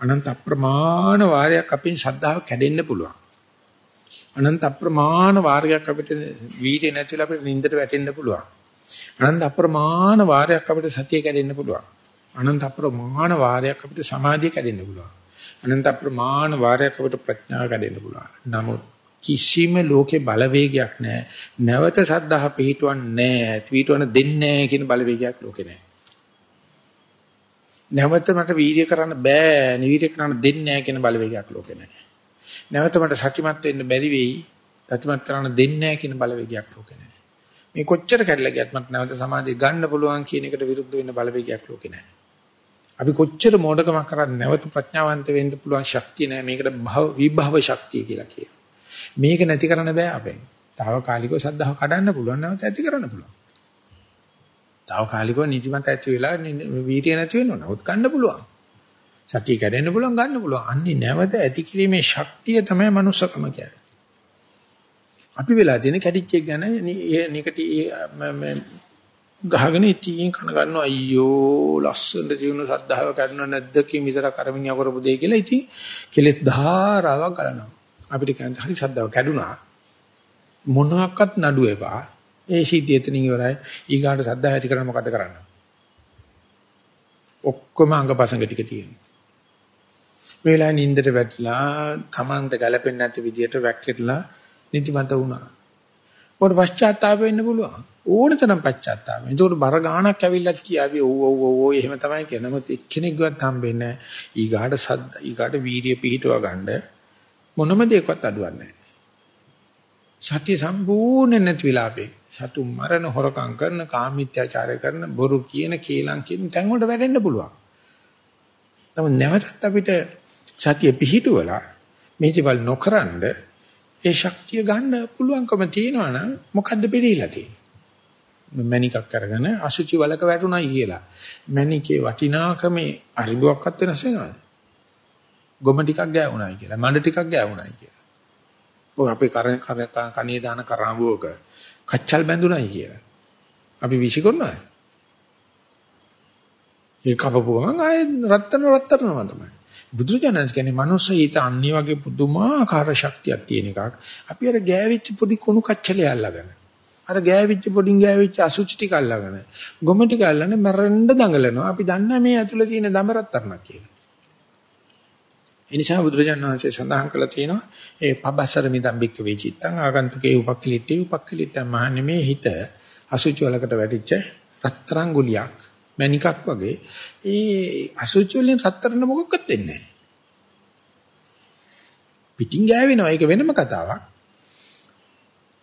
අනන්ත අප්‍රමාණ වාරයක් අපේ ශ්‍රද්ධාව කැඩෙන්න පුළුවන්. අනන්ත අප්‍රමාණ වාරයක් අපිට වීර්ය නැතිලා අපිට නින්දට වැටෙන්න පුළුවන්. අනන්ත අප්‍රමාණ වාරයක් අපිට සතිය කැඩෙන්න පුළුවන්. අනන්ත අප්‍රමාණ වාරයක් අපිට සමාධිය කැඩෙන්න පුළුවන්. අනන්ත අප්‍රමාණ වාරයක් අපිට ප්‍රඥාව කැඩෙන්න පුළුවන්. නමුත් කිසිම ලෝකේ බලවේගයක් නැහැ. නැවත සද්ධා පිහිටවන්නේ නැහැ. පිහිටවන දෙන්නේ නැහැ කියන බලවේගයක් ලෝකේ නැහැ. නැවත මට වීර්ය කරන්න බෑ නිවීර්ය කරන්න දෙන්නේ නැහැ කියන බලවේගයක් ලෝකේ නැහැ. නැවත මට සත්‍යමත් වෙන්න බැරි වෙයි සත්‍යමත් කරන්න දෙන්නේ නැහැ කියන බලවේගයක් ලෝකේ නැහැ. මේ කොච්චර කැඩලා ගියත් මට නැවත සමාධිය ගන්න පුළුවන් කියන එකට විරුද්ධ වෙන්න බලවේගයක් ලෝකේ නැහැ. අපි කොච්චර මෝඩකමක් කරත් නැවත ප්‍රඥාවන්ත වෙන්න පුළුවන් ශක්තිය නැහැ. මේකට භව විභව ශක්තිය කියලා කියනවා. මේක නැති කරන්න බෑ අපෙන්. తాවකාලිකව සද්ධාව කඩන්න පුළුවන් නැවත ඇති කරන්න පුළුවන්. తాවකාලිකව නිදිමත ඇති වෙලා වීර්ය නැති වෙනවා. නමුත් ගන්න පුළුවන්. සතිය කැඩෙන්න පුළුවන් ගන්න පුළුවන්. අන්නේ නැවත ඇති කිරීමේ ශක්තිය තමයි manussකම කියන්නේ. අපි වෙලා තියෙන කැඩිච්ච ගැන නිකට ගහගෙන ඉතින් කන ගන්නවා අයියෝ ලස්සනට ජීවන සද්ධාව කරනව නැද්ද කි මිතර කරමිනිය කරපු දෙය කියලා ඉතින් කෙලෙස් ධාරාවක් ගලනවා. අපිට කියන්නේ හරි සද්ධාව කැඩුනා. මොනවාක්වත් නඩු එපා. ඒ සිද්ධිය එතනින් ඉවරයි. ඊගාට සද්දා ඇති කරන්න මොකද කරන්නේ? ඔක්කොම අංගපසංග ටික තියෙනවා. මේ වෙලාවේ නින්දට වැටිලා Tamanට ගැලපෙන්නේ නැති විදියට වැක්කිරලා නිදිමත වුණා. උඩ පශ්චාත්තාප වෙන්න පුළුවන්. ඕනතරම් පච්චාත්තාප. ඒකට බර ගාණක් ඇවිල්ලත් කියාවි ඔව් ඔව් ඔව් එහෙම තමයි කියන. නමුත් එක්කෙනෙක්වත් හම්බෙන්නේ නැහැ. ඊගාට සද්ද ඊගාට වීර්ය පිහිටව ගන්න මොනම දෙයක්වත් අඩුවක් නැහැ. සත්‍ය සම්පූර්ණ නැති විලාපේ. සතු මරණ හොරකම් කරන කාමීත්‍යාචාරය කරන බොරු කියන කේලම් කියන තැන් වලට වැටෙන්න පුළුවන්. නමුත් නැවතත් අපිට සතිය පිහිටුවලා මේ දේවල් නොකරනද ඒ ශක්තිය ගන්න පුළුවන්කම තියෙනවා නම් මොකද්ද පිළිහිලා තියෙන්නේ? මණිකක් අරගෙන අසුචි වලක වැටුණයි කියලා. මණිකේ වටිනාකමේ අරිබුවක්වත් වෙනස් වෙනවද? ගොම ටිකක් ගෑවුණයි කියලා. මණ්ඩ ටිකක් ගෑවුණයි කියලා. ඔය අපේ කනේ දාන කරාඹුවක කච්චල් බැඳුණයි කියලා. අපි විශ්ිකරනවා. ඒ කපපු ගමන් ආයේ රත්තරන රත්තරනම තමයි. බුදුරජාණන් කියන්නේ මනුස්ස ඊට අන්‍ය වගේ පුදුමාකාර ශක්තියක් තියෙන එකක්. අපි අර ගෑවිච්ච පොඩි කුණු කච්චලේ අල්ලගෙන අර ගෑවිච්ච පොඩින් ගෑවිච්ච අසුචි ටික අල්ලගෙන ගොම ටික අල්ලන මැරෙන්න දඟලනවා. අපි දන්නේ මේ ඇතුළේ තියෙන දමරත්තරණක් කියලා. ඒ නිසා බුදුරජාණන් වහන්සේ සඳහන් කළා තියෙනවා ඒ පබසර මිදම් බික්ක වේචිත්තං ආගන්තුකේ උපක්ඛලිටේ උපක්ඛලිට මහන්නේ මේ හිත අසුචි වලකට වැටිච්ච රත්තරන් ගුලියක් මණිකක් වගේ ඒ අසුචි වලින් රත්තරන් මොකක්වත් වෙන්නේ නැහැ. පිටින් ගෑවෙනවා ඒක වෙනම කතාවක්.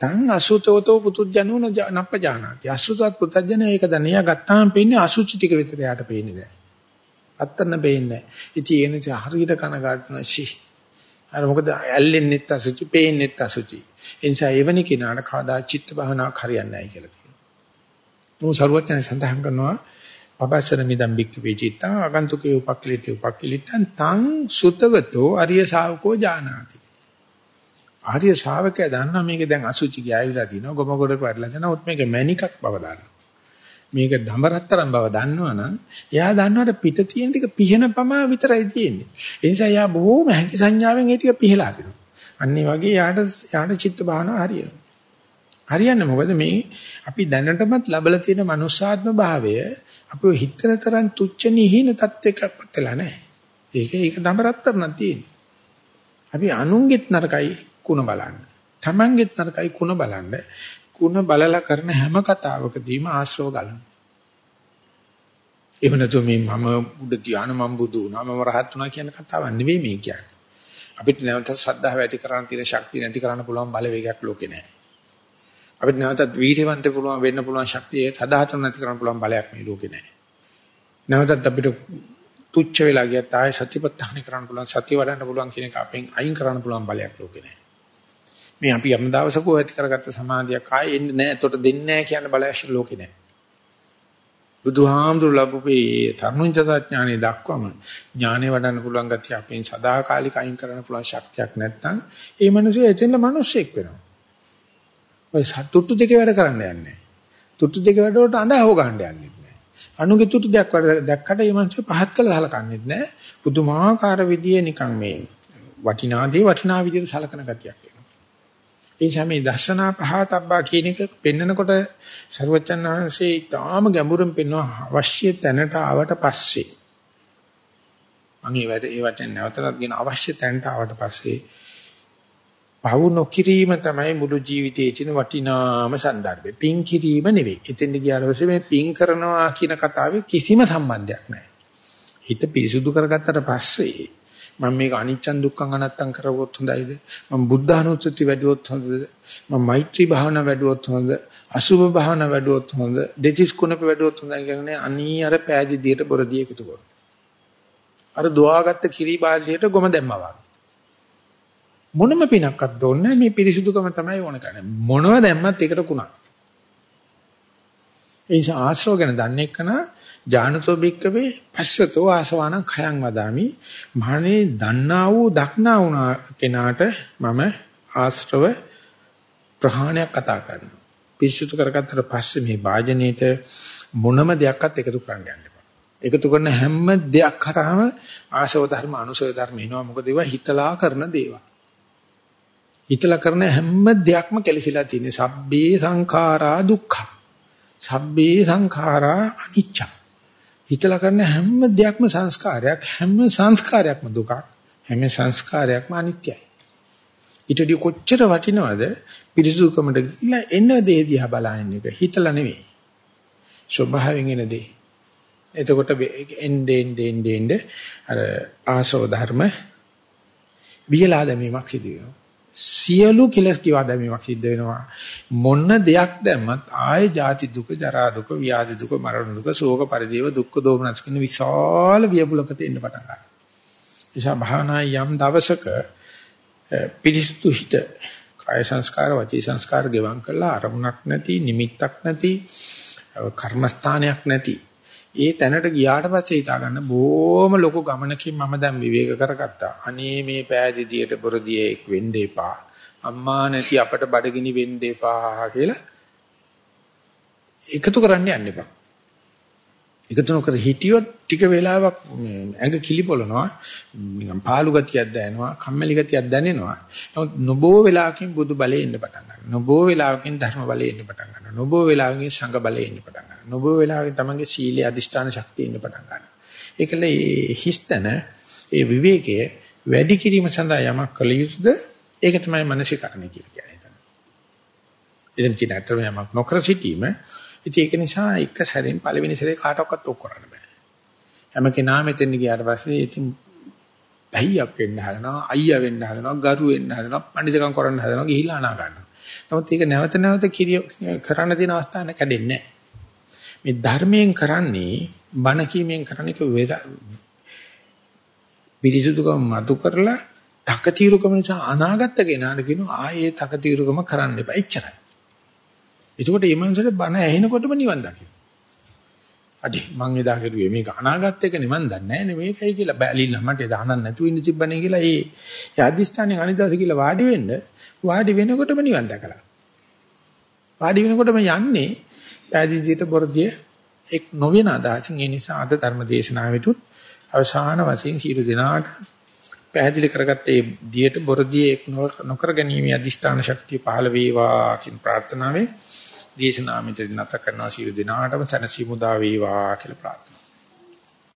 තං අසුතෝතෝ පුතුජනෝ නප්පජානාති. අසුතවත් පුතජන ඒක දණියා ගත්තාම පේන්නේ අසුචි ටික විතර යාට පේන්නේ නැහැ. අත්තන්න පේන්නේ නැහැ. ඉතින් ඒ නිසා හරියට කනගාටුන ෂි. අර මොකද ඇල්ලෙන්නෙත් අසුචි, පේන්නෙත් අසුචි. ඒ නිසා එවැනි කෙනාට කවදා චිත්ත භාවනාවක් හරියන්නේ නැහැ කියලා කියනවා. මොහු සරුවචන සඳහන් කරනවා පබස්සර මිදම් බික්ක වේචිතා අගන්තුකේ උපක්ලිටි උපක්ලිටන් තං සුතවතෝ අරිය ශාවකෝ ජානාති. ආර්ය ශ්‍රාවකයා දන්නා මේක දැන් අසුචි ගෑවිලා තිනවා ගොම කොට පැටලා තිනවා උත් මේක මැණිකක් බව දන්නවා මේක දඹරත්තරන් බව දන්නවනම් එයා දන්නවට පිට තියෙන ටික පිහන පමා විතරයි තියෙන්නේ. ඒ නිසා එයා බොහොම හැකි සංඥාවෙන් ඒ ටික පිහලා දෙනවා අන්න ඒ වගේ යාට යාට චිත්ත භාවනාව හරියනවා. හරියන්නේ මොකද මේ අපි දැනටමත් ලබලා තියෙන මනුස්සාත්ම භාවය අපේ හිතන තරම් තුච්ච නිහින තත්වයකපත් වෙලා නැහැ. ඒක ඒක දඹරත්තරණක් තියෙන්නේ. අපි අනුන්ගෙත් නරකයි කුණ බලන්න. Tamanගෙත් නරකයි කුණ බලන්න. කුණ බලලා කරන හැම කතාවකදීම ආශ්‍රව ගන්න. එහෙම නැතු මේ මම බුද්ධ ධාන මම බුදු වුණා මම රහත් වුණා කියන කතාවක් නෙවෙයි මේ කියන්නේ. අපිට නැවතත් ශ්‍රද්ධාව ඇති කරන්න තියෙන ශක්තිය නැති කරන්න පුළුවන් බලවේගයක් ලෝකේ නැහැ. අපිට නැවතත් වීර්යවන්ත පුළුවන් වෙන්න පුළුවන් ශක්තිය සදාතන නැති කරන්න පුළුවන් බලයක් මේ ලෝකේ නැහැ. නැවතත් අපිට තුච්ච වෙලා ගියත් ආයෙ සත්‍යපත්තහණි කරන්න පුළුවන් සත්‍ය වඩන්න පුළුවන් කියන එක අපෙන් අයින් කරන්න පුළුවන් බලයක් ලෝකේ නැහැ. මේ අපි යම් දවසක ඇති කරගත්ත සමාධියක් ආයෙ එන්නේ නැහැ. එතකොට දෙන්නේ නැහැ කියන බලයක් ලෝකේ නැහැ. බුදුහාමුදුරු ලැබුපේ තරුණින්චතාඥානෙ දක්වම ඥානෙ වඩන්න පුළුවන් ගැතිය අපෙන් සදාකාලික අයින් කරන්න පුළුවන් ශක්තියක් නැත්නම් ඒ මිනිස්සු එතෙන්ද මිනිස්සෙක් වෙනවා. ඔය සතුටු දෙකේ වැඩ කරන්න යන්නේ. තුට්ටු දෙකේ වැඩ වලට අඬ හො ගන්න යන්නේ නැහැ. අනුගේ තුට්ටු දෙයක් වැඩ දැක්කට ඒ මිනිස්සු පහත් කළා සලකන්නේ නැහැ. පුදුමාකාර විදියේ නිකන් මේ වටිනාදී වටිනා විදියට සලකන ගතියක්. ඒ නිසා මේ දර්ශනා පහතබ්බා කියන එක පෙන්නකොට සරුවචන් වහන්සේ ඊටාම ගැඹුරින් පෙන්වන අවශ්‍ය තැනට ආවට පස්සේ මම ඒ වට ඒ වචන නැවතලත් කියන අවශ්‍ය තැනට ආවට පස්සේ පවු නොකිරීම තමයි මුළු ජීවිතයේ තියෙන වටිනාම සන්දර්භය. පින් කිරීම නෙවෙයි. එතෙන්ට ගියාට පස්සේ මේ පින් කරනවා කියන කතාවේ කිසිම සම්බන්ධයක් නැහැ. හිත පිරිසුදු කරගත්තට පස්සේ මම මේක අනිච්චන් දුක්ඛං අනත්තං කරවුවොත් හොඳයිද? මම බුද්ධානුස්සති වැඩුවොත් හොඳද? මම මෛත්‍රී භාවනා වැඩුවොත් හොඳද අසුභ භාවනා වැඩුවොත් හොඳ? දෙතිස් කුණප වැඩුවොත් හොඳයි කියන්නේ අනී අර පෑදීදියට බොරදී එකතු කරනවා. අර දුවාගත්ත කිරි බාල්දියට ගොම දැම්මා වගේ. මොනම පිනක්වත් දෝන්නේ මේ පිරිසුදුකම තමයි ඕන කරන්නේ. මොනව දැම්මත් ඒකට කුණක්. ඒ නිසා ආශ්‍රව ගැන දන්නේ කනා ජානතෝ බික්කවේ පස්සතෝ ආසවානං khයං වදාමි. මහණේ දන්නා වූ දක්නා වුණා කෙනාට මම ආශ්‍රව ප්‍රහාණයක් කතා කරනවා. පිරිසුදු කරගත්තට පස්සේ මේ වාජනයේට මොනම දෙයක්වත් එකතු කරන්න යන්න එපා. එකතු කරන හැම දෙයක් කරාම ආශව ධර්ම අනුසව ධර්ම එනවා. මොකද ඒවා හිතලා කරන දේවල්. හිතලා කරන හැම දෙයක්ම කෙලසිලා තියෙන්නේ සබ්බේ සංඛාරා දුක්ඛ. සබ්බේ සංඛාරා අනිච්ච හිතලා කරන හැම දෙයක්ම සංස්කාරයක් හැම සංස්කාරයක්ම දුකක් හැම සංස්කාරයක්ම අනිත්‍යයි ඊටදී කොච්චර වටිනවද පිරිසුදුකමට ගිහිල්ලා එන දේ දිහා බලන එක හිතලා නෙවෙයි. ස්වභාවයෙන් එන දේ. එතකොට එන්නේ එන්නේ එන්නේ අර ආසව ධර්ම වියලා දැමීමක් සිදු වෙනවා. සියලු කෙලස් කිවා දැමීමක් සිද්ධ වෙනවා. මොන දෙයක් දැම්මත් ආයේ ජාති දුක, ජරා දුක, ව්‍යාධි දුක, මරණ දුක, ශෝක පරිදේව දුක්ඛ දෝමනස් කියන විශාල වියපුලකට එන්න පටන් ගන්නවා. නිසා භාවනා යම් දවසක පිරිසුදු හිත කාය සංස්කාර, වචී සංස්කාර ගෙවම් කළා අරමුණක් නැති, නිමිත්තක් නැති, කර්මස්ථානයක් නැති ඒ තැනට ගියාට පස්සේ හිතා ගන්න බොහොම ලොකු ගමනකින් මම දැන් විවේක කරගත්තා. අනේ මේ පෑදිදියට බොරදියේ වෙන්න එපා. අම්මා නැති අපට බඩගිනි වෙන්න එපා කියලා එකතු කරන්න යන්න එපා. එකතු නොකර හිටියොත් ටික වෙලාවක් ඇඟ කිලිපොළනවා නිකන් පාළු ගතියක් දැනෙනවා කම්මැලි ගතියක් දැනෙනවා නමුත් නොබෝ වෙලාවකින් බුදු බලේ එන්න පටන් ගන්නවා නොබෝ වෙලාවකින් ධර්ම බලේ එන්න පටන් ගන්නවා නොබෝ වෙලාවකින් සංඝ බලේ එන්න පටන් ගන්නවා නොබෝ වෙලාවකින් තමන්ගේ සීලයේ අදිෂ්ඨාන ශක්තිය එන්න පටන් ගන්නවා ඒකල ඒ හිස්තන ඒ විවේකයේ වැඩි කිරීම සඳහා යමක් කළ යුතුද ඒක තමයි මනසිකරණය කියලා කියන්නේ එතන තියෙන අතරම යමක් නොකර සිටීම ඉතින් ඒක නිසා එක සැරෙන් පළවෙනි සැරේ කාටවත් ඔක් කරන්න බෑ. හැම කෙනාම එතෙන් ගියාට පස්සේ ඉතින් බැහැයක් වෙන්න හදනවා, අයියා වෙන්න හදනවා, ගරු වෙන්න හදනවා, පඬිතුකම් කරන්න හදනවා ගිහිල්ලා අනා ගන්නවා. නමුත් ඒක නැවත නැවත කරන්න තියෙන අවස්ථාවක් කැඩෙන්නේ නැහැ. මේ ධර්මයෙන් කරන්නේ බණ කීමෙන් කරන්නේ පිරිසුදුකම මතු කරලා තකතිරුකම නිසා අනාගත කෙනාට කියනවා ආයේ තකතිරුකම කරන්න එපා. එච්චරයි. එතකොට මේ මනුස්සයට බණ ඇහෙනකොටම නිවන් දකින්න. අඩේ මං එදා කරුවේ මේක අනාගත එකනේ මන් දන්නේ නැහැ මේකයි කියලා බැලිලා මට එදා අනන්න නැතුව ඉන්න තිබ්බනේ කියලා ඒ ඒ අදිෂ්ඨානෙන් අනිදාස කියලා වාඩි වෙන්න වාඩි වෙනකොටම නිවන් දැකලා. වාඩි වෙනකොටම යන්නේ පෑදීදිට බොරදිය එක් නොවන අදහසින් ඒ නිසා අද ධර්ම දේශනාවෙතුත් අවසාන වශයෙන් සියලු දෙනාට පැහැදිලි කරගත්ත ඒ දියට බොරදිය එක් නොකර ගැනීම අදිෂ්ඨාන ශක්තිය පහළ වේවා කියන ප්‍රාර්ථනාවෙන් දේශනා මෙතන නැත කරනවා. සියලු දෙනාටම සැනසීම උදා වේවා කියලා ප්‍රාර්ථනා